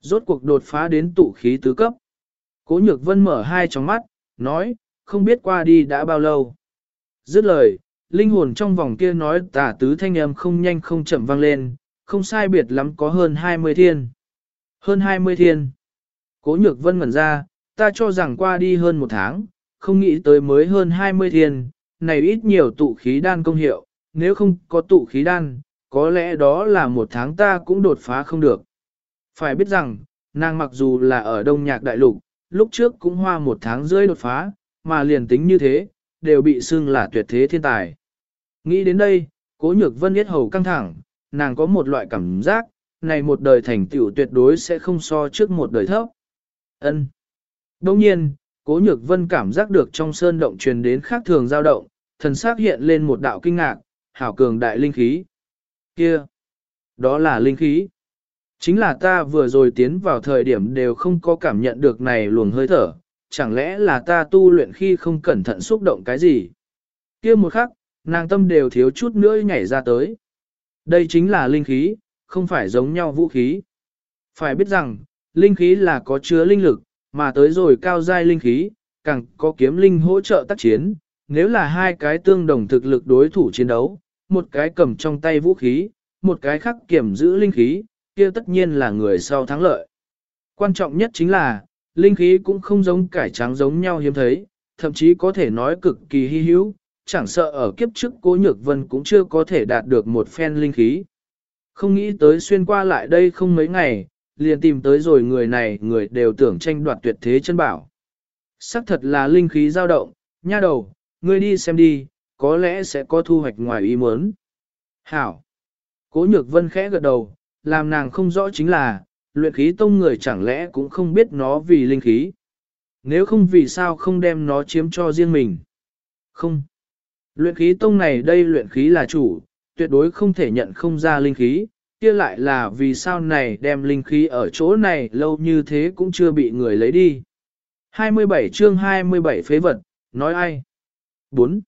Rốt cuộc đột phá đến tụ khí tứ cấp. Cố nhược vân mở hai tròng mắt, nói, không biết qua đi đã bao lâu. Dứt lời, linh hồn trong vòng kia nói tả tứ thanh âm không nhanh không chậm vang lên, không sai biệt lắm có hơn 20 thiên. Hơn 20 thiên. Cố nhược vân ngẩn ra, ta cho rằng qua đi hơn một tháng, không nghĩ tới mới hơn 20 thiên, này ít nhiều tụ khí đan công hiệu, nếu không có tụ khí đan, có lẽ đó là một tháng ta cũng đột phá không được. Phải biết rằng, nàng mặc dù là ở Đông Nhạc Đại Lục, lúc trước cũng hoa một tháng rưỡi đột phá, mà liền tính như thế, đều bị xưng là tuyệt thế thiên tài. Nghĩ đến đây, cố nhược vân yết hầu căng thẳng, nàng có một loại cảm giác, này một đời thành tựu tuyệt đối sẽ không so trước một đời thấp. Ân. Đồng nhiên, cố nhược vân cảm giác được trong sơn động truyền đến khác thường dao động, thần xác hiện lên một đạo kinh ngạc, hảo cường đại linh khí. Kia! Đó là linh khí. Chính là ta vừa rồi tiến vào thời điểm đều không có cảm nhận được này luồng hơi thở, chẳng lẽ là ta tu luyện khi không cẩn thận xúc động cái gì? Kia một khắc, nàng tâm đều thiếu chút nữa nhảy ra tới. Đây chính là linh khí, không phải giống nhau vũ khí. Phải biết rằng, linh khí là có chứa linh lực, mà tới rồi cao giai linh khí, càng có kiếm linh hỗ trợ tác chiến. Nếu là hai cái tương đồng thực lực đối thủ chiến đấu, một cái cầm trong tay vũ khí, một cái khác kiểm giữ linh khí, kia tất nhiên là người sau thắng lợi. Quan trọng nhất chính là, linh khí cũng không giống cải trắng giống nhau hiếm thấy, thậm chí có thể nói cực kỳ hy hữu, chẳng sợ ở kiếp trước cố nhược vân cũng chưa có thể đạt được một phen linh khí. Không nghĩ tới xuyên qua lại đây không mấy ngày, liền tìm tới rồi người này người đều tưởng tranh đoạt tuyệt thế chân bảo. Sắc thật là linh khí dao động, nha đầu, ngươi đi xem đi, có lẽ sẽ có thu hoạch ngoài ý muốn. Hảo! Cố nhược vân khẽ gật đầu, làm nàng không rõ chính là, luyện khí tông người chẳng lẽ cũng không biết nó vì linh khí. Nếu không vì sao không đem nó chiếm cho riêng mình. Không. Luyện khí tông này đây luyện khí là chủ, tuyệt đối không thể nhận không ra linh khí, kia lại là vì sao này đem linh khí ở chỗ này lâu như thế cũng chưa bị người lấy đi. 27 chương 27 phế vật, nói ai? 4.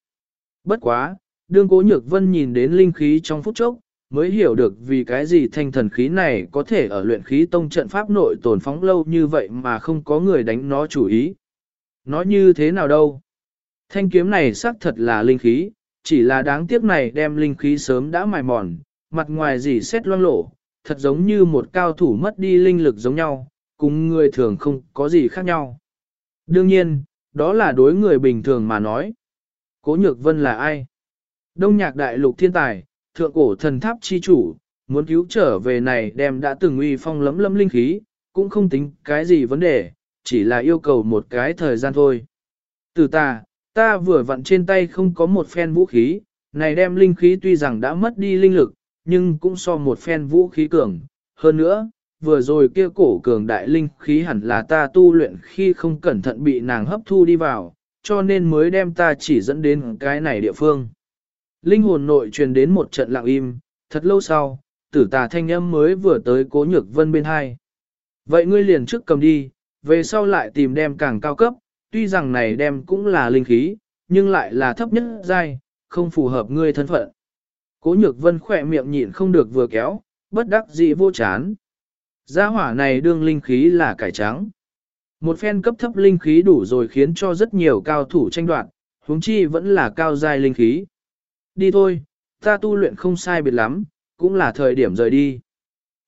Bất quá, đương cố nhược vân nhìn đến linh khí trong phút chốc, mới hiểu được vì cái gì thanh thần khí này có thể ở luyện khí tông trận pháp nội tồn phóng lâu như vậy mà không có người đánh nó chủ ý. Nó như thế nào đâu? Thanh kiếm này xác thật là linh khí, chỉ là đáng tiếc này đem linh khí sớm đã mài mòn, mặt ngoài gì xét loang lổ, thật giống như một cao thủ mất đi linh lực giống nhau, cùng người thường không có gì khác nhau. Đương nhiên, đó là đối người bình thường mà nói. Cố Nhược Vân là ai? Đông nhạc đại lục thiên tài, thượng cổ thần tháp chi chủ, muốn cứu trở về này đem đã từng uy phong lấm lấm linh khí, cũng không tính cái gì vấn đề, chỉ là yêu cầu một cái thời gian thôi. Từ ta, ta vừa vặn trên tay không có một phen vũ khí, này đem linh khí tuy rằng đã mất đi linh lực, nhưng cũng so một phen vũ khí cường. Hơn nữa, vừa rồi kia cổ cường đại linh khí hẳn là ta tu luyện khi không cẩn thận bị nàng hấp thu đi vào, cho nên mới đem ta chỉ dẫn đến cái này địa phương. Linh hồn nội truyền đến một trận lặng im, thật lâu sau, tử tà thanh âm mới vừa tới cố nhược vân bên hai. Vậy ngươi liền trước cầm đi, về sau lại tìm đem càng cao cấp, tuy rằng này đem cũng là linh khí, nhưng lại là thấp nhất giai, không phù hợp ngươi thân phận. Cố nhược vân khỏe miệng nhịn không được vừa kéo, bất đắc dĩ vô chán. Gia hỏa này đương linh khí là cải trắng. Một phen cấp thấp linh khí đủ rồi khiến cho rất nhiều cao thủ tranh đoạt, huống chi vẫn là cao giai linh khí. Đi thôi, ta tu luyện không sai biệt lắm, cũng là thời điểm rời đi.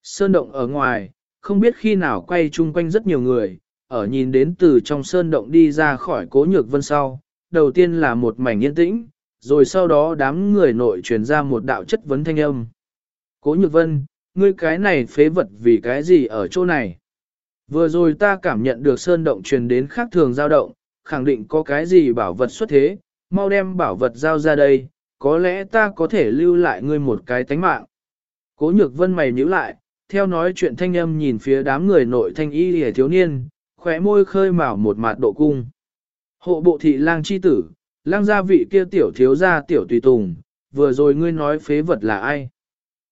Sơn động ở ngoài, không biết khi nào quay chung quanh rất nhiều người, ở nhìn đến từ trong sơn động đi ra khỏi cố nhược vân sau. Đầu tiên là một mảnh yên tĩnh, rồi sau đó đám người nội truyền ra một đạo chất vấn thanh âm. Cố nhược vân, ngươi cái này phế vật vì cái gì ở chỗ này? Vừa rồi ta cảm nhận được sơn động truyền đến khác thường dao động, khẳng định có cái gì bảo vật xuất thế, mau đem bảo vật giao ra đây, có lẽ ta có thể lưu lại ngươi một cái tánh mạng. Cố nhược vân mày nhíu lại, theo nói chuyện thanh âm nhìn phía đám người nội thanh y hề thiếu niên, khóe môi khơi mào một mặt độ cung. Hộ bộ thị lang chi tử, lang gia vị kia tiểu thiếu gia tiểu tùy tùng, vừa rồi ngươi nói phế vật là ai?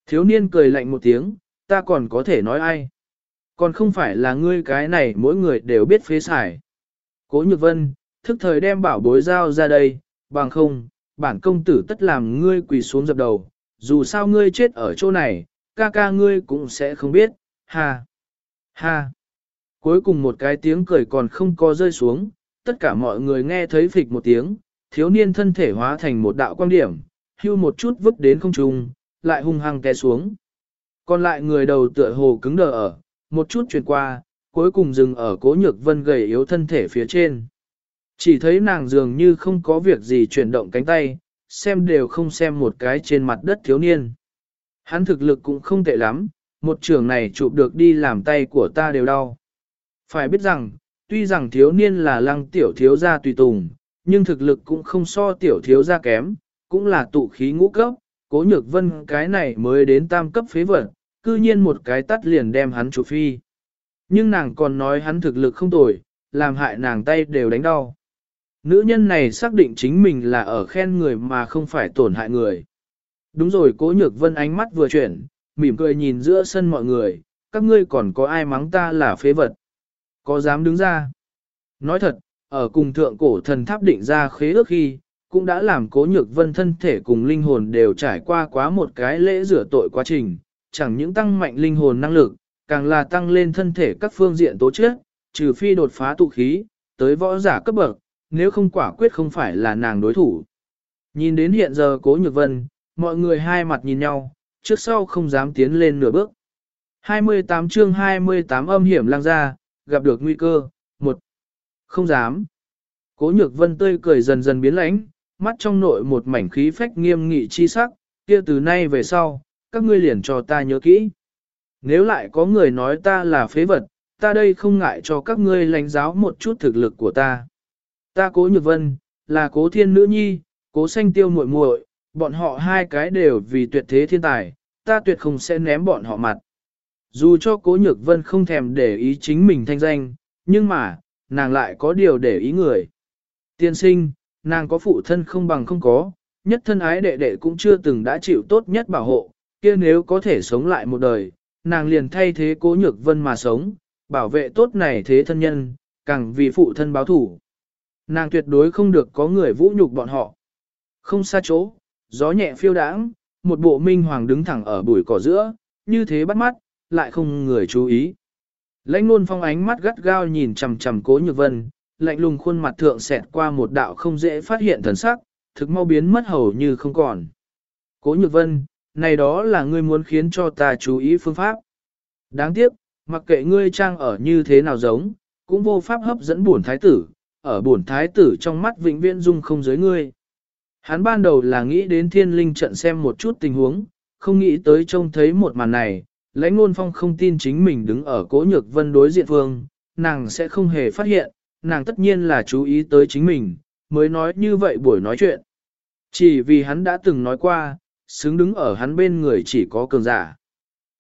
Thiếu niên cười lạnh một tiếng, ta còn có thể nói ai? Còn không phải là ngươi cái này mỗi người đều biết phế xài. Cố nhược vân, thức thời đem bảo bối giao ra đây, bằng không, bản công tử tất làm ngươi quỳ xuống dập đầu, dù sao ngươi chết ở chỗ này, ca ca ngươi cũng sẽ không biết, ha, ha. Cuối cùng một cái tiếng cười còn không có rơi xuống, tất cả mọi người nghe thấy phịch một tiếng, thiếu niên thân thể hóa thành một đạo quan điểm, hưu một chút vứt đến không trung, lại hung hăng té xuống. Còn lại người đầu tựa hồ cứng đờ ở, một chút chuyển qua, cuối cùng dừng ở cố nhược vân gầy yếu thân thể phía trên. Chỉ thấy nàng dường như không có việc gì chuyển động cánh tay, xem đều không xem một cái trên mặt đất thiếu niên. Hắn thực lực cũng không tệ lắm, một trường này chụp được đi làm tay của ta đều đau. Phải biết rằng, tuy rằng thiếu niên là lăng tiểu thiếu gia tùy tùng, nhưng thực lực cũng không so tiểu thiếu gia kém, cũng là tụ khí ngũ cấp, cố nhược vân cái này mới đến tam cấp phế vật, cư nhiên một cái tắt liền đem hắn chủ phi. Nhưng nàng còn nói hắn thực lực không tồi, làm hại nàng tay đều đánh đau. Nữ nhân này xác định chính mình là ở khen người mà không phải tổn hại người. Đúng rồi cố nhược vân ánh mắt vừa chuyển, mỉm cười nhìn giữa sân mọi người, các ngươi còn có ai mắng ta là phế vật. Có dám đứng ra? Nói thật, ở cùng thượng cổ thần tháp định ra khế ước khi, cũng đã làm cố nhược vân thân thể cùng linh hồn đều trải qua quá một cái lễ rửa tội quá trình, chẳng những tăng mạnh linh hồn năng lực, càng là tăng lên thân thể các phương diện tố chất, trừ phi đột phá tụ khí, tới võ giả cấp bậc, nếu không quả quyết không phải là nàng đối thủ. Nhìn đến hiện giờ cố nhược vân, mọi người hai mặt nhìn nhau, trước sau không dám tiến lên nửa bước. 28 chương 28 âm hiểm lang ra, gặp được nguy cơ, không dám. Cố nhược vân tươi cười dần dần biến lãnh, mắt trong nội một mảnh khí phách nghiêm nghị chi sắc, kia từ nay về sau, các ngươi liền cho ta nhớ kỹ. Nếu lại có người nói ta là phế vật, ta đây không ngại cho các ngươi lãnh giáo một chút thực lực của ta. Ta cố nhược vân, là cố thiên nữ nhi, cố xanh tiêu muội muội, bọn họ hai cái đều vì tuyệt thế thiên tài, ta tuyệt không sẽ ném bọn họ mặt. Dù cho cố nhược vân không thèm để ý chính mình thanh danh, nhưng mà, nàng lại có điều để ý người. Tiên sinh, nàng có phụ thân không bằng không có, nhất thân ái đệ đệ cũng chưa từng đã chịu tốt nhất bảo hộ, kia nếu có thể sống lại một đời, nàng liền thay thế cố nhược vân mà sống, bảo vệ tốt này thế thân nhân, càng vì phụ thân báo thủ. Nàng tuyệt đối không được có người vũ nhục bọn họ. Không xa chỗ, gió nhẹ phiêu đãng, một bộ minh hoàng đứng thẳng ở bụi cỏ giữa, như thế bắt mắt, lại không người chú ý. Lãnh luôn phong ánh mắt gắt gao nhìn chằm chằm cố nhược vân, lạnh lùng khuôn mặt thượng xẹt qua một đạo không dễ phát hiện thần sắc, thực mau biến mất hầu như không còn. Cố nhược vân, này đó là ngươi muốn khiến cho ta chú ý phương pháp. Đáng tiếc, mặc kệ ngươi trang ở như thế nào giống, cũng vô pháp hấp dẫn bổn thái tử, ở bổn thái tử trong mắt vĩnh viễn dung không giới ngươi. Hắn ban đầu là nghĩ đến thiên linh trận xem một chút tình huống, không nghĩ tới trông thấy một màn này, lãnh ngôn phong không tin chính mình đứng ở cố nhược vân đối diện phương, nàng sẽ không hề phát hiện, nàng tất nhiên là chú ý tới chính mình, mới nói như vậy buổi nói chuyện. Chỉ vì hắn đã từng nói qua, xứng đứng ở hắn bên người chỉ có cường giả.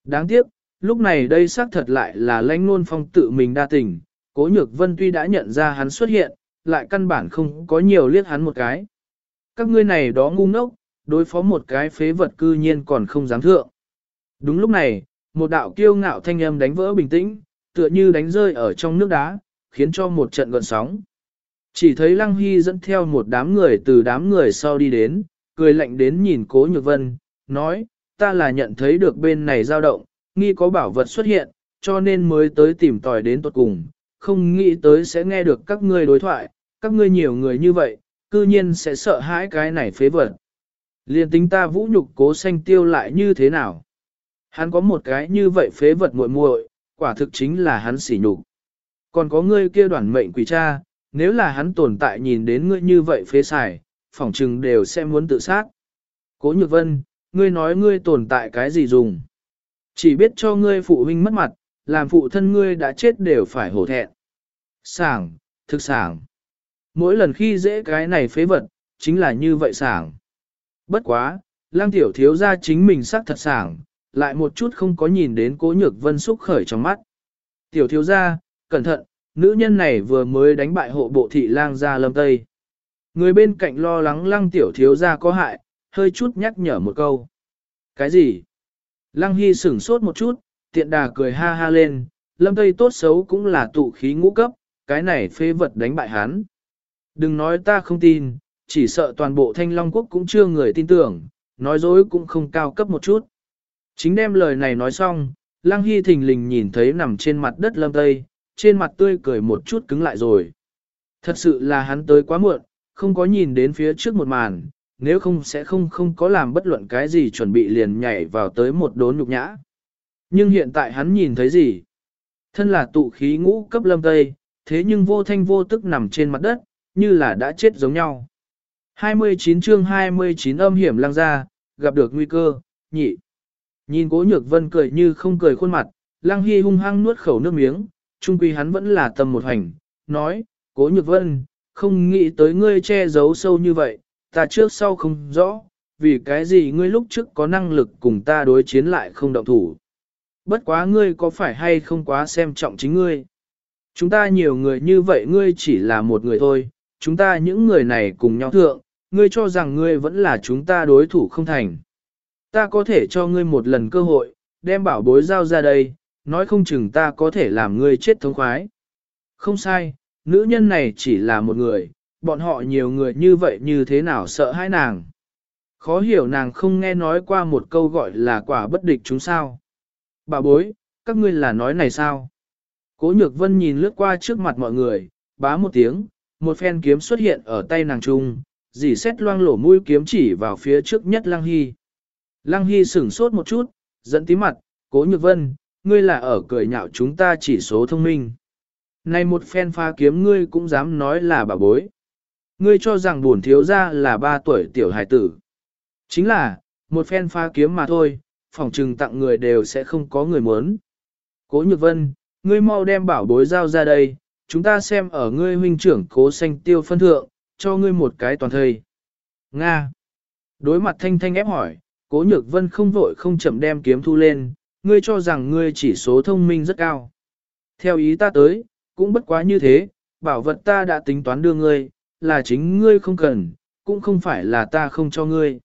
Đáng tiếc, lúc này đây xác thật lại là lãnh ngôn phong tự mình đa tình, cố nhược vân tuy đã nhận ra hắn xuất hiện, lại căn bản không có nhiều liếc hắn một cái. Các ngươi này đó ngu ngốc, đối phó một cái phế vật cư nhiên còn không dám thượng. Đúng lúc này, một đạo kiêu ngạo thanh âm đánh vỡ bình tĩnh, tựa như đánh rơi ở trong nước đá, khiến cho một trận gợn sóng. Chỉ thấy Lăng Hy dẫn theo một đám người từ đám người sau đi đến, cười lạnh đến nhìn Cố Nhược Vân, nói, ta là nhận thấy được bên này dao động, nghi có bảo vật xuất hiện, cho nên mới tới tìm tòi đến tuột cùng, không nghĩ tới sẽ nghe được các ngươi đối thoại, các ngươi nhiều người như vậy, cư nhiên sẽ sợ hãi cái này phế vật. Liên tính ta vũ nhục cố xanh tiêu lại như thế nào? Hắn có một cái như vậy phế vật muội muội, quả thực chính là hắn sỉ nhục. Còn có ngươi kia đoàn mệnh quỷ cha, nếu là hắn tồn tại nhìn đến ngươi như vậy phế xài, phỏng chừng đều sẽ muốn tự sát. Cố nhược vân, ngươi nói ngươi tồn tại cái gì dùng? Chỉ biết cho ngươi phụ huynh mất mặt, làm phụ thân ngươi đã chết đều phải hổ thẹn. Sảng, thực sảng. Mỗi lần khi dễ cái này phế vật, chính là như vậy sảng. Bất quá, lang tiểu thiếu ra chính mình sắc thật sảng, lại một chút không có nhìn đến cố nhược vân xúc khởi trong mắt. Tiểu thiếu ra, cẩn thận, nữ nhân này vừa mới đánh bại hộ bộ thị lang gia lâm tây. Người bên cạnh lo lắng lăng tiểu thiếu ra có hại, hơi chút nhắc nhở một câu. Cái gì? Lăng Hy sửng sốt một chút, tiện đà cười ha ha lên, lâm tây tốt xấu cũng là tụ khí ngũ cấp, cái này phê vật đánh bại hắn. Đừng nói ta không tin, chỉ sợ toàn bộ thanh long quốc cũng chưa người tin tưởng, nói dối cũng không cao cấp một chút. Chính đem lời này nói xong, Lăng Hy thình lình nhìn thấy nằm trên mặt đất lâm tây, trên mặt tươi cười một chút cứng lại rồi. Thật sự là hắn tới quá muộn, không có nhìn đến phía trước một màn, nếu không sẽ không không có làm bất luận cái gì chuẩn bị liền nhảy vào tới một đốn nhục nhã. Nhưng hiện tại hắn nhìn thấy gì? Thân là tụ khí ngũ cấp lâm tây, thế nhưng vô thanh vô tức nằm trên mặt đất, như là đã chết giống nhau. 29 chương 29 âm hiểm lăng ra, gặp được nguy cơ, nhị. Nhìn cố nhược vân cười như không cười khuôn mặt, lăng hy hung hăng nuốt khẩu nước miếng, trung quy hắn vẫn là tầm một hành, nói, cố nhược vân, không nghĩ tới ngươi che giấu sâu như vậy, ta trước sau không rõ, vì cái gì ngươi lúc trước có năng lực cùng ta đối chiến lại không động thủ. Bất quá ngươi có phải hay không quá xem trọng chính ngươi. Chúng ta nhiều người như vậy ngươi chỉ là một người thôi, chúng ta những người này cùng nhau thượng, ngươi cho rằng ngươi vẫn là chúng ta đối thủ không thành. Ta có thể cho ngươi một lần cơ hội, đem bảo bối giao ra đây, nói không chừng ta có thể làm ngươi chết thống khoái. Không sai, nữ nhân này chỉ là một người, bọn họ nhiều người như vậy như thế nào sợ hãi nàng. Khó hiểu nàng không nghe nói qua một câu gọi là quả bất địch chúng sao. Bà bối, các ngươi là nói này sao? Cố nhược vân nhìn lướt qua trước mặt mọi người, bá một tiếng, một phen kiếm xuất hiện ở tay nàng trung, dì xét loang lổ mũi kiếm chỉ vào phía trước nhất Lăng Hy. Lăng Hy sửng sốt một chút, dẫn tí mặt, cố nhược vân, ngươi là ở cười nhạo chúng ta chỉ số thông minh. Này một phen pha kiếm ngươi cũng dám nói là bà bối. Ngươi cho rằng buồn thiếu ra là ba tuổi tiểu hài tử. Chính là, một phen pha kiếm mà thôi, phòng trừng tặng người đều sẽ không có người muốn. Cố nhược vân, ngươi mau đem bảo bối giao ra đây, chúng ta xem ở ngươi huynh trưởng cố xanh tiêu phân thượng, cho ngươi một cái toàn thời. Nga. Đối mặt thanh thanh ép hỏi, cố nhược vân không vội không chậm đem kiếm thu lên, ngươi cho rằng ngươi chỉ số thông minh rất cao. Theo ý ta tới, cũng bất quá như thế, bảo vật ta đã tính toán đưa ngươi, là chính ngươi không cần, cũng không phải là ta không cho ngươi.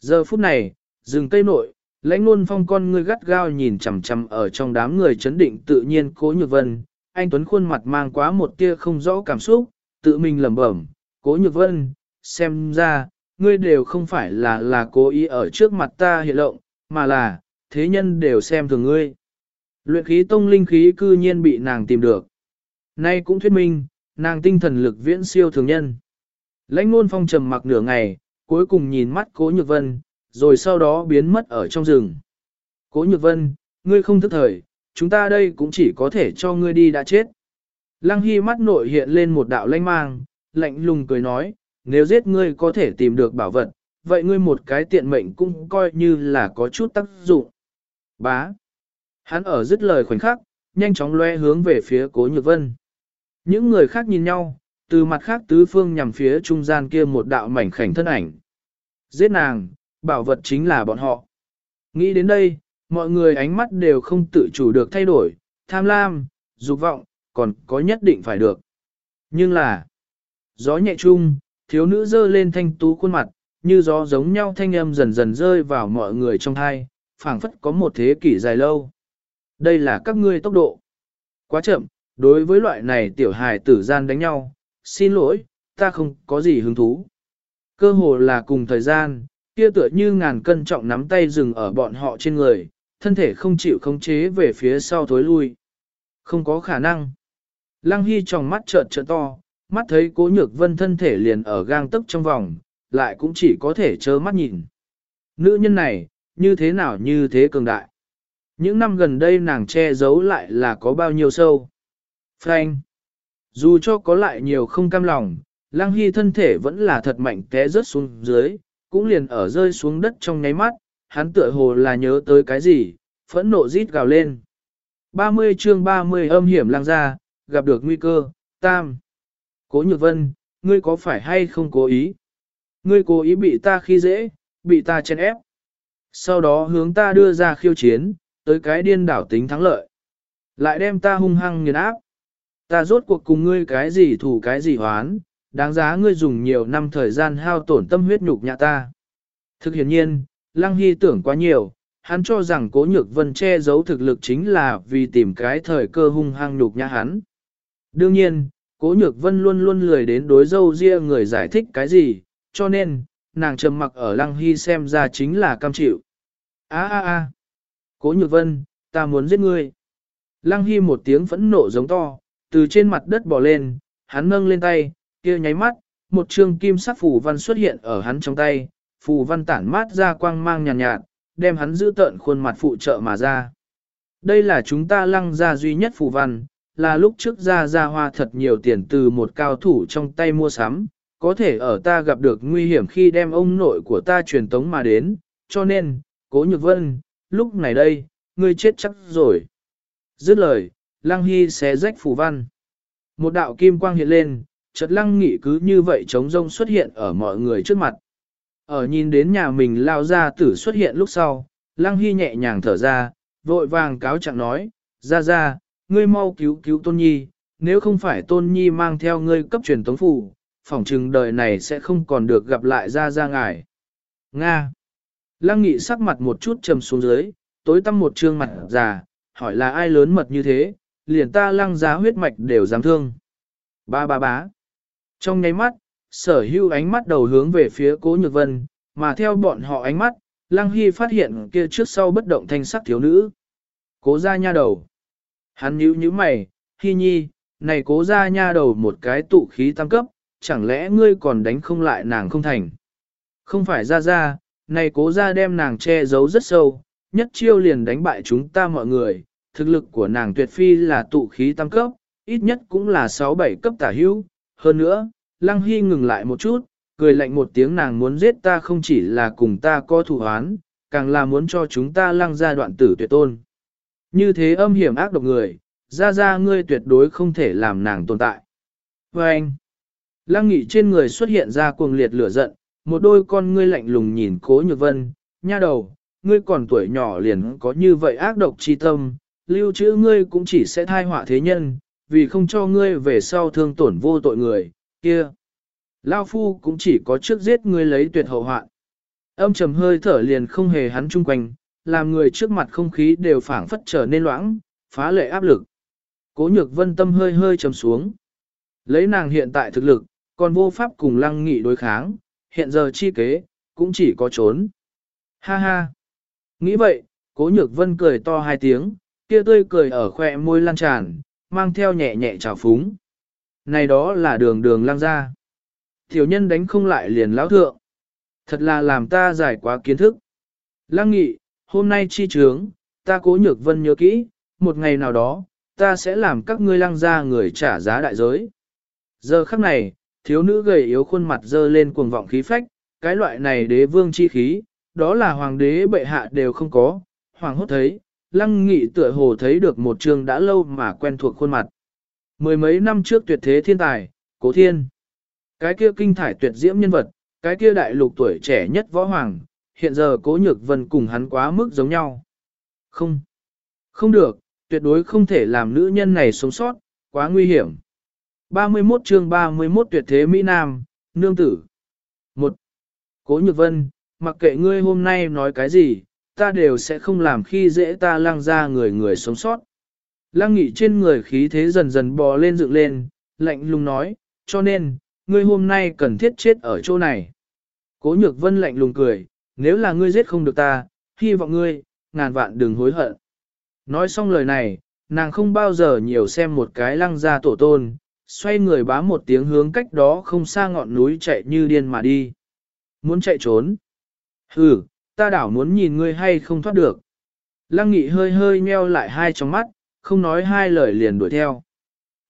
Giờ phút này, rừng cây nội, lãnh luôn phong con ngươi gắt gao nhìn chằm chằm ở trong đám người chấn định tự nhiên cố nhược vân, anh Tuấn khuôn mặt mang quá một tia không rõ cảm xúc, tự mình lẩm bẩm, cố nhược vân, xem ra, ngươi đều không phải là là cố ý ở trước mặt ta hiện lộng, mà là, thế nhân đều xem thường ngươi. Luyện khí tông linh khí cư nhiên bị nàng tìm được. Nay cũng thuyết minh, nàng tinh thần lực viễn siêu thường nhân. Lãnh ngôn phong trầm mặc nửa ngày, cuối cùng nhìn mắt cố nhược vân, rồi sau đó biến mất ở trong rừng. Cố nhược vân, ngươi không thức thời, chúng ta đây cũng chỉ có thể cho ngươi đi đã chết. Lăng Hy mắt nội hiện lên một đạo lanh mang, lạnh lùng cười nói, nếu giết ngươi có thể tìm được bảo vật, vậy ngươi một cái tiện mệnh cũng coi như là có chút tác dụng. Bá. Hắn ở dứt lời khoảnh khắc, nhanh chóng loe hướng về phía cố nhược vân. Những người khác nhìn nhau, từ mặt khác tứ phương nhằm phía trung gian kia một đạo mảnh khảnh thân ảnh. Giết nàng, bảo vật chính là bọn họ. Nghĩ đến đây, mọi người ánh mắt đều không tự chủ được thay đổi, tham lam, dục vọng, còn có nhất định phải được. Nhưng là, gió nhẹ chung, thiếu nữ dơ lên thanh tú khuôn mặt, như gió giống nhau thanh âm dần dần rơi vào mọi người trong thai, phảng phất có một thế kỷ dài lâu. Đây là các ngươi tốc độ. Quá chậm, đối với loại này tiểu hài tử gian đánh nhau, xin lỗi, ta không có gì hứng thú. Cơ hồ là cùng thời gian, kia tựa như ngàn cân trọng nắm tay dừng ở bọn họ trên người, thân thể không chịu khống chế về phía sau thối lui. Không có khả năng. Lăng Hy trong mắt trợn trợn to, mắt thấy cố nhược vân thân thể liền ở gang tức trong vòng, lại cũng chỉ có thể trơ mắt nhìn. Nữ nhân này, như thế nào như thế cường đại. Những năm gần đây nàng che giấu lại là có bao nhiêu sâu. Frank. Dù cho có lại nhiều không cam lòng, Lăng Hy thân thể vẫn là thật mạnh té rớt xuống dưới, cũng liền ở rơi xuống đất trong nháy mắt, hắn tựa hồ là nhớ tới cái gì, phẫn nộ rít gào lên. 30 chương 30 âm hiểm lang ra, gặp được nguy cơ, tam. Cố nhược vân, ngươi có phải hay không cố ý? Ngươi cố ý bị ta khi dễ, bị ta chen ép. Sau đó hướng ta đưa ra khiêu chiến, tới cái điên đảo tính thắng lợi. Lại đem ta hung hăng nghiền áp. Ta rốt cuộc cùng ngươi cái gì thủ cái gì hoán, đáng giá ngươi dùng nhiều năm thời gian hao tổn tâm huyết nhục nhã ta. Thực hiện nhiên, Lăng Hy tưởng quá nhiều, hắn cho rằng cố nhược vân che giấu thực lực chính là vì tìm cái thời cơ hung hăng nhục nhã hắn. Đương nhiên, cố nhược vân luôn luôn lười đến đối dâu ria người giải thích cái gì, cho nên, nàng trầm mặc ở Lăng Hy xem ra chính là cam chịu. a a a cố nhược vân, ta muốn giết ngươi. Lăng Hy một tiếng phẫn nộ giống to, từ trên mặt đất bò lên, hắn nâng lên tay, kia nháy mắt, một trương kim sắc phù văn xuất hiện ở hắn trong tay, phù văn tản mát ra quang mang nhàn nhạt, nhạt, đem hắn giữ tận khuôn mặt phụ trợ mà ra. Đây là chúng ta lăng ra duy nhất phù văn, là lúc trước ra ra hoa thật nhiều tiền từ một cao thủ trong tay mua sắm, có thể ở ta gặp được nguy hiểm khi đem ông nội của ta truyền tống mà đến, cho nên, cố nhược vân, lúc này đây, ngươi chết chắc rồi. Dứt lời, lăng hy xé rách phù văn. Một đạo kim quang hiện lên, chợt lăng nghị cứ như vậy trống rông xuất hiện ở mọi người trước mặt. Ở nhìn đến nhà mình lao ra tử xuất hiện lúc sau, lăng hy nhẹ nhàng thở ra, vội vàng cáo trạng nói, ra ra, ngươi mau cứu cứu tôn nhi, nếu không phải tôn nhi mang theo ngươi cấp truyền tống phủ, phỏng chừng đời này sẽ không còn được gặp lại ra ra ngài. Nga. Lăng nghị sắc mặt một chút trầm xuống dưới, tối tăm một trương mặt già, hỏi là ai lớn mật như thế, liền ta lăng giá huyết mạch đều dám thương. Ba ba bá. Trong nháy mắt, sở hưu ánh mắt đầu hướng về phía cố nhược vân, mà theo bọn họ ánh mắt, lăng hy phát hiện kia trước sau bất động thanh sắc thiếu nữ. Cố ra nha đầu. Hắn nhíu nhíu mày, Hi nhi, này cố ra nha đầu một cái tụ khí tam cấp, chẳng lẽ ngươi còn đánh không lại nàng không thành? Không phải ra ra, này cố ra đem nàng che giấu rất sâu, nhất chiêu liền đánh bại chúng ta mọi người, thực lực của nàng tuyệt phi là tụ khí tam cấp, ít nhất cũng là 6-7 cấp tả hữu. Hơn nữa, Lăng Hy ngừng lại một chút, cười lạnh một tiếng nàng muốn giết ta không chỉ là cùng ta có thủ oán, càng là muốn cho chúng ta lăng ra đoạn tử tuyệt tôn. Như thế âm hiểm ác độc người, ra ra ngươi tuyệt đối không thể làm nàng tồn tại. Và anh, lăng nghị trên người xuất hiện ra cuồng liệt lửa giận, một đôi con ngươi lạnh lùng nhìn cố nhược vân, nha đầu, ngươi còn tuổi nhỏ liền có như vậy ác độc chi tâm, lưu trữ ngươi cũng chỉ sẽ thai họa thế nhân, vì không cho ngươi về sau thương tổn vô tội người, kia. Lao phu cũng chỉ có trước giết ngươi lấy tuyệt hậu hoạn. Âm trầm hơi thở liền không hề hắn chung quanh, làm người trước mặt không khí đều phảng phất trở nên loãng, phá lệ áp lực. Cố nhược vân tâm hơi hơi trầm xuống. Lấy nàng hiện tại thực lực, còn vô pháp cùng lăng nghị đối kháng, hiện giờ chi kế, cũng chỉ có trốn. Ha ha! Nghĩ vậy, cố nhược vân cười to hai tiếng, kia tươi cười ở khoe môi lan tràn, mang theo nhẹ nhẹ trào phúng. Này đó là đường đường lăng ra. Tiểu nhân đánh không lại liền lão thượng. Thật là làm ta giải quá kiến thức. Lăng nghị, hôm nay chi trướng, ta cố nhược vân nhớ kỹ, một ngày nào đó, ta sẽ làm các ngươi lăng ra người trả giá đại giới. Giờ khắc này, thiếu nữ gầy yếu khuôn mặt dơ lên cuồng vọng khí phách, cái loại này đế vương chi khí, đó là hoàng đế bệ hạ đều không có, hoàng hốt thấy, lăng nghị tựa hồ thấy được một trường đã lâu mà quen thuộc khuôn mặt. Mười mấy năm trước tuyệt thế thiên tài, cố thiên. Cái kia kinh thải tuyệt diễm nhân vật, cái kia đại lục tuổi trẻ nhất võ hoàng, hiện giờ cố nhược vân cùng hắn quá mức giống nhau. Không, không được, tuyệt đối không thể làm nữ nhân này sống sót, quá nguy hiểm. 31 chương 31 tuyệt thế Mỹ Nam, nương tử. 1. Cố nhược vân, mặc kệ ngươi hôm nay nói cái gì, ta đều sẽ không làm khi dễ ta lăng ra người người sống sót. Lăng nghị trên người khí thế dần dần bò lên dựng lên, lạnh lùng nói, cho nên, ngươi hôm nay cần thiết chết ở chỗ này. Cố nhược vân lạnh lùng cười, nếu là ngươi giết không được ta, hy vọng ngươi, ngàn vạn đừng hối hận. Nói xong lời này, nàng không bao giờ nhiều xem một cái lăng ra tổ tôn, xoay người bá một tiếng hướng cách đó không xa ngọn núi chạy như điên mà đi. Muốn chạy trốn. Ừ, ta đảo muốn nhìn ngươi hay không thoát được. Lăng nghị hơi hơi meo lại hai trong mắt, không nói hai lời liền đuổi theo.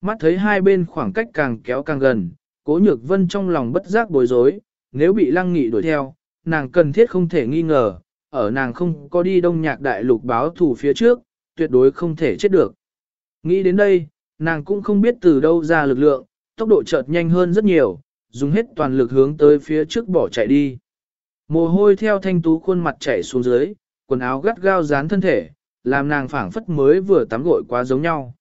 Mắt thấy hai bên khoảng cách càng kéo càng gần, cố nhược vân trong lòng bất giác bối rối, nếu bị lăng nghị đuổi theo, nàng cần thiết không thể nghi ngờ, ở nàng không có đi đông nhạc đại lục báo thủ phía trước, tuyệt đối không thể chết được. Nghĩ đến đây, nàng cũng không biết từ đâu ra lực lượng, tốc độ chợt nhanh hơn rất nhiều, dùng hết toàn lực hướng tới phía trước bỏ chạy đi. Mồ hôi theo thanh tú khuôn mặt chảy xuống dưới, quần áo gắt gao dán thân thể, làm nàng phảng phất mới vừa tắm gội quá giống nhau.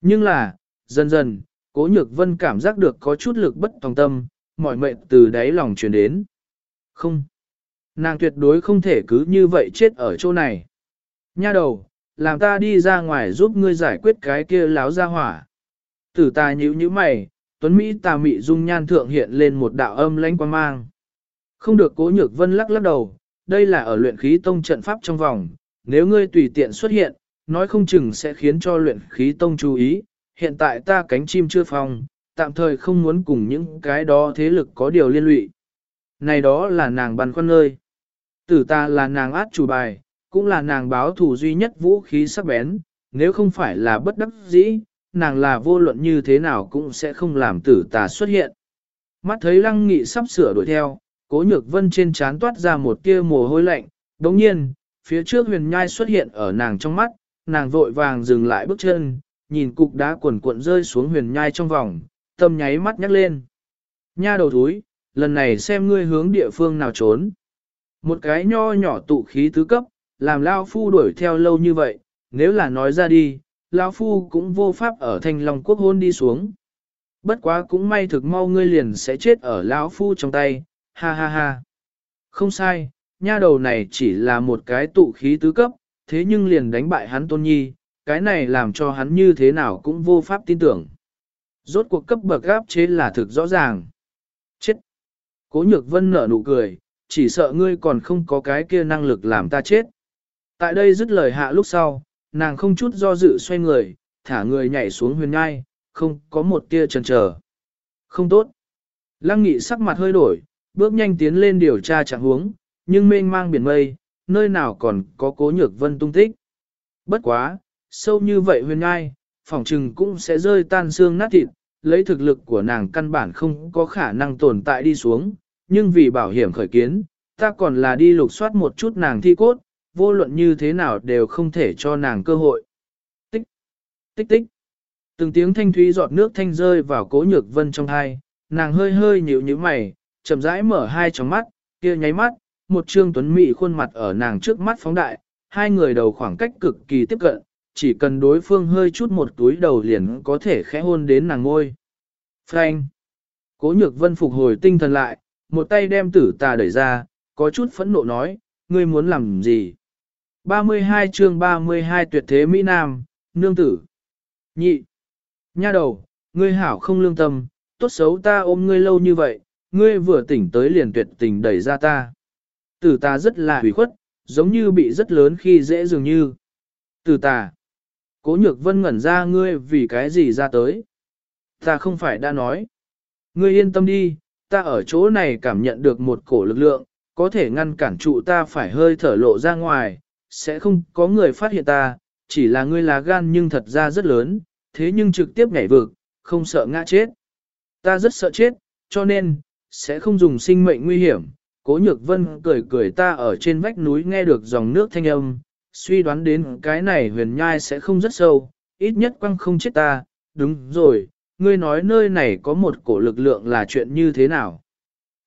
Nhưng là, dần dần, cố nhược vân cảm giác được có chút lực bất tòng tâm, mọi mệnh từ đáy lòng truyền đến. Không, nàng tuyệt đối không thể cứ như vậy chết ở chỗ này. Nha đầu, làm ta đi ra ngoài giúp ngươi giải quyết cái kia láo ra hỏa. Tử ta nhíu nhíu mày, tuấn Mỹ tà mị dung nhan thượng hiện lên một đạo âm lãnh quan mang. Không được cố nhược vân lắc lắc đầu, đây là ở luyện khí tông trận pháp trong vòng, nếu ngươi tùy tiện xuất hiện, nói không chừng sẽ khiến cho luyện khí tông chú ý, hiện tại ta cánh chim chưa phong, tạm thời không muốn cùng những cái đó thế lực có điều liên lụy. Này đó là nàng băn khoăn nơi. Tử ta là nàng át chủ bài, cũng là nàng báo thủ duy nhất vũ khí sắc bén, nếu không phải là bất đắc dĩ, nàng là vô luận như thế nào cũng sẽ không làm tử tà xuất hiện. Mắt thấy lăng nghị sắp sửa đuổi theo, cố nhược vân trên trán toát ra một tia mồ hôi lạnh, đồng nhiên, phía trước huyền nhai xuất hiện ở nàng trong mắt, nàng vội vàng dừng lại bước chân, nhìn cục đá cuộn cuộn rơi xuống huyền nhai trong vòng, tâm nháy mắt nhắc lên. Nha đầu thúi, lần này xem ngươi hướng địa phương nào trốn. Một cái nho nhỏ tụ khí tứ cấp, làm Lao Phu đuổi theo lâu như vậy, nếu là nói ra đi, Lao Phu cũng vô pháp ở thanh long quốc hôn đi xuống. Bất quá cũng may thực mau ngươi liền sẽ chết ở Lão Phu trong tay, ha ha ha. Không sai, nha đầu này chỉ là một cái tụ khí tứ cấp, thế nhưng liền đánh bại hắn tôn nhi, cái này làm cho hắn như thế nào cũng vô pháp tin tưởng. Rốt cuộc cấp bậc gáp chế là thực rõ ràng. Chết! Cố nhược vân nở nụ cười, chỉ sợ ngươi còn không có cái kia năng lực làm ta chết. Tại đây dứt lời hạ lúc sau, nàng không chút do dự xoay người, thả người nhảy xuống huyền ngai, không có một tia chần chờ. Không tốt. Lăng nghị sắc mặt hơi đổi, bước nhanh tiến lên điều tra trạng huống, nhưng mênh mang biển mây, nơi nào còn có cố nhược vân tung tích. Bất quá, sâu như vậy huyền ngai, phỏng trừng cũng sẽ rơi tan xương nát thịt, lấy thực lực của nàng căn bản không có khả năng tồn tại đi xuống, nhưng vì bảo hiểm khởi kiến, ta còn là đi lục soát một chút nàng thi cốt, vô luận như thế nào đều không thể cho nàng cơ hội. Tích, tích tích. Từng tiếng thanh thúy giọt nước thanh rơi vào cố nhược vân trong hai, nàng hơi hơi nhíu nhíu mày, chậm rãi mở hai tròng mắt, kia nháy mắt, một trương tuấn mỹ khuôn mặt ở nàng trước mắt phóng đại, hai người đầu khoảng cách cực kỳ tiếp cận, chỉ cần đối phương hơi chút một túi đầu liền có thể khẽ hôn đến nàng ngôi. Frank! Cố nhược vân phục hồi tinh thần lại, một tay đem tử tà đẩy ra, có chút phẫn nộ nói, ngươi muốn làm gì? 32 chương 32 tuyệt thế Mỹ Nam, nương tử. Nhị. Nha đầu, ngươi hảo không lương tâm, tốt xấu ta ôm ngươi lâu như vậy, ngươi vừa tỉnh tới liền tuyệt tình đẩy ra ta. Tử ta rất là hủy khuất, giống như bị rất lớn khi dễ dường như. Tử ta. Cố nhược vân ngẩn ra ngươi vì cái gì ra tới. Ta không phải đã nói. Ngươi yên tâm đi, ta ở chỗ này cảm nhận được một cổ lực lượng, có thể ngăn cản trụ ta phải hơi thở lộ ra ngoài, sẽ không có người phát hiện ta, chỉ là ngươi là gan nhưng thật ra rất lớn, thế nhưng trực tiếp nhảy vực, không sợ ngã chết. Ta rất sợ chết, cho nên, sẽ không dùng sinh mệnh nguy hiểm. Cố nhược vân cười cười ta ở trên vách núi nghe được dòng nước thanh âm, suy đoán đến cái này huyền nhai sẽ không rất sâu, ít nhất quăng không chết ta, đúng rồi, ngươi nói nơi này có một cổ lực lượng là chuyện như thế nào.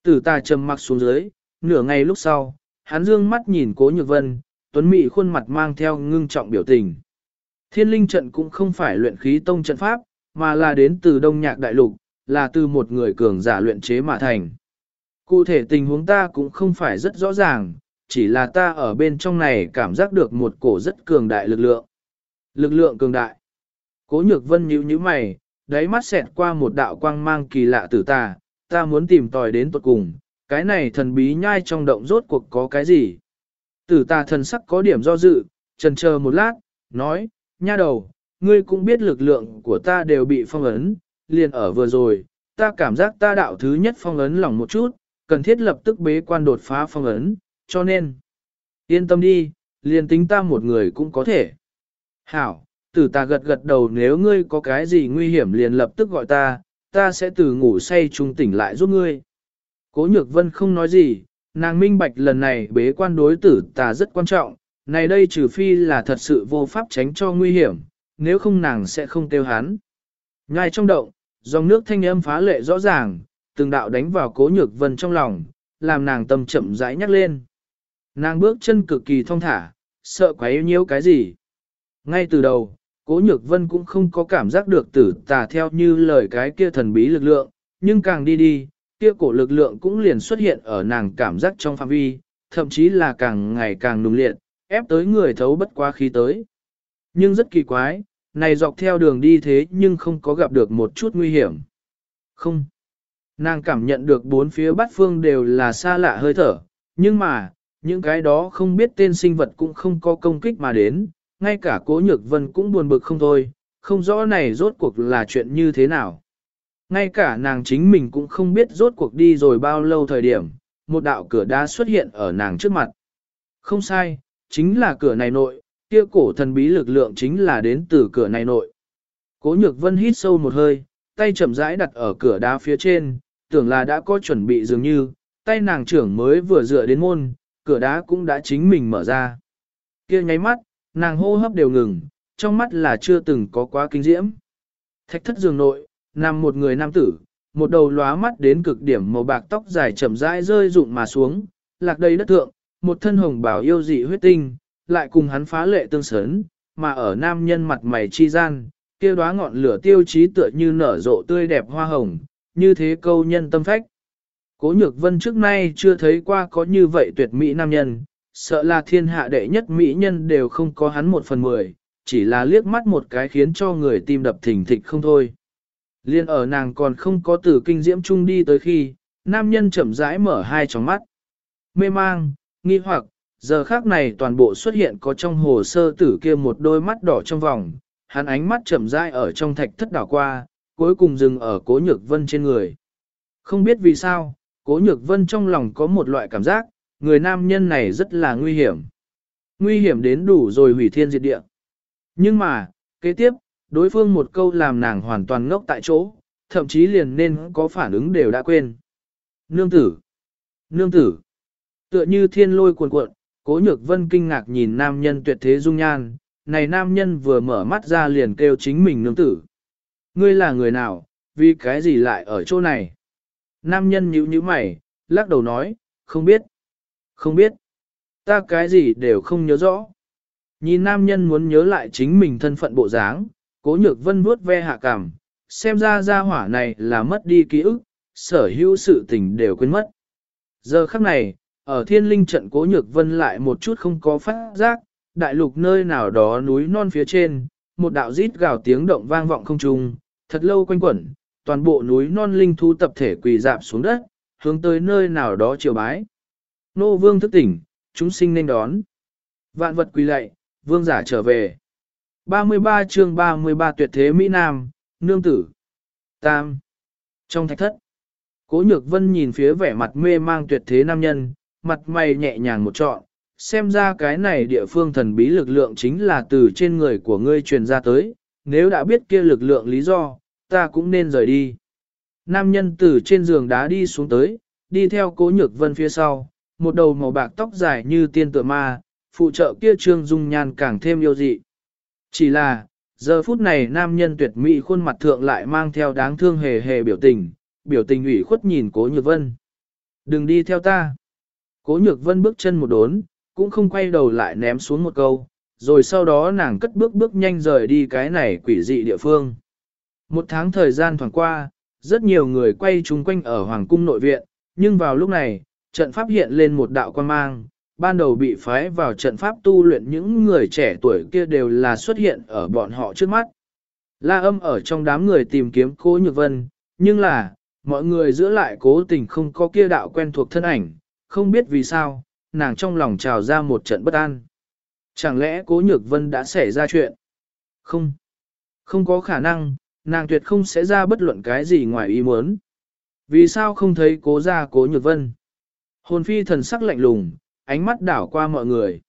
Tử ta trầm mặc xuống dưới, nửa ngày lúc sau, hắn dương mắt nhìn cố nhược vân, tuấn mị khuôn mặt mang theo ngưng trọng biểu tình. Thiên linh trận cũng không phải luyện khí tông trận pháp, mà là đến từ đông nhạc đại lục, là từ một người cường giả luyện chế mà thành. Cụ thể tình huống ta cũng không phải rất rõ ràng, chỉ là ta ở bên trong này cảm giác được một cổ rất cường đại lực lượng. Lực lượng cường đại. Cố nhược vân nhíu nhíu mày, đáy mắt xẹt qua một đạo quang mang kỳ lạ tử ta, ta muốn tìm tòi đến tuột cùng, cái này thần bí nhai trong động rốt cuộc có cái gì. Tử ta thần sắc có điểm do dự, trần chờ một lát, nói, nha đầu, ngươi cũng biết lực lượng của ta đều bị phong ấn, liền ở vừa rồi, ta cảm giác ta đạo thứ nhất phong ấn lỏng một chút, cần thiết lập tức bế quan đột phá phong ấn, cho nên, yên tâm đi, liền tính ta một người cũng có thể. Hảo, tử ta gật gật đầu nếu ngươi có cái gì nguy hiểm liền lập tức gọi ta, ta sẽ từ ngủ say trung tỉnh lại giúp ngươi. Cố nhược vân không nói gì, nàng minh bạch lần này bế quan đối tử ta rất quan trọng, này đây trừ phi là thật sự vô pháp tránh cho nguy hiểm, nếu không nàng sẽ không tiêu hắn. Ngay trong động, dòng nước thanh âm phá lệ rõ ràng, từng đạo đánh vào cố nhược vân trong lòng, làm nàng tâm chậm rãi nhắc lên. Nàng bước chân cực kỳ thong thả, sợ quá yêu nhiêu cái gì. Ngay từ đầu, cố nhược vân cũng không có cảm giác được tử tà theo như lời cái kia thần bí lực lượng, nhưng càng đi đi, kia cổ lực lượng cũng liền xuất hiện ở nàng cảm giác trong phạm vi, thậm chí là càng ngày càng nung liệt, ép tới người thấu bất quá khí tới. Nhưng rất kỳ quái, này dọc theo đường đi thế nhưng không có gặp được một chút nguy hiểm. Không. Nàng cảm nhận được bốn phía bát phương đều là xa lạ hơi thở, nhưng mà, những cái đó không biết tên sinh vật cũng không có công kích mà đến, ngay cả cố nhược vân cũng buồn bực không thôi, không rõ này rốt cuộc là chuyện như thế nào. Ngay cả nàng chính mình cũng không biết rốt cuộc đi rồi bao lâu thời điểm, một đạo cửa đá xuất hiện ở nàng trước mặt. Không sai, chính là cửa này nội, kia cổ thần bí lực lượng chính là đến từ cửa này nội. Cố nhược vân hít sâu một hơi, tay chậm rãi đặt ở cửa đá phía trên, tưởng là đã có chuẩn bị dường như, tay nàng trưởng mới vừa dựa đến môn, cửa đá cũng đã chính mình mở ra. Kia nháy mắt, nàng hô hấp đều ngừng, trong mắt là chưa từng có quá kinh diễm. Thạch thất giường nội, nằm một người nam tử, một đầu lóa mắt đến cực điểm màu bạc tóc dài chậm rãi rơi rụng mà xuống, lạc đầy đất thượng, một thân hồng bảo yêu dị huyết tinh, lại cùng hắn phá lệ tương sớn, mà ở nam nhân mặt mày chi gian, kia đóa ngọn lửa tiêu chí tựa như nở rộ tươi đẹp hoa hồng, như thế câu nhân tâm phách. Cố nhược vân trước nay chưa thấy qua có như vậy tuyệt mỹ nam nhân, sợ là thiên hạ đệ nhất mỹ nhân đều không có hắn một phần mười, chỉ là liếc mắt một cái khiến cho người tim đập thình thịch không thôi. Liên ở nàng còn không có từ kinh diễm chung đi tới khi, nam nhân chậm rãi mở hai tròng mắt. Mê mang, nghi hoặc, giờ khác này toàn bộ xuất hiện có trong hồ sơ tử kia một đôi mắt đỏ trong vòng, hắn ánh mắt chậm rãi ở trong thạch thất đảo qua, cuối cùng dừng ở cố nhược vân trên người. Không biết vì sao, cố nhược vân trong lòng có một loại cảm giác, người nam nhân này rất là nguy hiểm. Nguy hiểm đến đủ rồi hủy thiên diệt địa. Nhưng mà, kế tiếp, đối phương một câu làm nàng hoàn toàn ngốc tại chỗ, thậm chí liền nên có phản ứng đều đã quên. Nương tử! Nương tử! Tựa như thiên lôi cuồn cuộn, cố nhược vân kinh ngạc nhìn nam nhân tuyệt thế dung nhan, này nam nhân vừa mở mắt ra liền kêu chính mình nương tử. Ngươi là người nào, vì cái gì lại ở chỗ này? Nam nhân nhíu nhíu mày, lắc đầu nói, không biết. Không biết. Ta cái gì đều không nhớ rõ. Nhìn nam nhân muốn nhớ lại chính mình thân phận bộ dáng, cố nhược vân vuốt ve hạ cảm, xem ra gia hỏa này là mất đi ký ức, sở hữu sự tình đều quên mất. Giờ khắc này, ở thiên linh trận cố nhược vân lại một chút không có phát giác, đại lục nơi nào đó núi non phía trên, một đạo rít gào tiếng động vang vọng không trung, thật lâu quanh quẩn, toàn bộ núi non linh thú tập thể quỳ dạp xuống đất, hướng tới nơi nào đó chiều bái. Nô vương thức tỉnh, chúng sinh nên đón. Vạn vật quỳ lạy, vương giả trở về. 33 chương 33 tuyệt thế Mỹ Nam, nương tử. Tam. Trong thạch thất, cố nhược vân nhìn phía vẻ mặt mê mang tuyệt thế nam nhân, mặt mày nhẹ nhàng một trọn, xem ra cái này địa phương thần bí lực lượng chính là từ trên người của ngươi truyền ra tới, nếu đã biết kia lực lượng lý do, ta cũng nên rời đi. Nam nhân từ trên giường đá đi xuống tới, đi theo cố nhược vân phía sau, một đầu màu bạc tóc dài như tiên tựa ma, phụ trợ kia trương dung nhan càng thêm yêu dị. Chỉ là, giờ phút này nam nhân tuyệt mỹ khuôn mặt thượng lại mang theo đáng thương hề hề biểu tình, biểu tình ủy khuất nhìn cố nhược vân. Đừng đi theo ta. Cố nhược vân bước chân một đốn, cũng không quay đầu lại ném xuống một câu, rồi sau đó nàng cất bước bước nhanh rời đi cái này quỷ dị địa phương. Một tháng thời gian thoảng qua, rất nhiều người quay chung quanh ở Hoàng cung nội viện, nhưng vào lúc này, trận pháp hiện lên một đạo quan mang, ban đầu bị phái vào trận pháp tu luyện những người trẻ tuổi kia đều là xuất hiện ở bọn họ trước mắt. La âm ở trong đám người tìm kiếm cố nhược vân, nhưng là, mọi người giữa lại cố tình không có kia đạo quen thuộc thân ảnh, không biết vì sao, nàng trong lòng trào ra một trận bất an. Chẳng lẽ cố nhược vân đã xảy ra chuyện? Không. Không có khả năng, nàng tuyệt không sẽ ra bất luận cái gì ngoài ý muốn. Vì sao không thấy cố ra cố nhược vân? Hồn phi thần sắc lạnh lùng, ánh mắt đảo qua mọi người.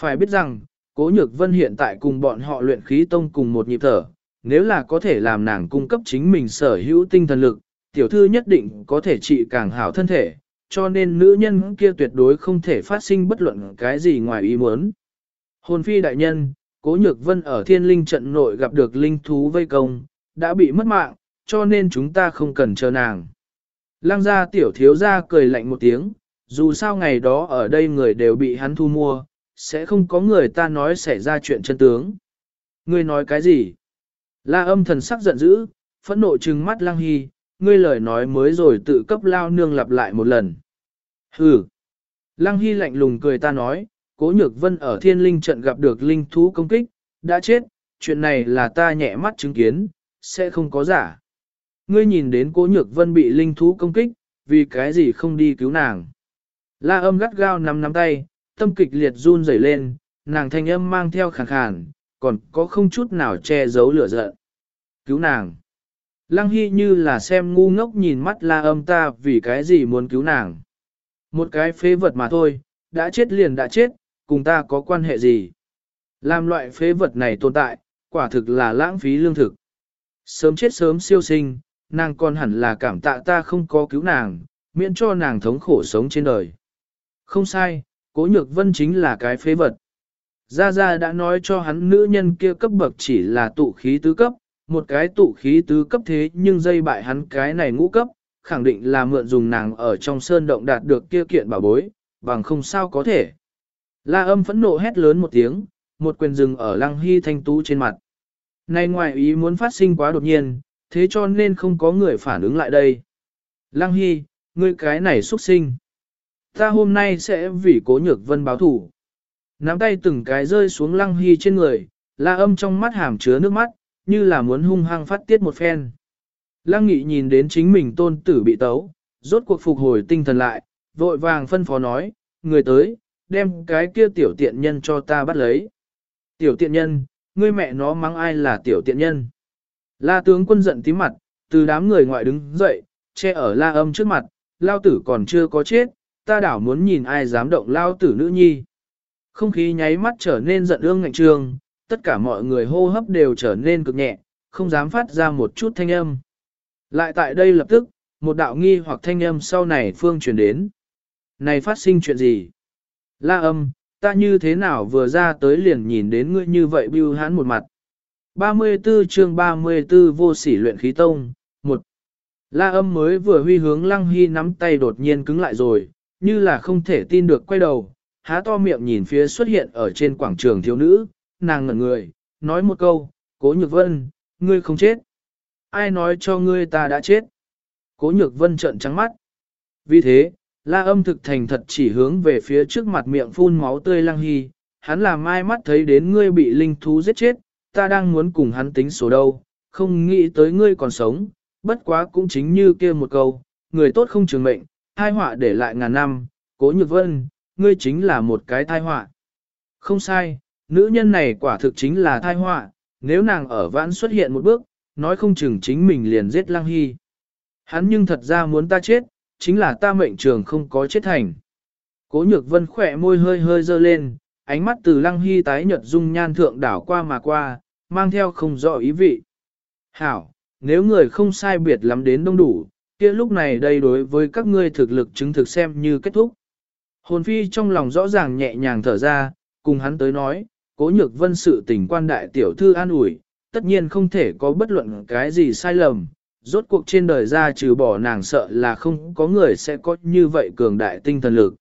Phải biết rằng, cố nhược vân hiện tại cùng bọn họ luyện khí tông cùng một nhịp thở, nếu là có thể làm nàng cung cấp chính mình sở hữu tinh thần lực, tiểu thư nhất định có thể trị càng hảo thân thể, cho nên nữ nhân kia tuyệt đối không thể phát sinh bất luận cái gì ngoài ý muốn. Hồn phi đại nhân, cố nhược vân ở thiên linh trận nội gặp được linh thú vây công, đã bị mất mạng, cho nên chúng ta không cần chờ nàng. Lăng gia tiểu thiếu gia cười lạnh một tiếng, dù sao ngày đó ở đây người đều bị hắn thu mua, sẽ không có người ta nói xảy ra chuyện chân tướng. Ngươi nói cái gì? La âm thần sắc giận dữ, phẫn nộ trừng mắt lăng hy, ngươi lời nói mới rồi tự cấp lao nương lặp lại một lần. Hừ. Lăng hy lạnh lùng cười ta nói, cố nhược vân ở thiên linh trận gặp được linh thú công kích, đã chết, chuyện này là ta nhẹ mắt chứng kiến, sẽ không có giả. Ngươi nhìn đến cố nhược vân bị linh thú công kích, vì cái gì không đi cứu nàng. La âm gắt gao nắm nắm tay, tâm kịch liệt run rẩy lên, nàng thanh âm mang theo khàn khàn, còn có không chút nào che giấu lửa giận. Cứu nàng. Lăng Hy như là xem ngu ngốc nhìn mắt la âm ta vì cái gì muốn cứu nàng. Một cái phế vật mà thôi, đã chết liền đã chết, cùng ta có quan hệ gì? Làm loại phế vật này tồn tại, quả thực là lãng phí lương thực. Sớm chết sớm siêu sinh, nàng còn hẳn là cảm tạ ta không có cứu nàng, miễn cho nàng thống khổ sống trên đời. Không sai, cố nhược vân chính là cái phế vật. Gia Gia đã nói cho hắn nữ nhân kia cấp bậc chỉ là tụ khí tứ cấp, một cái tụ khí tứ cấp thế nhưng dây bại hắn cái này ngũ cấp, khẳng định là mượn dùng nàng ở trong sơn động đạt được kia kiện bảo bối, bằng không sao có thể. La âm phẫn nộ hét lớn một tiếng, một quyền rừng ở lăng hy thanh tú trên mặt. Này ngoài ý muốn phát sinh quá đột nhiên, thế cho nên không có người phản ứng lại đây. Lăng hy, ngươi cái này xuất sinh. Ta hôm nay sẽ vì cố nhược vân báo thủ. Nắm tay từng cái rơi xuống lăng hy trên người, la âm trong mắt hàm chứa nước mắt, như là muốn hung hăng phát tiết một phen. Lăng nghị nhìn đến chính mình tôn tử bị tấu, rốt cuộc phục hồi tinh thần lại, vội vàng phân phó nói, người tới, đem cái kia tiểu tiện nhân cho ta bắt lấy. Tiểu tiện nhân, ngươi mẹ nó mắng ai là tiểu tiện nhân. La tướng quân giận tím mặt, từ đám người ngoại đứng dậy, che ở la âm trước mặt, lao tử còn chưa có chết, ta đảo muốn nhìn ai dám động lao tử nữ nhi. Không khí nháy mắt trở nên giận ương ngạnh trường, tất cả mọi người hô hấp đều trở nên cực nhẹ, không dám phát ra một chút thanh âm. Lại tại đây lập tức, một đạo nghi hoặc thanh âm sau này phương truyền đến. Này phát sinh chuyện gì? La âm, ta như thế nào vừa ra tới liền nhìn đến ngươi như vậy bưu hán một mặt. 34 chương 34 vô sỉ luyện khí tông, một La âm mới vừa huy hướng lăng hy nắm tay đột nhiên cứng lại rồi, như là không thể tin được quay đầu, há to miệng nhìn phía xuất hiện ở trên quảng trường thiếu nữ, nàng ngẩn người, nói một câu, cố nhược vân, ngươi không chết. Ai nói cho ngươi ta đã chết? Cố nhược vân trợn trắng mắt. Vì thế, la âm thực thành thật chỉ hướng về phía trước mặt miệng phun máu tươi lăng hy, hắn làm mai mắt thấy đến ngươi bị linh thú giết chết, ta đang muốn cùng hắn tính số đâu, không nghĩ tới ngươi còn sống, bất quá cũng chính như kia một câu, người tốt không trường mệnh, thai họa để lại ngàn năm, cố nhược vân, ngươi chính là một cái thai họa. Không sai, nữ nhân này quả thực chính là thai họa, nếu nàng ở vãn xuất hiện một bước, nói không chừng chính mình liền giết Lăng Hy. Hắn nhưng thật ra muốn ta chết, chính là ta mệnh trường không có chết thành. Cố nhược vân khỏe môi hơi hơi dơ lên, ánh mắt từ Lăng Hy tái nhật dung nhan thượng đảo qua mà qua, mang theo không rõ ý vị. Hảo, nếu người không sai biệt lắm đến đông đủ, kia lúc này đây đối với các ngươi thực lực chứng thực xem như kết thúc. Hồn phi trong lòng rõ ràng nhẹ nhàng thở ra, cùng hắn tới nói, cố nhược vân sự tình quan đại tiểu thư an ủi, tất nhiên không thể có bất luận cái gì sai lầm. Rốt cuộc trên đời ra trừ bỏ nàng sợ là không có người sẽ có như vậy cường đại tinh thần lực.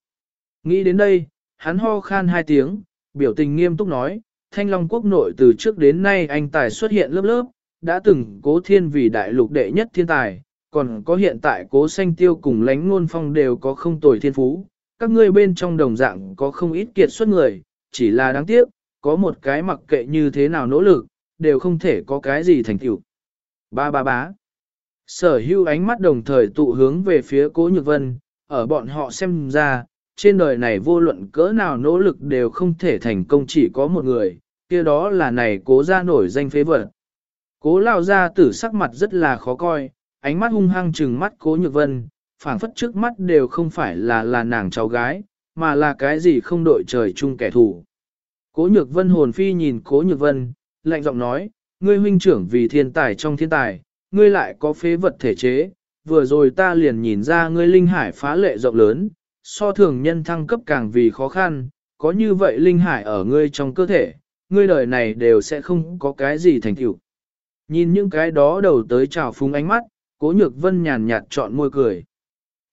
Nghĩ đến đây, hắn ho khan hai tiếng, biểu tình nghiêm túc nói, Thanh Long quốc nội từ trước đến nay anh tài xuất hiện lớp lớp, đã từng cố thiên vì đại lục đệ nhất thiên tài, còn có hiện tại cố xanh tiêu cùng lánh ngôn phong đều có không tồi thiên phú, các ngươi bên trong đồng dạng có không ít kiệt xuất người, chỉ là đáng tiếc, có một cái mặc kệ như thế nào nỗ lực, đều không thể có cái gì thành tựu. Ba ba bá. Sở hưu ánh mắt đồng thời tụ hướng về phía cố nhược vân, ở bọn họ xem ra, trên đời này vô luận cỡ nào nỗ lực đều không thể thành công chỉ có một người, kia đó là này cố ra nổi danh phế vật. Cố lao ra tử sắc mặt rất là khó coi, ánh mắt hung hăng trừng mắt cố nhược vân, phảng phất trước mắt đều không phải là là nàng cháu gái, mà là cái gì không đội trời chung kẻ thù. Cố nhược vân hồn phi nhìn cố nhược vân, lạnh giọng nói, ngươi huynh trưởng vì thiên tài trong thiên tài, ngươi lại có phế vật thể chế, vừa rồi ta liền nhìn ra ngươi linh hải phá lệ rộng lớn, so thường nhân thăng cấp càng vì khó khăn, có như vậy linh hải ở ngươi trong cơ thể, ngươi đời này đều sẽ không có cái gì thành tựu. Nhìn những cái đó đầu tới trào phúng ánh mắt, cố nhược vân nhàn nhạt chọn môi cười.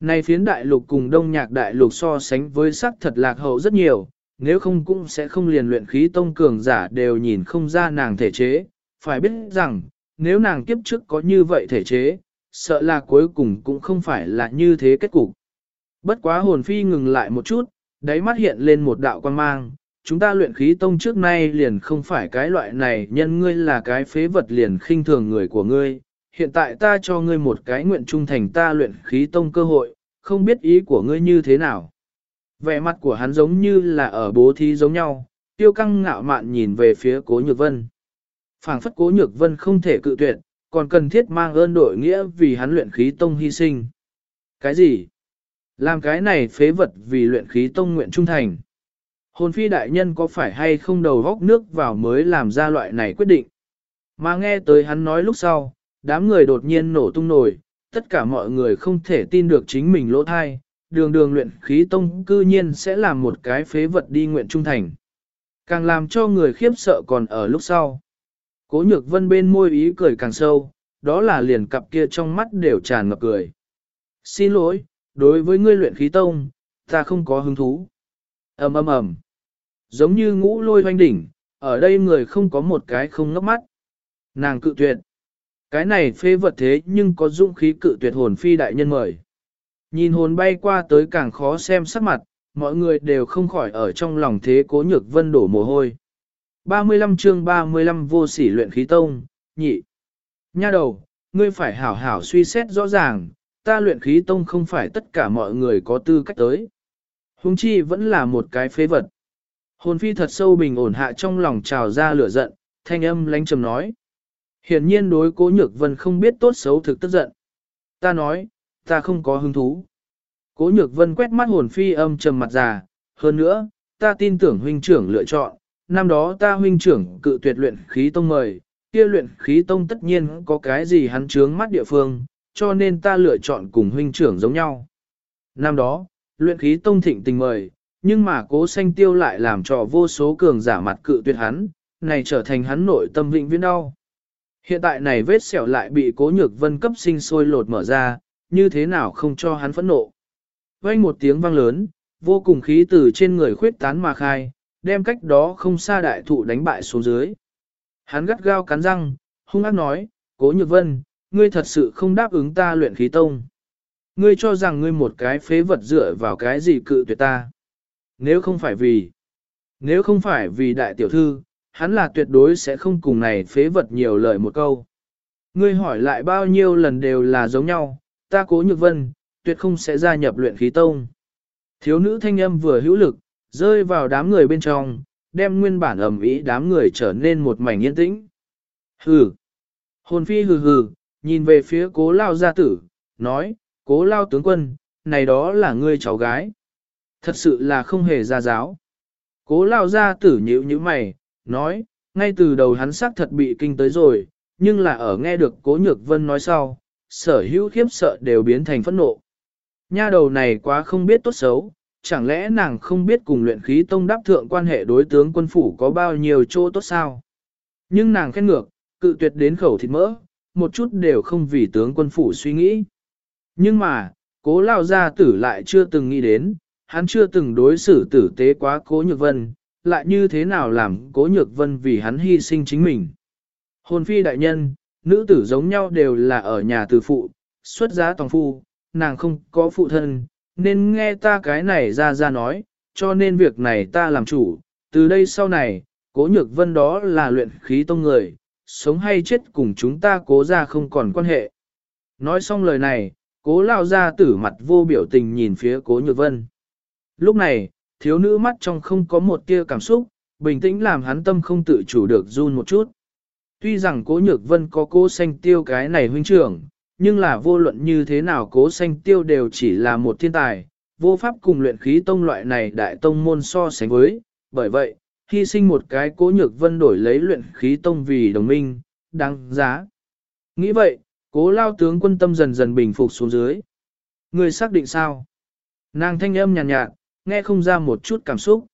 Này phiến đại lục cùng đông nhạc đại lục so sánh với sắc thật lạc hậu rất nhiều, nếu không cũng sẽ không liền luyện khí tông cường giả đều nhìn không ra nàng thể chế. Phải biết rằng, nếu nàng kiếp trước có như vậy thể chế, sợ là cuối cùng cũng không phải là như thế kết cục. Bất quá hồn phi ngừng lại một chút, đáy mắt hiện lên một đạo quan mang, chúng ta luyện khí tông trước nay liền không phải cái loại này nhân ngươi là cái phế vật liền khinh thường người của ngươi, hiện tại ta cho ngươi một cái nguyện trung thành ta luyện khí tông cơ hội, không biết ý của ngươi như thế nào. Vẻ mặt của hắn giống như là ở bố thí giống nhau, tiêu căng ngạo mạn nhìn về phía cố nhược vân. phảng phất cố nhược vân không thể cự tuyệt, còn cần thiết mang ơn đội nghĩa vì hắn luyện khí tông hy sinh. Cái gì? Làm cái này phế vật vì luyện khí tông nguyện trung thành. Hồn phi đại nhân có phải hay không đầu góc nước vào mới làm ra loại này quyết định. Mà nghe tới hắn nói lúc sau, đám người đột nhiên nổ tung nổi, tất cả mọi người không thể tin được chính mình lỗ thai, đường đường luyện khí tông cư nhiên sẽ làm một cái phế vật đi nguyện trung thành. Càng làm cho người khiếp sợ còn ở lúc sau. Cố nhược vân bên môi ý cười càng sâu, đó là liền cặp kia trong mắt đều tràn ngập cười. Xin lỗi, đối với ngươi luyện khí tông, ta không có hứng thú. ầm ầm ầm, Giống như ngũ lôi hoanh đỉnh, ở đây người không có một cái không ngấp mắt. Nàng cự tuyệt. Cái này phê vật thế nhưng có dũng khí cự tuyệt hồn phi đại nhân mời. Nhìn hồn bay qua tới càng khó xem sắc mặt, mọi người đều không khỏi ở trong lòng thế cố nhược vân đổ mồ hôi. 35 chương 35 vô sỉ luyện khí tông, nhị. Nha đầu, ngươi phải hảo hảo suy xét rõ ràng, ta luyện khí tông không phải tất cả mọi người có tư cách tới. Hùng chi vẫn là một cái phế vật. Hồn phi thật sâu bình ổn hạ trong lòng trào ra lửa giận, thanh âm lánh trầm nói. Hiển nhiên đối cố nhược vân không biết tốt xấu thực tức giận. Ta nói, ta không có hứng thú. Cố nhược vân quét mắt hồn phi âm trầm mặt già, hơn nữa, ta tin tưởng huynh trưởng lựa chọn, năm đó ta huynh trưởng cự tuyệt luyện khí tông mời, kia luyện khí tông tất nhiên có cái gì hắn chướng mắt địa phương, cho nên ta lựa chọn cùng huynh trưởng giống nhau. Năm đó, luyện khí tông thịnh tình mời, nhưng mà cố sanh tiêu lại làm cho vô số cường giả mặt cự tuyệt hắn, này trở thành hắn nội tâm vĩnh viễn đau. Hiện tại này vết sẹo lại bị cố nhược vân cấp sinh sôi lột mở ra, như thế nào không cho hắn phẫn nộ. Vang một tiếng vang lớn, vô cùng khí từ trên người khuyết tán mà khai, đem cách đó không xa đại thụ đánh bại xuống dưới. Hắn gắt gao cắn răng, hung ác nói, cố nhược vân, ngươi thật sự không đáp ứng ta luyện khí tông. Ngươi cho rằng ngươi một cái phế vật dựa vào cái gì cự tuyệt ta. Nếu không phải vì, nếu không phải vì đại tiểu thư, hắn là tuyệt đối sẽ không cùng này phế vật nhiều lời một câu. Ngươi hỏi lại bao nhiêu lần đều là giống nhau, ta cố nhược vân, tuyệt không sẽ gia nhập luyện khí tông. Thiếu nữ thanh âm vừa hữu lực, rơi vào đám người bên trong, đem nguyên bản ẩm ý đám người trở nên một mảnh yên tĩnh. Hừ! Hồn phi hừ hừ, nhìn về phía cố lao gia tử, nói, cố lao tướng quân, này đó là ngươi cháu gái. Thật sự là không hề ra giáo. Cố lao gia tử nhíu như mày, nói, ngay từ đầu hắn xác thật bị kinh tới rồi, nhưng là ở nghe được cố nhược vân nói sau, sở hữu khiếp sợ đều biến thành phẫn nộ. Nha đầu này quá không biết tốt xấu, chẳng lẽ nàng không biết cùng luyện khí tông đáp thượng quan hệ đối tướng quân phủ có bao nhiêu chỗ tốt sao? Nhưng nàng khen ngược, cự tuyệt đến khẩu thịt mỡ, một chút đều không vì tướng quân phủ suy nghĩ. Nhưng mà, cố lao gia tử lại chưa từng nghĩ đến, hắn chưa từng đối xử tử tế quá cố nhược vân, lại như thế nào làm cố nhược vân vì hắn hy sinh chính mình. Hồn phi đại nhân, nữ tử giống nhau đều là ở nhà từ phụ, xuất giá toàn phu, nàng không có phụ thân, nên nghe ta cái này ra ra nói, cho nên việc này ta làm chủ, từ đây sau này, cố nhược vân đó là luyện khí tông người, sống hay chết cùng chúng ta cố ra không còn quan hệ. Nói xong lời này, cố lao ra tử mặt vô biểu tình nhìn phía cố nhược vân. Lúc này, thiếu nữ mắt trong không có một tia cảm xúc, bình tĩnh làm hắn tâm không tự chủ được run một chút. Tuy rằng cố nhược vân có cố xanh tiêu cái này huynh trưởng, nhưng là vô luận như thế nào cố xanh tiêu đều chỉ là một thiên tài, vô pháp cùng luyện khí tông loại này đại tông môn so sánh với, bởi vậy, hy sinh một cái cố nhược vân đổi lấy luyện khí tông vì đồng minh, đáng giá. Nghĩ vậy, cố lao tướng quân tâm dần dần bình phục xuống dưới. Người xác định sao? Nàng thanh âm nhàn nhạt, nhạt, nghe không ra một chút cảm xúc.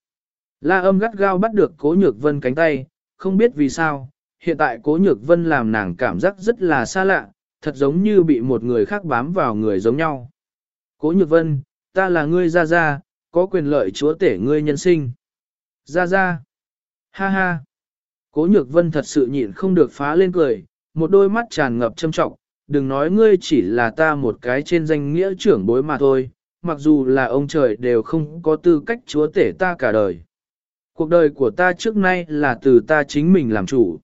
La âm gắt gao bắt được cố nhược vân cánh tay, không biết vì sao, hiện tại cố nhược vân làm nàng cảm giác rất là xa lạ, thật giống như bị một người khác bám vào người giống nhau. Cố nhược vân, ta là ngươi ra ra, có quyền lợi chúa tể ngươi nhân sinh. Ra ra. Ha ha. Cố nhược vân thật sự nhịn không được phá lên cười, một đôi mắt tràn ngập châm trọng, đừng nói ngươi chỉ là ta một cái trên danh nghĩa trưởng bối mà thôi, mặc dù là ông trời đều không có tư cách chúa tể ta cả đời. Cuộc đời của ta trước nay là từ ta chính mình làm chủ.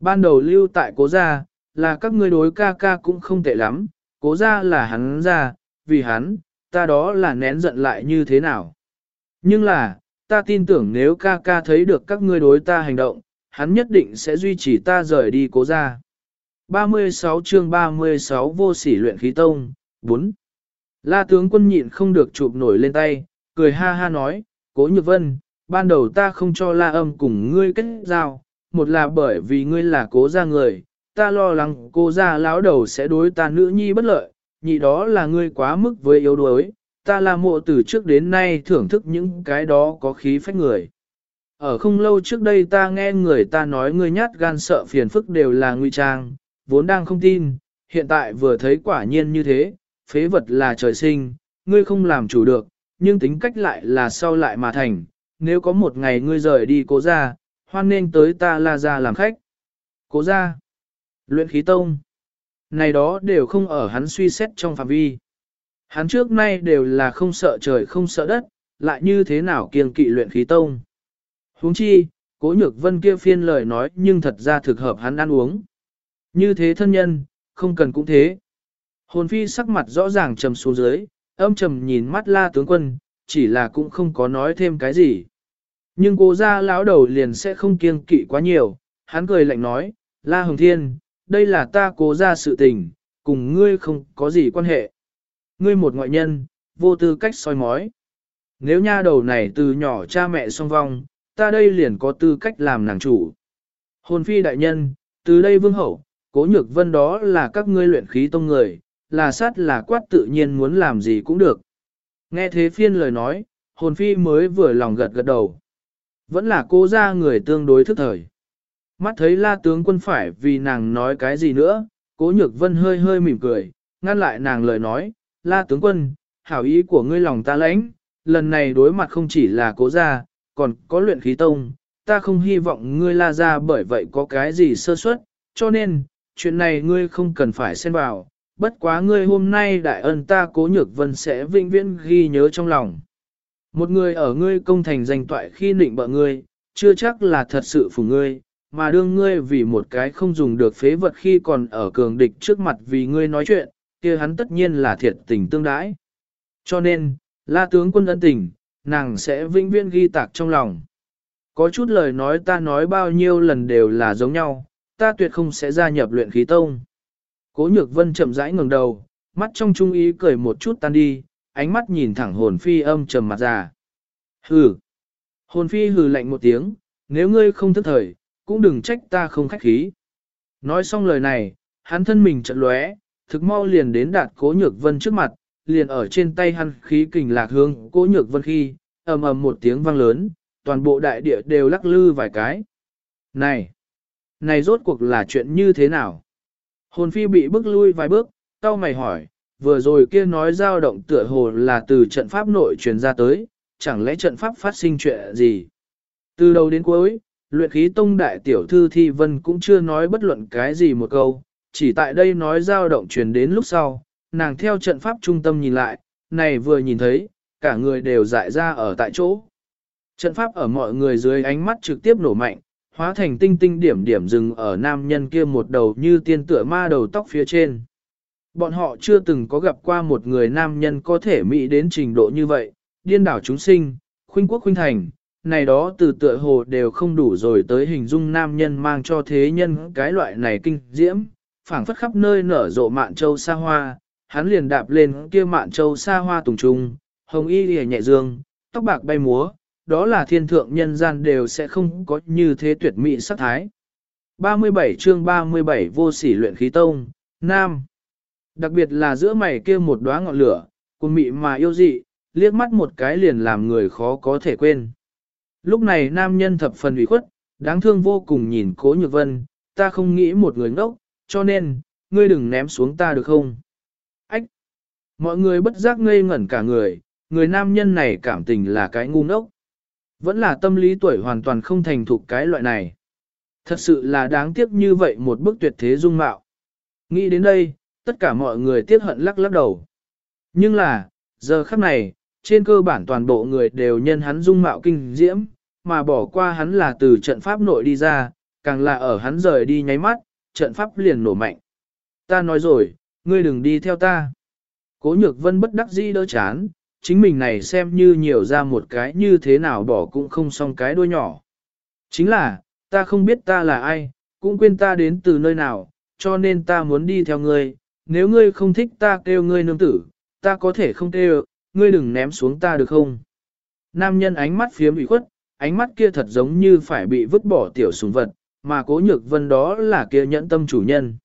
Ban đầu lưu tại cố gia, là các ngươi đối ca ca cũng không tệ lắm, cố gia là hắn ra, vì hắn, ta đó là nén giận lại như thế nào. Nhưng là, ta tin tưởng nếu ca ca thấy được các ngươi đối ta hành động, hắn nhất định sẽ duy trì ta rời đi cố gia. 36 chương 36 vô sỉ luyện khí tông, 4. La tướng quân nhịn không được chụp nổi lên tay, cười ha ha nói, cố nhược vân, ban đầu ta không cho la âm cùng ngươi kết giao, một là bởi vì ngươi là cố gia người, ta lo lắng cô gia lão đầu sẽ đối ta nữ nhi bất lợi, nhị đó là ngươi quá mức với yếu đuối, ta là mộ từ trước đến nay thưởng thức những cái đó có khí phách người. Ở không lâu trước đây ta nghe người ta nói ngươi nhát gan sợ phiền phức đều là nguy trang, vốn đang không tin, hiện tại vừa thấy quả nhiên như thế, phế vật là trời sinh, ngươi không làm chủ được, nhưng tính cách lại là sau lại mà thành, nếu có một ngày ngươi rời đi cố ra, hoan nên tới ta la ra làm khách. Cố ra, luyện khí tông, này đó đều không ở hắn suy xét trong phạm vi. Hắn trước nay đều là không sợ trời không sợ đất, lại như thế nào kiêng kỵ luyện khí tông. huống chi, cố nhược vân kia phiên lời nói nhưng thật ra thực hợp hắn ăn uống. Như thế thân nhân, không cần cũng thế. Hồn phi sắc mặt rõ ràng trầm xuống dưới, âm trầm nhìn mắt la tướng quân, chỉ là cũng không có nói thêm cái gì. Nhưng cố gia lão đầu liền sẽ không kiêng kỵ quá nhiều, hắn cười lạnh nói, la hồng thiên, đây là ta cố gia sự tình, cùng ngươi không có gì quan hệ. Ngươi một ngoại nhân, vô tư cách soi mói. Nếu nha đầu này từ nhỏ cha mẹ song vong, ta đây liền có tư cách làm nàng chủ. Hồn phi đại nhân, từ đây vương hậu, cố nhược vân đó là các ngươi luyện khí tông người, là sát là quát tự nhiên muốn làm gì cũng được. Nghe thế phiên lời nói, hồn phi mới vừa lòng gật gật đầu. Vẫn là cô ra người tương đối thức thời. Mắt thấy la tướng quân phải vì nàng nói cái gì nữa, cố nhược vân hơi hơi mỉm cười, ngăn lại nàng lời nói, la tướng quân, hảo ý của ngươi lòng ta lãnh, lần này đối mặt không chỉ là cố gia, còn có luyện khí tông, ta không hy vọng ngươi la ra bởi vậy có cái gì sơ suất, cho nên, chuyện này ngươi không cần phải xen vào, bất quá ngươi hôm nay đại ân ta cố nhược vân sẽ vinh viễn ghi nhớ trong lòng. Một người ở ngươi công thành danh toại khi nịnh bợ ngươi, chưa chắc là thật sự phủ ngươi, mà đương ngươi vì một cái không dùng được phế vật khi còn ở cường địch trước mặt vì ngươi nói chuyện, kia hắn tất nhiên là thiệt tình tương đãi. Cho nên, la tướng quân ân tình, nàng sẽ vinh viễn ghi tạc trong lòng. Có chút lời nói ta nói bao nhiêu lần đều là giống nhau, ta tuyệt không sẽ gia nhập luyện khí tông. Cố nhược vân chậm rãi ngẩng đầu, mắt trong trung ý cười một chút tan đi, ánh mắt nhìn thẳng hồn phi âm trầm mặt già. Hừ. Hồn phi hừ lạnh một tiếng, nếu ngươi không thức thời, cũng đừng trách ta không khách khí. Nói xong lời này, hắn thân mình trận lóe, thực mau liền đến đạt cố nhược vân trước mặt, liền ở trên tay hắn khí kình lạc hương cố nhược vân khi, ầm ầm một tiếng vang lớn, toàn bộ đại địa đều lắc lư vài cái. Này! Này rốt cuộc là chuyện như thế nào? Hồn phi bị bước lui vài bước, tao mày hỏi, vừa rồi kia nói dao động tựa hồ là từ trận pháp nội truyền ra tới, chẳng lẽ trận pháp phát sinh chuyện gì? Từ đầu đến cuối, luyện khí tông đại tiểu thư thi vân cũng chưa nói bất luận cái gì một câu, chỉ tại đây nói dao động truyền đến lúc sau, nàng theo trận pháp trung tâm nhìn lại, này vừa nhìn thấy, cả người đều dại ra ở tại chỗ. Trận pháp ở mọi người dưới ánh mắt trực tiếp nổ mạnh, hóa thành tinh tinh điểm điểm dừng ở nam nhân kia một đầu như tiên tựa ma đầu tóc phía trên. Bọn họ chưa từng có gặp qua một người nam nhân có thể mỹ đến trình độ như vậy, điên đảo chúng sinh, khuynh quốc khuynh thành, này đó từ tựa hồ đều không đủ rồi tới hình dung nam nhân mang cho thế nhân cái loại này kinh diễm, phảng phất khắp nơi nở rộ mạn châu xa hoa, hắn liền đạp lên kia mạn châu xa hoa tùng trung, hồng y lìa nhẹ dương, tóc bạc bay múa, đó là thiên thượng nhân gian đều sẽ không có như thế tuyệt mỹ sắc thái. 37 chương 37 vô sỉ luyện khí tông, Nam. Đặc biệt là giữa mày kia một đóa ngọn lửa, cùng mị mà yêu dị, liếc mắt một cái liền làm người khó có thể quên. Lúc này nam nhân thập phần ủy khuất, đáng thương vô cùng nhìn cố nhược vân, ta không nghĩ một người ngốc, cho nên, ngươi đừng ném xuống ta được không? Ách! Mọi người bất giác ngây ngẩn cả người, người nam nhân này cảm tình là cái ngu ngốc. Vẫn là tâm lý tuổi hoàn toàn không thành thục cái loại này. Thật sự là đáng tiếc như vậy một bức tuyệt thế dung mạo. Nghĩ đến đây, tất cả mọi người tiếc hận lắc lắc đầu. Nhưng là, giờ khắc này, trên cơ bản toàn bộ người đều nhân hắn dung mạo kinh diễm, mà bỏ qua hắn là từ trận pháp nội đi ra, càng là ở hắn rời đi nháy mắt, trận pháp liền nổ mạnh. Ta nói rồi, ngươi đừng đi theo ta. Cố nhược vân bất đắc dĩ đỡ chán, chính mình này xem như nhiều ra một cái như thế nào bỏ cũng không xong cái đuôi nhỏ. Chính là, ta không biết ta là ai, cũng quên ta đến từ nơi nào, cho nên ta muốn đi theo ngươi, nếu ngươi không thích ta kêu ngươi nương tử, ta có thể không kêu, ngươi đừng ném xuống ta được không? Nam nhân ánh mắt phía bị khuất, ánh mắt kia thật giống như phải bị vứt bỏ tiểu sùng vật, mà cố nhược vân đó là kia nhẫn tâm chủ nhân.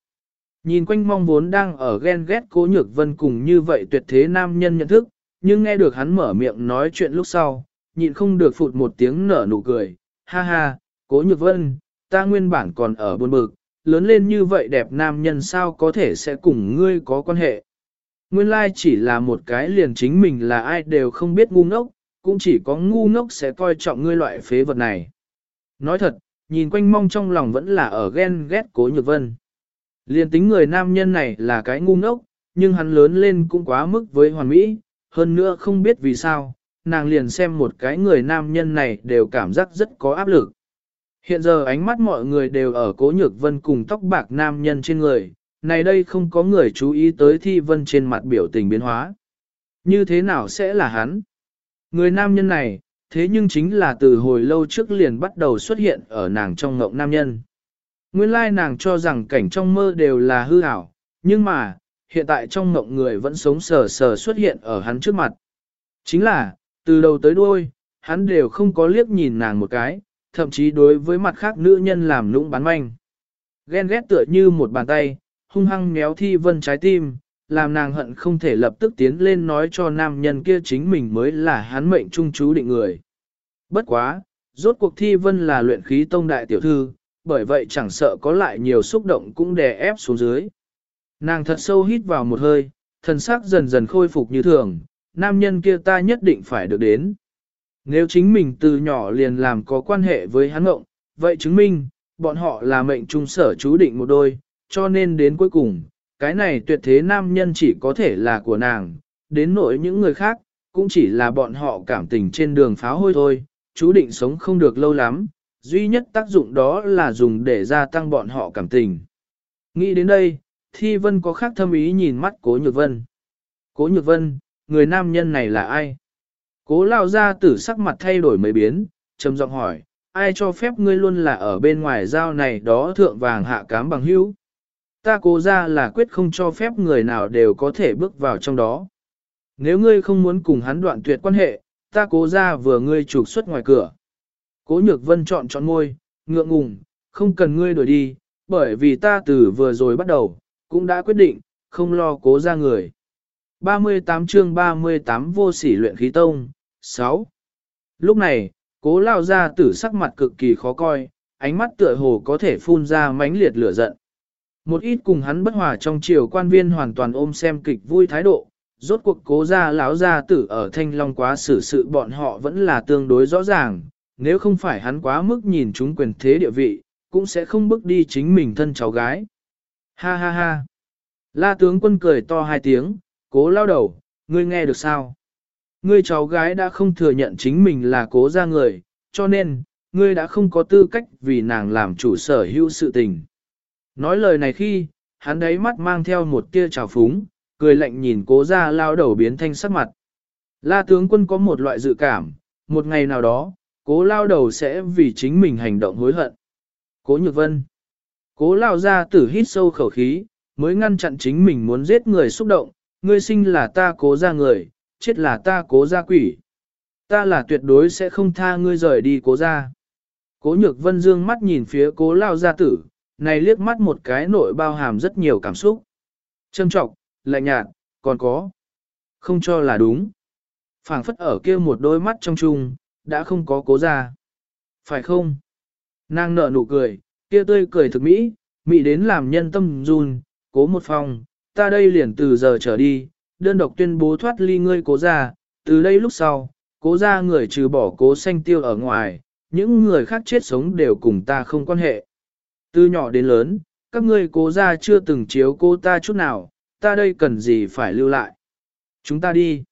Nhìn quanh mong vốn đang ở ghen ghét cố nhược vân cùng như vậy tuyệt thế nam nhân nhận thức, nhưng nghe được hắn mở miệng nói chuyện lúc sau, nhịn không được phụt một tiếng nở nụ cười, ha ha, cố nhược vân, ta nguyên bản còn ở buồn bực, lớn lên như vậy đẹp nam nhân sao có thể sẽ cùng ngươi có quan hệ. Nguyên lai chỉ là một cái liền chính mình là ai đều không biết ngu ngốc, cũng chỉ có ngu ngốc sẽ coi trọng ngươi loại phế vật này. Nói thật, nhìn quanh mong trong lòng vẫn là ở ghen ghét cố nhược vân. Liền tính người nam nhân này là cái ngu ngốc, nhưng hắn lớn lên cũng quá mức với hoàn mỹ, hơn nữa không biết vì sao, nàng liền xem một cái người nam nhân này đều cảm giác rất có áp lực. Hiện giờ ánh mắt mọi người đều ở cố nhược vân cùng tóc bạc nam nhân trên người, này đây không có người chú ý tới thi vân trên mặt biểu tình biến hóa. Như thế nào sẽ là hắn? Người nam nhân này, thế nhưng chính là từ hồi lâu trước liền bắt đầu xuất hiện ở nàng trong ngộng nam nhân. Nguyên lai nàng cho rằng cảnh trong mơ đều là hư ảo, nhưng mà, hiện tại trong mộng người vẫn sống sờ sờ xuất hiện ở hắn trước mặt. Chính là, từ đầu tới đuôi, hắn đều không có liếc nhìn nàng một cái, thậm chí đối với mặt khác nữ nhân làm nũng bán manh. Ghen ghét tựa như một bàn tay, hung hăng méo thi vân trái tim, làm nàng hận không thể lập tức tiến lên nói cho nam nhân kia chính mình mới là hắn mệnh trung chú định người. Bất quá, rốt cuộc thi vân là luyện khí tông đại tiểu thư, bởi vậy chẳng sợ có lại nhiều xúc động cũng đè ép xuống dưới. Nàng thật sâu hít vào một hơi, thần sắc dần dần khôi phục như thường, nam nhân kia ta nhất định phải được đến. Nếu chính mình từ nhỏ liền làm có quan hệ với hắn ngộng, vậy chứng minh, bọn họ là mệnh trung sở chú định một đôi, cho nên đến cuối cùng, cái này tuyệt thế nam nhân chỉ có thể là của nàng, đến nỗi những người khác, cũng chỉ là bọn họ cảm tình trên đường pháo hôi thôi, chú định sống không được lâu lắm, duy nhất tác dụng đó là dùng để gia tăng bọn họ cảm tình. Nghĩ đến đây, Thi Vân có khác thâm ý nhìn mắt Cố Nhược Vân. Cố Nhược Vân, người nam nhân này là ai? Cố lao ra tử sắc mặt thay đổi mấy biến, trầm giọng hỏi, ai cho phép ngươi luôn là ở bên ngoài giao này đó thượng vàng hạ cám bằng hữu? Ta cố ra là quyết không cho phép người nào đều có thể bước vào trong đó. Nếu ngươi không muốn cùng hắn đoạn tuyệt quan hệ, ta cố ra vừa ngươi trục xuất ngoài cửa. Cố nhược vân chọn chọn môi, ngượng ngùng, không cần ngươi đuổi đi, bởi vì ta từ vừa rồi bắt đầu, cũng đã quyết định, không lo cố ra người. 38 chương 38 vô sỉ luyện khí tông, 6. Lúc này, cố lao ra tử sắc mặt cực kỳ khó coi, ánh mắt tựa hồ có thể phun ra mãnh liệt lửa giận. Một ít cùng hắn bất hòa trong triều quan viên hoàn toàn ôm xem kịch vui thái độ, rốt cuộc cố gia lão gia tử ở thanh long quá xử sự bọn họ vẫn là tương đối rõ ràng, nếu không phải hắn quá mức nhìn chúng quyền thế địa vị, cũng sẽ không bước đi chính mình thân cháu gái. Ha ha ha. La tướng quân cười to hai tiếng, cố lao đầu, ngươi nghe được sao? Ngươi cháu gái đã không thừa nhận chính mình là cố gia người, cho nên, ngươi đã không có tư cách vì nàng làm chủ sở hữu sự tình. Nói lời này khi, hắn đấy mắt mang theo một tia trào phúng, cười lạnh nhìn cố gia lao đầu biến thanh sắc mặt. La tướng quân có một loại dự cảm, một ngày nào đó, cố lao đầu sẽ vì chính mình hành động hối hận. Cố nhược vân. Cố lao ra tử hít sâu khẩu khí, mới ngăn chặn chính mình muốn giết người xúc động, ngươi sinh là ta cố ra người, chết là ta cố ra quỷ. Ta là tuyệt đối sẽ không tha ngươi rời đi cố ra. Cố nhược vân dương mắt nhìn phía cố lao gia tử, này liếc mắt một cái nội bao hàm rất nhiều cảm xúc. Trâm trọng, lạnh nhạt, còn có. Không cho là đúng. phảng phất ở kia một đôi mắt trong chung, đã không có cố ra. Phải không? Nàng nở nụ cười, kia tươi cười thực mỹ, mỹ đến làm nhân tâm run, cố một phòng, ta đây liền từ giờ trở đi, đơn độc tuyên bố thoát ly ngươi cố ra, từ đây lúc sau, cố ra người trừ bỏ cố xanh tiêu ở ngoài, những người khác chết sống đều cùng ta không quan hệ. Từ nhỏ đến lớn, các ngươi cố ra chưa từng chiếu cô ta chút nào, ta đây cần gì phải lưu lại. Chúng ta đi.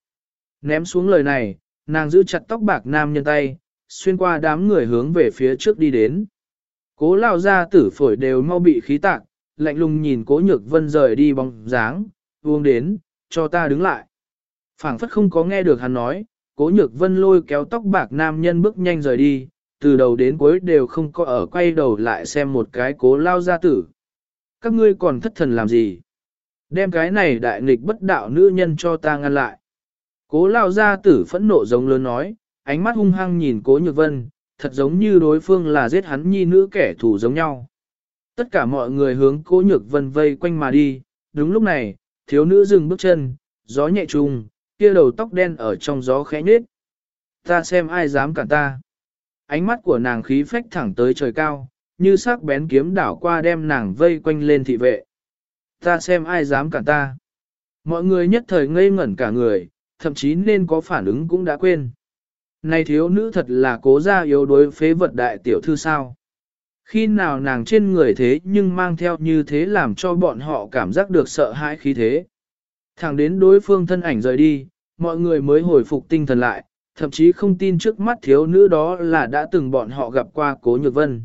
Ném xuống lời này, nàng giữ chặt tóc bạc nam nhân tay, xuyên qua đám người hướng về phía trước đi đến. Cố lao ra tử phổi đều mau bị khí tạc, lạnh lùng nhìn cố nhược vân rời đi bóng dáng, uống đến, cho ta đứng lại. phảng phất không có nghe được hắn nói, cố nhược vân lôi kéo tóc bạc nam nhân bước nhanh rời đi, từ đầu đến cuối đều không có ở quay đầu lại xem một cái cố lao gia tử. Các ngươi còn thất thần làm gì? Đem cái này đại nghịch bất đạo nữ nhân cho ta ngăn lại. Cố lao gia tử phẫn nộ giống lớn nói, ánh mắt hung hăng nhìn cố nhược vân, thật giống như đối phương là giết hắn nhi nữ kẻ thù giống nhau. Tất cả mọi người hướng cố nhược vân vây quanh mà đi, đúng lúc này, thiếu nữ dừng bước chân, gió nhẹ trùng, kia đầu tóc đen ở trong gió khẽ nhết. Ta xem ai dám cản ta. Ánh mắt của nàng khí phách thẳng tới trời cao, như sắc bén kiếm đảo qua đem nàng vây quanh lên thị vệ. Ta xem ai dám cản ta. Mọi người nhất thời ngây ngẩn cả người, thậm chí nên có phản ứng cũng đã quên. Này thiếu nữ thật là cố ra yếu đối phế vật đại tiểu thư sao. Khi nào nàng trên người thế nhưng mang theo như thế làm cho bọn họ cảm giác được sợ hãi khí thế. Thẳng đến đối phương thân ảnh rời đi, mọi người mới hồi phục tinh thần lại, thậm chí không tin trước mắt thiếu nữ đó là đã từng bọn họ gặp qua cố nhược vân.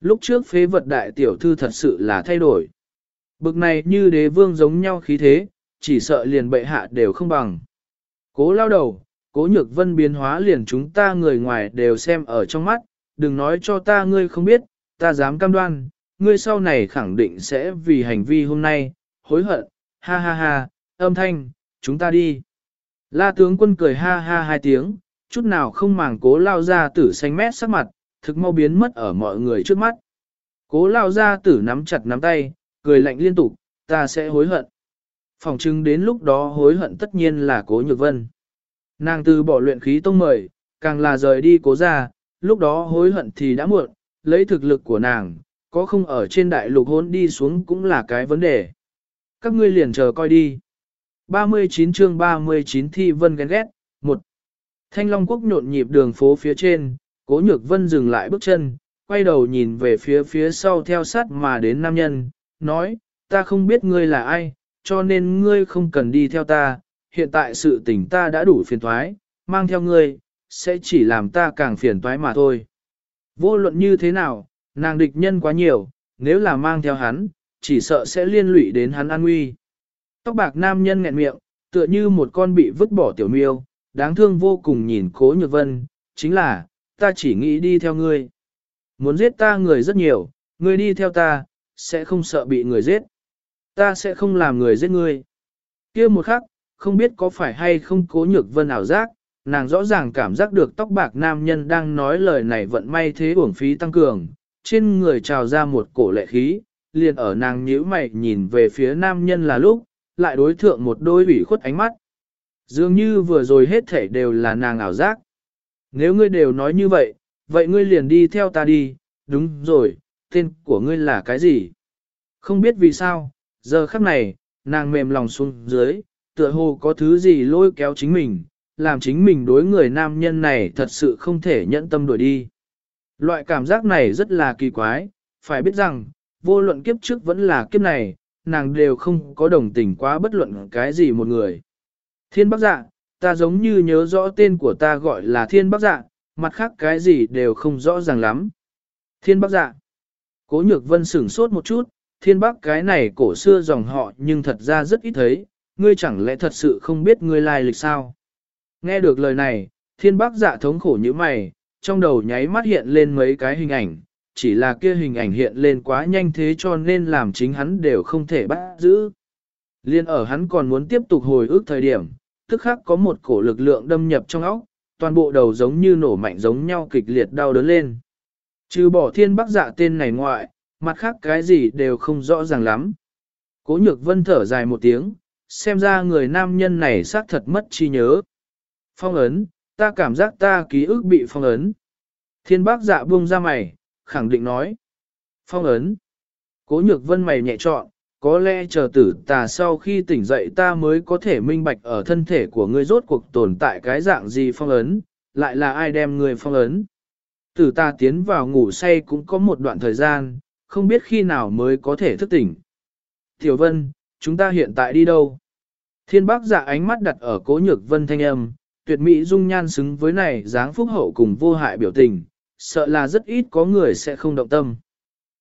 Lúc trước phế vật đại tiểu thư thật sự là thay đổi. Bực này như đế vương giống nhau khí thế, chỉ sợ liền bệ hạ đều không bằng. Cố lao đầu, cố nhược vân biến hóa liền chúng ta người ngoài đều xem ở trong mắt, đừng nói cho ta ngươi không biết, ta dám cam đoan, ngươi sau này khẳng định sẽ vì hành vi hôm nay, hối hận, ha ha ha, âm thanh, chúng ta đi. La tướng quân cười ha ha hai tiếng, chút nào không màng cố lao ra tử xanh mét sắc mặt, thực mau biến mất ở mọi người trước mắt. Cố lao ra tử nắm chặt nắm tay, cười lạnh liên tục, ta sẽ hối hận. Phòng chứng đến lúc đó hối hận tất nhiên là cố nhược vân. Nàng từ bỏ luyện khí tông mời, càng là rời đi cố ra, lúc đó hối hận thì đã muộn, lấy thực lực của nàng, có không ở trên đại lục hôn đi xuống cũng là cái vấn đề. Các ngươi liền chờ coi đi. 39 chương 39 thi vân ghen ghét, 1. Thanh Long Quốc nhộn nhịp đường phố phía trên, cố nhược vân dừng lại bước chân, quay đầu nhìn về phía phía sau theo sát mà đến nam nhân, nói, ta không biết ngươi là ai, cho nên ngươi không cần đi theo ta, hiện tại sự tình ta đã đủ phiền thoái, mang theo ngươi, sẽ chỉ làm ta càng phiền toái mà thôi. Vô luận như thế nào, nàng địch nhân quá nhiều, nếu là mang theo hắn, chỉ sợ sẽ liên lụy đến hắn an nguy. Tóc bạc nam nhân nghẹn miệng, tựa như một con bị vứt bỏ tiểu miêu, đáng thương vô cùng nhìn cố nhược vân, chính là, ta chỉ nghĩ đi theo ngươi. Muốn giết ta người rất nhiều, ngươi đi theo ta, sẽ không sợ bị người giết. Ta sẽ không làm người giết ngươi. kia một khắc, không biết có phải hay không cố nhược vân ảo giác, nàng rõ ràng cảm giác được tóc bạc nam nhân đang nói lời này vận may thế uổng phí tăng cường, trên người trào ra một cổ lệ khí, liền ở nàng nhíu mày nhìn về phía nam nhân là lúc, lại đối thượng một đôi ủy khuất ánh mắt. Dường như vừa rồi hết thể đều là nàng ảo giác. Nếu ngươi đều nói như vậy, vậy ngươi liền đi theo ta đi, đúng rồi, tên của ngươi là cái gì? Không biết vì sao, giờ khắc này, nàng mềm lòng xuống dưới, tựa hồ có thứ gì lôi kéo chính mình, làm chính mình đối người nam nhân này thật sự không thể nhẫn tâm đuổi đi. Loại cảm giác này rất là kỳ quái, phải biết rằng, vô luận kiếp trước vẫn là kiếp này, nàng đều không có đồng tình quá bất luận cái gì một người. Thiên Bắc Dạ, ta giống như nhớ rõ tên của ta gọi là Thiên Bắc Dạ, mặt khác cái gì đều không rõ ràng lắm. Thiên Bắc Dạ. Cố Nhược Vân sửng sốt một chút, Thiên Bắc cái này cổ xưa dòng họ nhưng thật ra rất ít thấy, ngươi chẳng lẽ thật sự không biết ngươi lai lịch sao? Nghe được lời này, Thiên Bác Dạ thống khổ như mày, trong đầu nháy mắt hiện lên mấy cái hình ảnh, chỉ là kia hình ảnh hiện lên quá nhanh thế cho nên làm chính hắn đều không thể bắt giữ. Liên ở hắn còn muốn tiếp tục hồi ức thời điểm, tức khắc có một cổ lực lượng đâm nhập trong óc, toàn bộ đầu giống như nổ mạnh giống nhau kịch liệt đau đớn lên. Trừ bỏ thiên Bác dạ tên này ngoại, mặt khác cái gì đều không rõ ràng lắm. Cố nhược vân thở dài một tiếng, xem ra người nam nhân này xác thật mất chi nhớ. Phong ấn, ta cảm giác ta ký ức bị phong ấn. Thiên bác dạ buông ra mày, khẳng định nói. Phong ấn. Cố nhược vân mày nhẹ trọn, có lẽ chờ tử tà sau khi tỉnh dậy ta mới có thể minh bạch ở thân thể của ngươi rốt cuộc tồn tại cái dạng gì phong ấn, lại là ai đem ngươi phong ấn. Tử ta tiến vào ngủ say cũng có một đoạn thời gian, không biết khi nào mới có thể thức tỉnh. Tiểu Vân, chúng ta hiện tại đi đâu? Thiên bác dạ ánh mắt đặt ở cố nhược vân thanh âm, tuyệt mỹ dung nhan xứng với này dáng phúc hậu cùng vô hại biểu tình, sợ là rất ít có người sẽ không động tâm.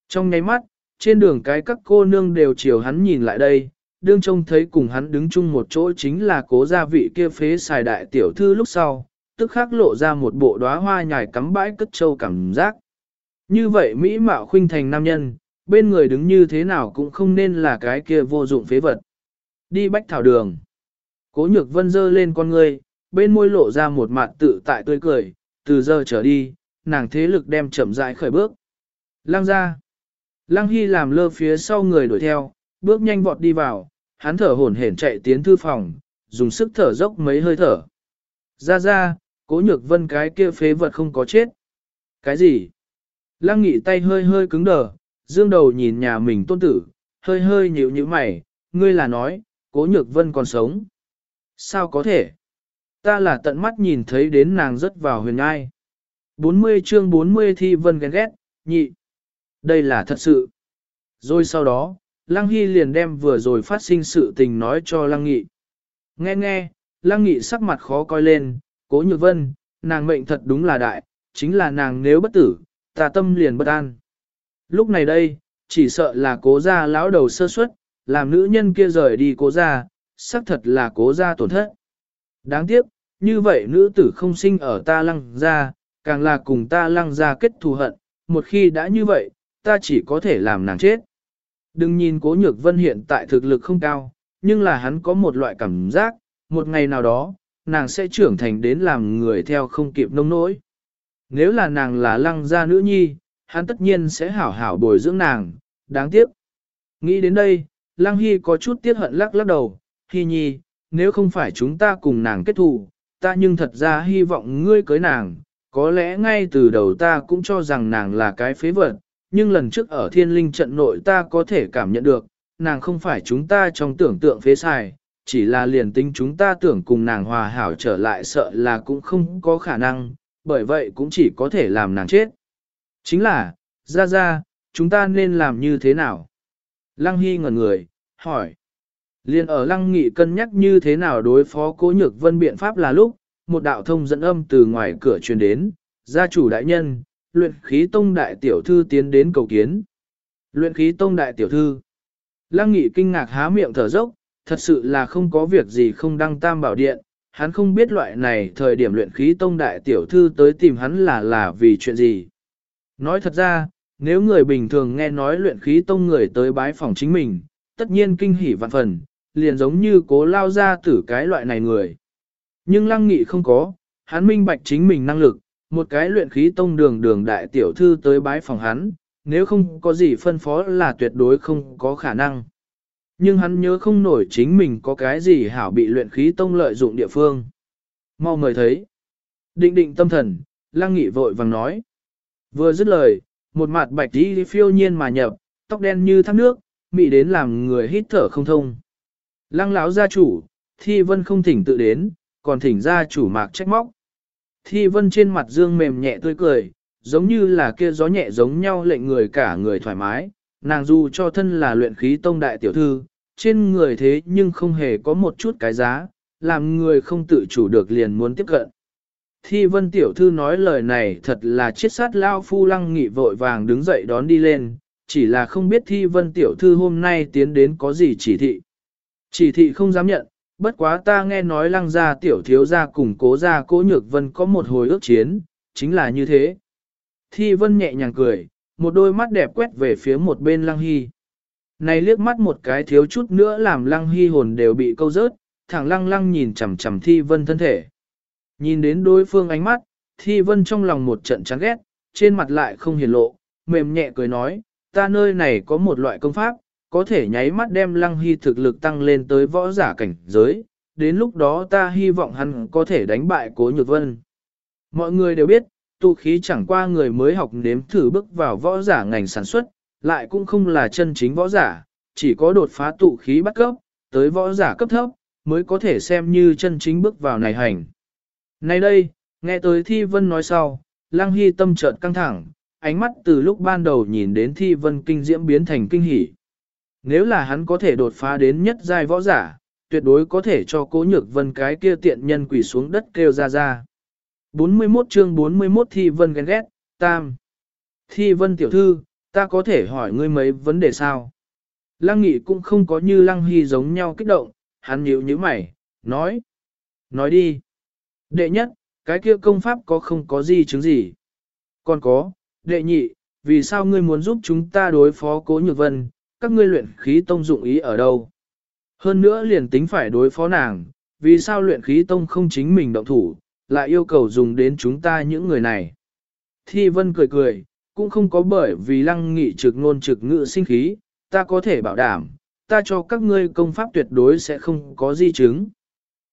Trong nháy mắt, trên đường cái các cô nương đều chiều hắn nhìn lại đây, đương trông thấy cùng hắn đứng chung một chỗ chính là cố gia vị kia phế xài đại tiểu thư lúc sau, tức khắc lộ ra một bộ đóa hoa nhài cắm bãi cất trâu cảm giác. Như vậy Mỹ mạo khuynh thành nam nhân, bên người đứng như thế nào cũng không nên là cái kia vô dụng phế vật. Đi bách thảo đường. Cố nhược vân dơ lên con ngươi, bên môi lộ ra một mặt tự tại tươi cười, từ giờ trở đi, nàng thế lực đem chậm rãi khởi bước. Lăng ra. Lăng Hy làm lơ phía sau người đuổi theo, bước nhanh vọt đi vào, hắn thở hổn hển chạy tiến thư phòng, dùng sức thở dốc mấy hơi thở. Ra ra, cố nhược vân cái kia phế vật không có chết. Cái gì? Lăng nghị tay hơi hơi cứng đờ, dương đầu nhìn nhà mình tôn tử, hơi hơi nhíu như mày, ngươi là nói, cố nhược vân còn sống. Sao có thể? Ta là tận mắt nhìn thấy đến nàng rớt vào huyền ngai. 40 chương 40 thi vân ghen ghét, nhị. Đây là thật sự. Rồi sau đó, Lăng Hy liền đem vừa rồi phát sinh sự tình nói cho Lăng Nghị. Nghe nghe, Lăng Nghị sắc mặt khó coi lên, cố nhược vân, nàng mệnh thật đúng là đại, chính là nàng nếu bất tử, ta tâm liền bất an. Lúc này đây, chỉ sợ là cố gia lão đầu sơ suất, làm nữ nhân kia rời đi cố ra, xác thật là cố ra tổn thất. Đáng tiếc, như vậy nữ tử không sinh ở ta lăng gia, càng là cùng ta lăng gia kết thù hận, một khi đã như vậy, ta chỉ có thể làm nàng chết. Đừng nhìn cố nhược vân hiện tại thực lực không cao, nhưng là hắn có một loại cảm giác, một ngày nào đó, nàng sẽ trưởng thành đến làm người theo không kịp nông nỗi. Nếu là nàng là lăng gia nữ nhi, hắn tất nhiên sẽ hảo hảo bồi dưỡng nàng, đáng tiếc. Nghĩ đến đây, lăng hy có chút tiếc hận lắc lắc đầu, hy nhi, nếu không phải chúng ta cùng nàng kết thù, ta nhưng thật ra hy vọng ngươi cưới nàng, có lẽ ngay từ đầu ta cũng cho rằng nàng là cái phế vật, nhưng lần trước ở thiên linh trận nội ta có thể cảm nhận được, nàng không phải chúng ta trong tưởng tượng phế xài, chỉ là liền tính chúng ta tưởng cùng nàng hòa hảo trở lại sợ là cũng không có khả năng, bởi vậy cũng chỉ có thể làm nàng chết. Chính là, ra ra, chúng ta nên làm như thế nào? Lăng Hy ngẩn người, hỏi. Liên ở Lăng Nghị cân nhắc như thế nào đối phó cố nhược vân biện pháp là lúc, một đạo thông dẫn âm từ ngoài cửa truyền đến, gia chủ đại nhân, luyện khí tông đại tiểu thư tiến đến cầu kiến. Luyện khí tông đại tiểu thư. Lăng Nghị kinh ngạc há miệng thở dốc, thật sự là không có việc gì không đăng tam bảo điện, hắn không biết loại này thời điểm luyện khí tông đại tiểu thư tới tìm hắn là là vì chuyện gì. Nói thật ra, nếu người bình thường nghe nói luyện khí tông người tới bái phòng chính mình, tất nhiên kinh hỉ vạn phần, liền giống như cố lao ra tử cái loại này người. Nhưng lăng nghị không có, hắn minh bạch chính mình năng lực, một cái luyện khí tông đường đường đại tiểu thư tới bái phòng hắn, nếu không có gì phân phó là tuyệt đối không có khả năng. Nhưng hắn nhớ không nổi chính mình có cái gì hảo bị luyện khí tông lợi dụng địa phương. Mau người thấy. Định định tâm thần, lăng nghị vội vàng nói. Vừa dứt lời, một mặt bạch đi phiêu nhiên mà nhập, tóc đen như thác nước, mị đến làm người hít thở không thông. Lăng lão gia chủ, thi vân không thỉnh tự đến, còn thỉnh gia chủ mạc trách móc. Thi vân trên mặt dương mềm nhẹ tươi cười, giống như là kia gió nhẹ giống nhau lệnh người cả người thoải mái, nàng dù cho thân là luyện khí tông đại tiểu thư, trên người thế nhưng không hề có một chút cái giá, làm người không tự chủ được liền muốn tiếp cận. Thi vân tiểu thư nói lời này thật là chiết sát lao phu lăng nghị vội vàng đứng dậy đón đi lên, chỉ là không biết thi vân tiểu thư hôm nay tiến đến có gì chỉ thị. Chỉ thị không dám nhận, bất quá ta nghe nói lăng gia tiểu thiếu gia cùng cố gia cố nhược vân có một hồi ước chiến, chính là như thế. Thi vân nhẹ nhàng cười, một đôi mắt đẹp quét về phía một bên lăng hy. Này liếc mắt một cái thiếu chút nữa làm lăng hy hồn đều bị câu rớt, thẳng lăng lăng nhìn chằm chằm thi vân thân thể. Nhìn đến đối phương ánh mắt, thi vân trong lòng một trận chán ghét, trên mặt lại không hiền lộ, mềm nhẹ cười nói, ta nơi này có một loại công pháp, có thể nháy mắt đem lăng hy thực lực tăng lên tới võ giả cảnh giới, đến lúc đó ta hy vọng hắn có thể đánh bại cố nhược vân. Mọi người đều biết, tụ khí chẳng qua người mới học nếm thử bước vào võ giả ngành sản xuất, lại cũng không là chân chính võ giả, chỉ có đột phá tụ khí bắt cấp, tới võ giả cấp thấp, mới có thể xem như chân chính bước vào này hành. Nay đây, nghe tới Thi Vân nói sau, Lăng Hy tâm chợt căng thẳng, ánh mắt từ lúc ban đầu nhìn đến Thi Vân kinh diễm biến thành kinh hỉ. Nếu là hắn có thể đột phá đến nhất giai võ giả, tuyệt đối có thể cho cố nhược vân cái kia tiện nhân quỷ xuống đất kêu ra ra. 41 chương 41 Thi Vân ghen ghét, tam. Thi Vân tiểu thư, ta có thể hỏi ngươi mấy vấn đề sao? Lăng Nghị cũng không có như Lăng Hy giống nhau kích động, hắn nhíu như mày, nói. Nói đi. Đệ nhất, cái kia công pháp có không có gì chứng gì? Còn có, đệ nhị, vì sao ngươi muốn giúp chúng ta đối phó cố nhược vân, các ngươi luyện khí tông dụng ý ở đâu? Hơn nữa liền tính phải đối phó nàng, vì sao luyện khí tông không chính mình động thủ, lại yêu cầu dùng đến chúng ta những người này? Thi vân cười cười, cũng không có bởi vì lăng nghị trực ngôn trực ngữ sinh khí, ta có thể bảo đảm, ta cho các ngươi công pháp tuyệt đối sẽ không có di chứng.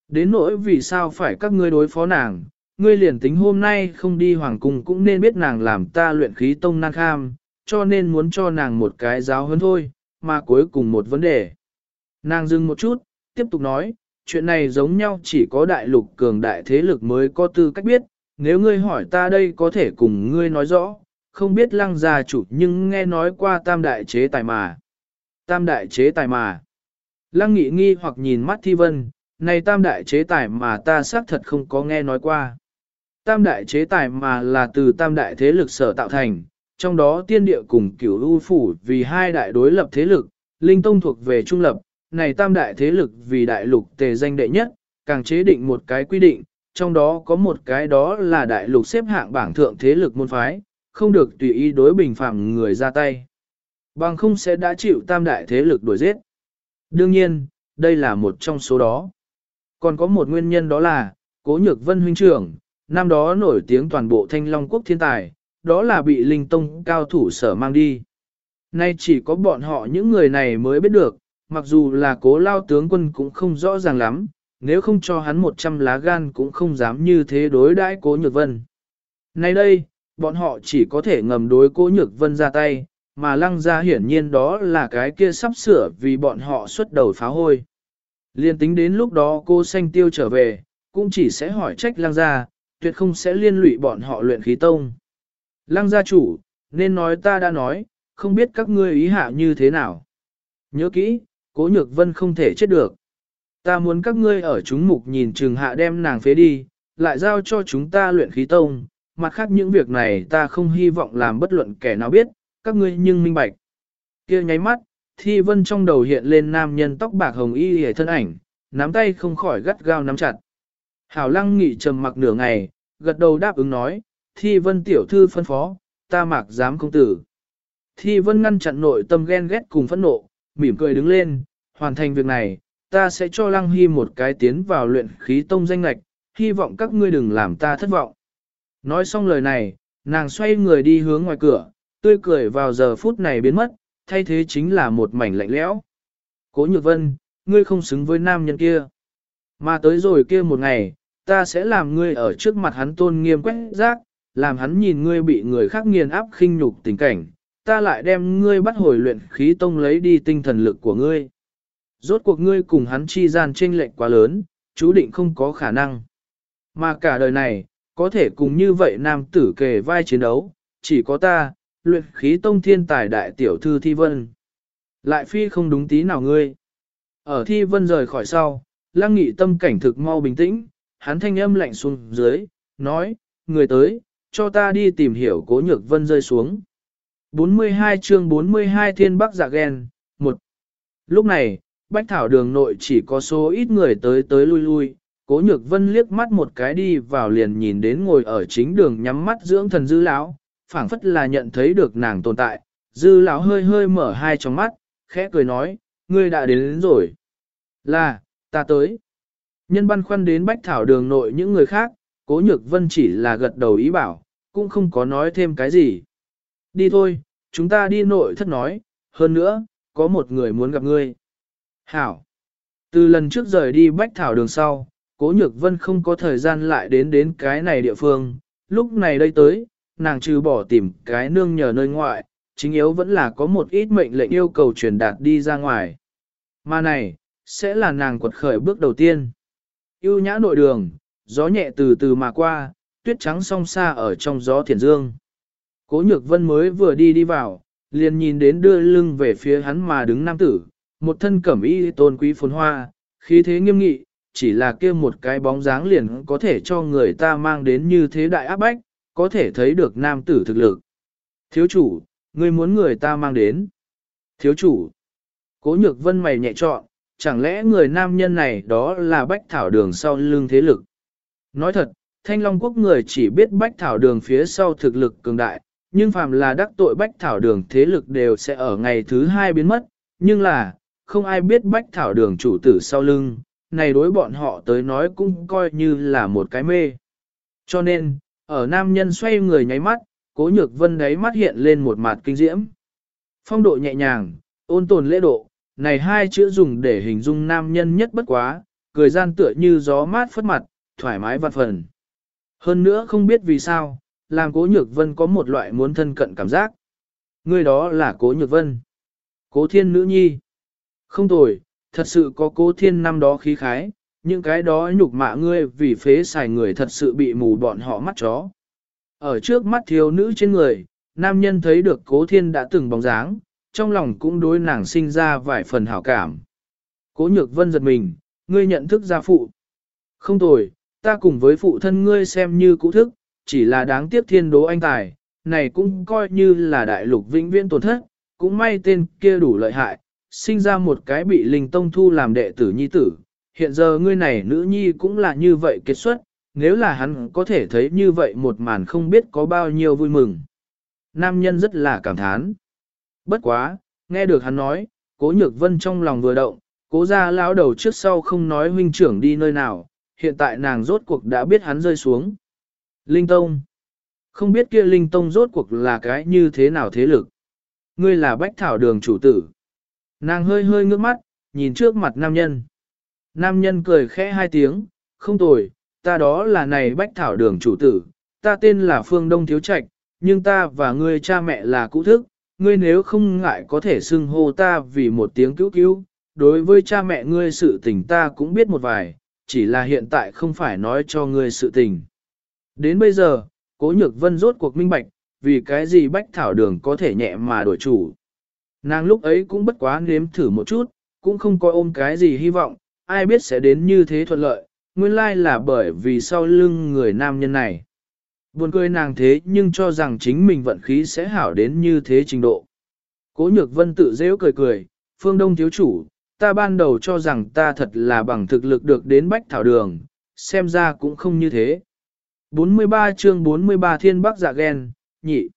Đến nỗi vì sao phải các ngươi đối phó nàng, ngươi liền tính hôm nay không đi hoàng cung cũng nên biết nàng làm ta luyện khí tông năng kham, cho nên muốn cho nàng một cái giáo hơn thôi, mà cuối cùng một vấn đề. Nàng dừng một chút, tiếp tục nói, chuyện này giống nhau chỉ có đại lục cường đại thế lực mới có tư cách biết, nếu ngươi hỏi ta đây có thể cùng ngươi nói rõ, không biết lăng gia chủ nhưng nghe nói qua tam đại chế tài mà. Tam đại chế tài mà. Lăng nghị nghi hoặc nhìn mắt thi vân, này tam đại chế tài mà ta xác thật không có nghe nói qua. Tam đại chế tài mà là từ tam đại thế lực sở tạo thành, trong đó tiên địa cùng cửu u phủ vì hai đại đối lập thế lực, linh tông thuộc về trung lập, này tam đại thế lực vì đại lục tề danh đệ nhất, càng chế định một cái quy định, trong đó có một cái đó là đại lục xếp hạng bảng thượng thế lực môn phái, không được tùy ý đối bình phạm người ra tay. Bằng không sẽ đã chịu tam đại thế lực đuổi giết. Đương nhiên, đây là một trong số đó. Còn có một nguyên nhân đó là, cố nhược vân huynh trưởng, năm đó nổi tiếng toàn bộ thanh long quốc thiên tài, đó là bị linh tông cao thủ sở mang đi. Nay chỉ có bọn họ những người này mới biết được, mặc dù là cố lao tướng quân cũng không rõ ràng lắm, nếu không cho hắn 100 lá gan cũng không dám như thế đối đãi cố nhược vân. Nay đây, bọn họ chỉ có thể ngầm đối cố nhược vân ra tay, mà lăng ra hiển nhiên đó là cái kia sắp sửa vì bọn họ xuất đầu phá hôi. Liên tính đến lúc đó cô xanh tiêu trở về, cũng chỉ sẽ hỏi trách lăng gia, tuyệt không sẽ liên lụy bọn họ luyện khí tông. Lăng gia chủ, nên nói ta đã nói, không biết các ngươi ý hạ như thế nào. Nhớ kỹ, cố nhược vân không thể chết được. Ta muốn các ngươi ở chúng mục nhìn trường hạ đem nàng phế đi, lại giao cho chúng ta luyện khí tông, mặt khác những việc này ta không hy vọng làm bất luận kẻ nào biết, các ngươi nhưng minh bạch. kia nháy mắt, thi vân trong đầu hiện lên nam nhân tóc bạc hồng y hề thân ảnh, nắm tay không khỏi gắt gao nắm chặt. Hảo lăng nghị trầm mặc nửa ngày, gật đầu đáp ứng nói, thi vân tiểu thư phân phó, ta mặc dám công tử. Thi vân ngăn chặn nội tâm ghen ghét cùng phẫn nộ, mỉm cười đứng lên, hoàn thành việc này, ta sẽ cho lăng hy một cái tiến vào luyện khí tông danh lạch, hy vọng các ngươi đừng làm ta thất vọng. Nói xong lời này, nàng xoay người đi hướng ngoài cửa, tươi cười vào giờ phút này biến mất, thay thế chính là một mảnh lạnh lẽo. Cố nhược vân, ngươi không xứng với nam nhân kia. Mà tới rồi kia một ngày, ta sẽ làm ngươi ở trước mặt hắn tôn nghiêm quét rác, làm hắn nhìn ngươi bị người khác nghiền áp khinh nhục tình cảnh, ta lại đem ngươi bắt hồi luyện khí tông lấy đi tinh thần lực của ngươi. Rốt cuộc ngươi cùng hắn chi gian chênh lệch quá lớn, chú định không có khả năng. Mà cả đời này, có thể cùng như vậy nam tử kề vai chiến đấu, chỉ có ta, luyện khí tông thiên tài đại tiểu thư Thi Vân. Lại phi không đúng tí nào ngươi. Ở Thi Vân rời khỏi sau, lăng nghị tâm cảnh thực mau bình tĩnh, hắn thanh âm lạnh xuống dưới, nói, người tới, cho ta đi tìm hiểu cố nhược vân rơi xuống. 42 chương 42 thiên bắc giả ghen, 1. Lúc này, bách thảo đường nội chỉ có số ít người tới tới lui lui, cố nhược vân liếc mắt một cái đi vào liền nhìn đến ngồi ở chính đường nhắm mắt dưỡng thần dư lão, phảng phất là nhận thấy được nàng tồn tại, dư lão hơi hơi mở hai tròng mắt, khẽ cười nói, ngươi đã đến, đến rồi. Là, ta tới. Nhân băn khoăn đến bách thảo đường nội những người khác, cố nhược vân chỉ là gật đầu ý bảo, cũng không có nói thêm cái gì. Đi thôi, chúng ta đi nội thất nói, hơn nữa, có một người muốn gặp ngươi. Hảo. Từ lần trước rời đi bách thảo đường sau, cố nhược vân không có thời gian lại đến đến cái này địa phương, lúc này đây tới, nàng trừ bỏ tìm cái nương nhờ nơi ngoại, chính yếu vẫn là có một ít mệnh lệnh yêu cầu truyền đạt đi ra ngoài. Mà này, sẽ là nàng quật khởi bước đầu tiên. Yêu nhã nội đường, gió nhẹ từ từ mà qua, tuyết trắng song xa ở trong gió thiền dương. Cố nhược vân mới vừa đi đi vào, liền nhìn đến đưa lưng về phía hắn mà đứng nam tử, một thân cẩm y tôn quý phồn hoa, khí thế nghiêm nghị, chỉ là kia một cái bóng dáng liền có thể cho người ta mang đến như thế đại áp bách, có thể thấy được nam tử thực lực. Thiếu chủ, ngươi muốn người ta mang đến. Thiếu chủ, cố nhược vân mày nhẹ trọn, chẳng lẽ người nam nhân này đó là bách thảo đường sau lưng thế lực. Nói thật, thanh long quốc người chỉ biết bách thảo đường phía sau thực lực cường đại, nhưng phàm là đắc tội bách thảo đường thế lực đều sẽ ở ngày thứ hai biến mất, nhưng là, không ai biết bách thảo đường chủ tử sau lưng, này đối bọn họ tới nói cũng coi như là một cái mê. Cho nên, ở nam nhân xoay người nháy mắt, cố nhược vân đấy mắt hiện lên một mặt kinh diễm. Phong độ nhẹ nhàng, ôn tồn lễ độ, này hai chữ dùng để hình dung nam nhân nhất bất quá, cười gian tựa như gió mát phất mặt, thoải mái vạn phần. Hơn nữa không biết vì sao, làm cố nhược vân có một loại muốn thân cận cảm giác. Người đó là cố nhược vân. Cố thiên nữ nhi. Không tồi, thật sự có cố thiên năm đó khí khái, những cái đó nhục mạ ngươi vì phế xài người thật sự bị mù bọn họ mắt chó. Ở trước mắt thiếu nữ trên người, nam nhân thấy được cố thiên đã từng bóng dáng, trong lòng cũng đối nàng sinh ra vài phần hảo cảm. Cố nhược vân giật mình, ngươi nhận thức gia phụ. Không tồi, ta cùng với phụ thân ngươi xem như cũ thức, chỉ là đáng tiếc thiên đố anh tài, này cũng coi như là đại lục vĩnh viễn tổn thất, cũng may tên kia đủ lợi hại, sinh ra một cái bị linh tông thu làm đệ tử nhi tử. Hiện giờ ngươi này nữ nhi cũng là như vậy kết xuất, nếu là hắn có thể thấy như vậy một màn không biết có bao nhiêu vui mừng. Nam nhân rất là cảm thán. Bất quá, nghe được hắn nói, cố nhược vân trong lòng vừa động, cố ra lão đầu trước sau không nói huynh trưởng đi nơi nào, hiện tại nàng rốt cuộc đã biết hắn rơi xuống. Linh Tông Không biết kia Linh Tông rốt cuộc là cái như thế nào thế lực. Ngươi là bách thảo đường chủ tử. Nàng hơi hơi ngước mắt, nhìn trước mặt nam nhân. Nam nhân cười khẽ hai tiếng, không tồi, ta đó là này bách thảo đường chủ tử, ta tên là Phương Đông Thiếu Trạch, nhưng ta và ngươi cha mẹ là cũ thức, ngươi nếu không ngại có thể xưng hô ta vì một tiếng cứu cứu, đối với cha mẹ ngươi sự tình ta cũng biết một vài, chỉ là hiện tại không phải nói cho ngươi sự tình. Đến bây giờ, cố nhược vân rốt cuộc minh bạch, vì cái gì bách thảo đường có thể nhẹ mà đổi chủ. Nàng lúc ấy cũng bất quá nếm thử một chút, cũng không có ôm cái gì hy vọng, ai biết sẽ đến như thế thuận lợi, nguyên lai là bởi vì sau lưng người nam nhân này. Buồn cười nàng thế nhưng cho rằng chính mình vận khí sẽ hảo đến như thế trình độ. Cố nhược vân tự dễ cười cười, phương đông thiếu chủ, ta ban đầu cho rằng ta thật là bằng thực lực được đến bách thảo đường, xem ra cũng không như thế. 43 chương 43 thiên bắc dạ ghen, nhị.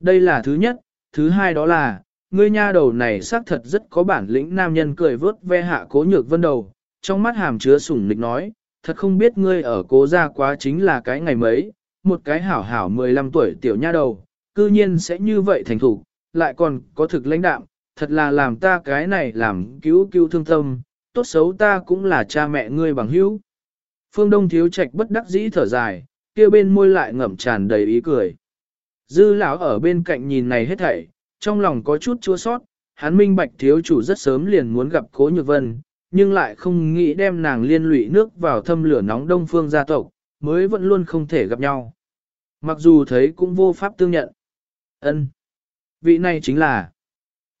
Đây là thứ nhất, thứ hai đó là, ngươi nha đầu này xác thật rất có bản lĩnh nam nhân cười vớt ve hạ cố nhược vân đầu, trong mắt hàm chứa sủng nịch nói, thật không biết ngươi ở cố gia quá chính là cái ngày mấy, một cái hảo hảo 15 tuổi tiểu nha đầu, cư nhiên sẽ như vậy thành thủ, lại còn có thực lãnh đạm, thật là làm ta cái này làm cứu cứu thương tâm, tốt xấu ta cũng là cha mẹ ngươi bằng hữu. Phương Đông thiếu trạch bất đắc dĩ thở dài, kia bên môi lại ngậm tràn đầy ý cười. Dư lão ở bên cạnh nhìn này hết thảy, trong lòng có chút chua sót, hắn minh bạch thiếu chủ rất sớm liền muốn gặp Cố Nhược Vân, nhưng lại không nghĩ đem nàng liên lụy nước vào thâm lửa nóng đông phương gia tộc, mới vẫn luôn không thể gặp nhau. Mặc dù thấy cũng vô pháp tương nhận. ân Vị này chính là.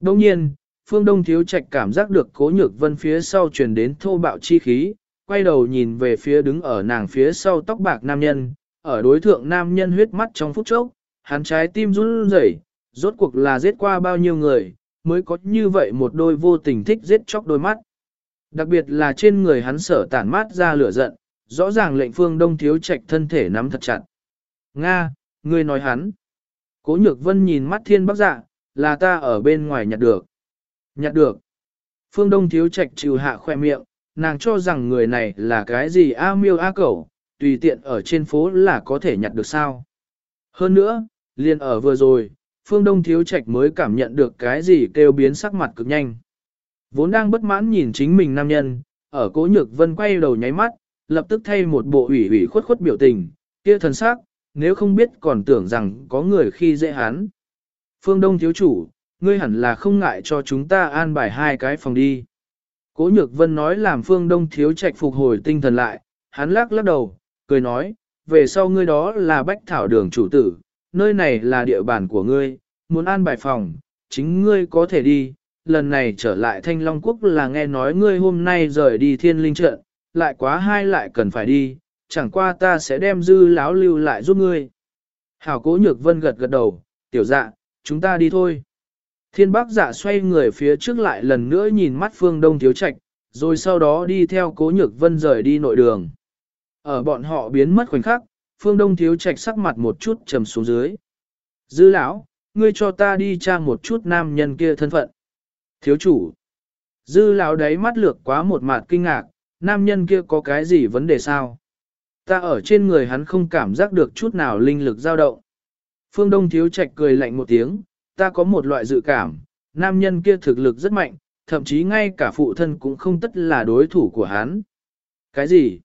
Đông nhiên, phương đông thiếu trạch cảm giác được cố nhược vân phía sau truyền đến thô bạo chi khí, quay đầu nhìn về phía đứng ở nàng phía sau tóc bạc nam nhân, ở đối thượng nam nhân huyết mắt trong phút chốc, hắn trái tim run rẩy, rốt cuộc là giết qua bao nhiêu người, mới có như vậy một đôi vô tình thích giết chóc đôi mắt. Đặc biệt là trên người hắn sở tản mát ra lửa giận, rõ ràng lệnh phương đông thiếu trạch thân thể nắm thật chặt. Nga, ngươi nói hắn. Cố nhược vân nhìn mắt thiên bắc dạ, là ta ở bên ngoài nhặt được. Nhặt được. Phương đông thiếu trạch trừ hạ khoe miệng, nàng cho rằng người này là cái gì a miêu a cẩu, tùy tiện ở trên phố là có thể nhặt được sao. Hơn nữa, liền ở vừa rồi, phương đông thiếu trạch mới cảm nhận được cái gì kêu biến sắc mặt cực nhanh. Vốn đang bất mãn nhìn chính mình nam nhân, ở cố nhược vân quay đầu nháy mắt, lập tức thay một bộ ủy ủy khuất khuất biểu tình, kia thần sắc, nếu không biết còn tưởng rằng có người khi dễ hắn. Phương Đông thiếu chủ, ngươi hẳn là không ngại cho chúng ta an bài hai cái phòng đi. Cố Nhược Vân nói làm Phương Đông thiếu trạch phục hồi tinh thần lại, hắn lắc lắc đầu, cười nói, về sau ngươi đó là bách thảo đường chủ tử, nơi này là địa bàn của ngươi, muốn an bài phòng, chính ngươi có thể đi, lần này trở lại Thanh Long Quốc là nghe nói ngươi hôm nay rời đi thiên linh trận, lại quá hai lại cần phải đi, chẳng qua ta sẽ đem dư láo lưu lại giúp ngươi. Hảo cố nhược vân gật gật đầu, tiểu dạ, chúng ta đi thôi. Thiên bác dạ xoay người phía trước lại lần nữa nhìn mắt phương đông thiếu trạch, rồi sau đó đi theo cố nhược vân rời đi nội đường. Ở bọn họ biến mất khoảnh khắc, phương đông thiếu trạch sắc mặt một chút trầm xuống dưới. Dư lão, ngươi cho ta đi tra một chút nam nhân kia thân phận. Thiếu chủ. Dư lão đấy mắt lược quá một mặt kinh ngạc, nam nhân kia có cái gì vấn đề sao? Ta ở trên người hắn không cảm giác được chút nào linh lực dao động. Phương Đông Thiếu Trạch cười lạnh một tiếng, ta có một loại dự cảm, nam nhân kia thực lực rất mạnh, thậm chí ngay cả phụ thân cũng không tất là đối thủ của hắn. Cái gì?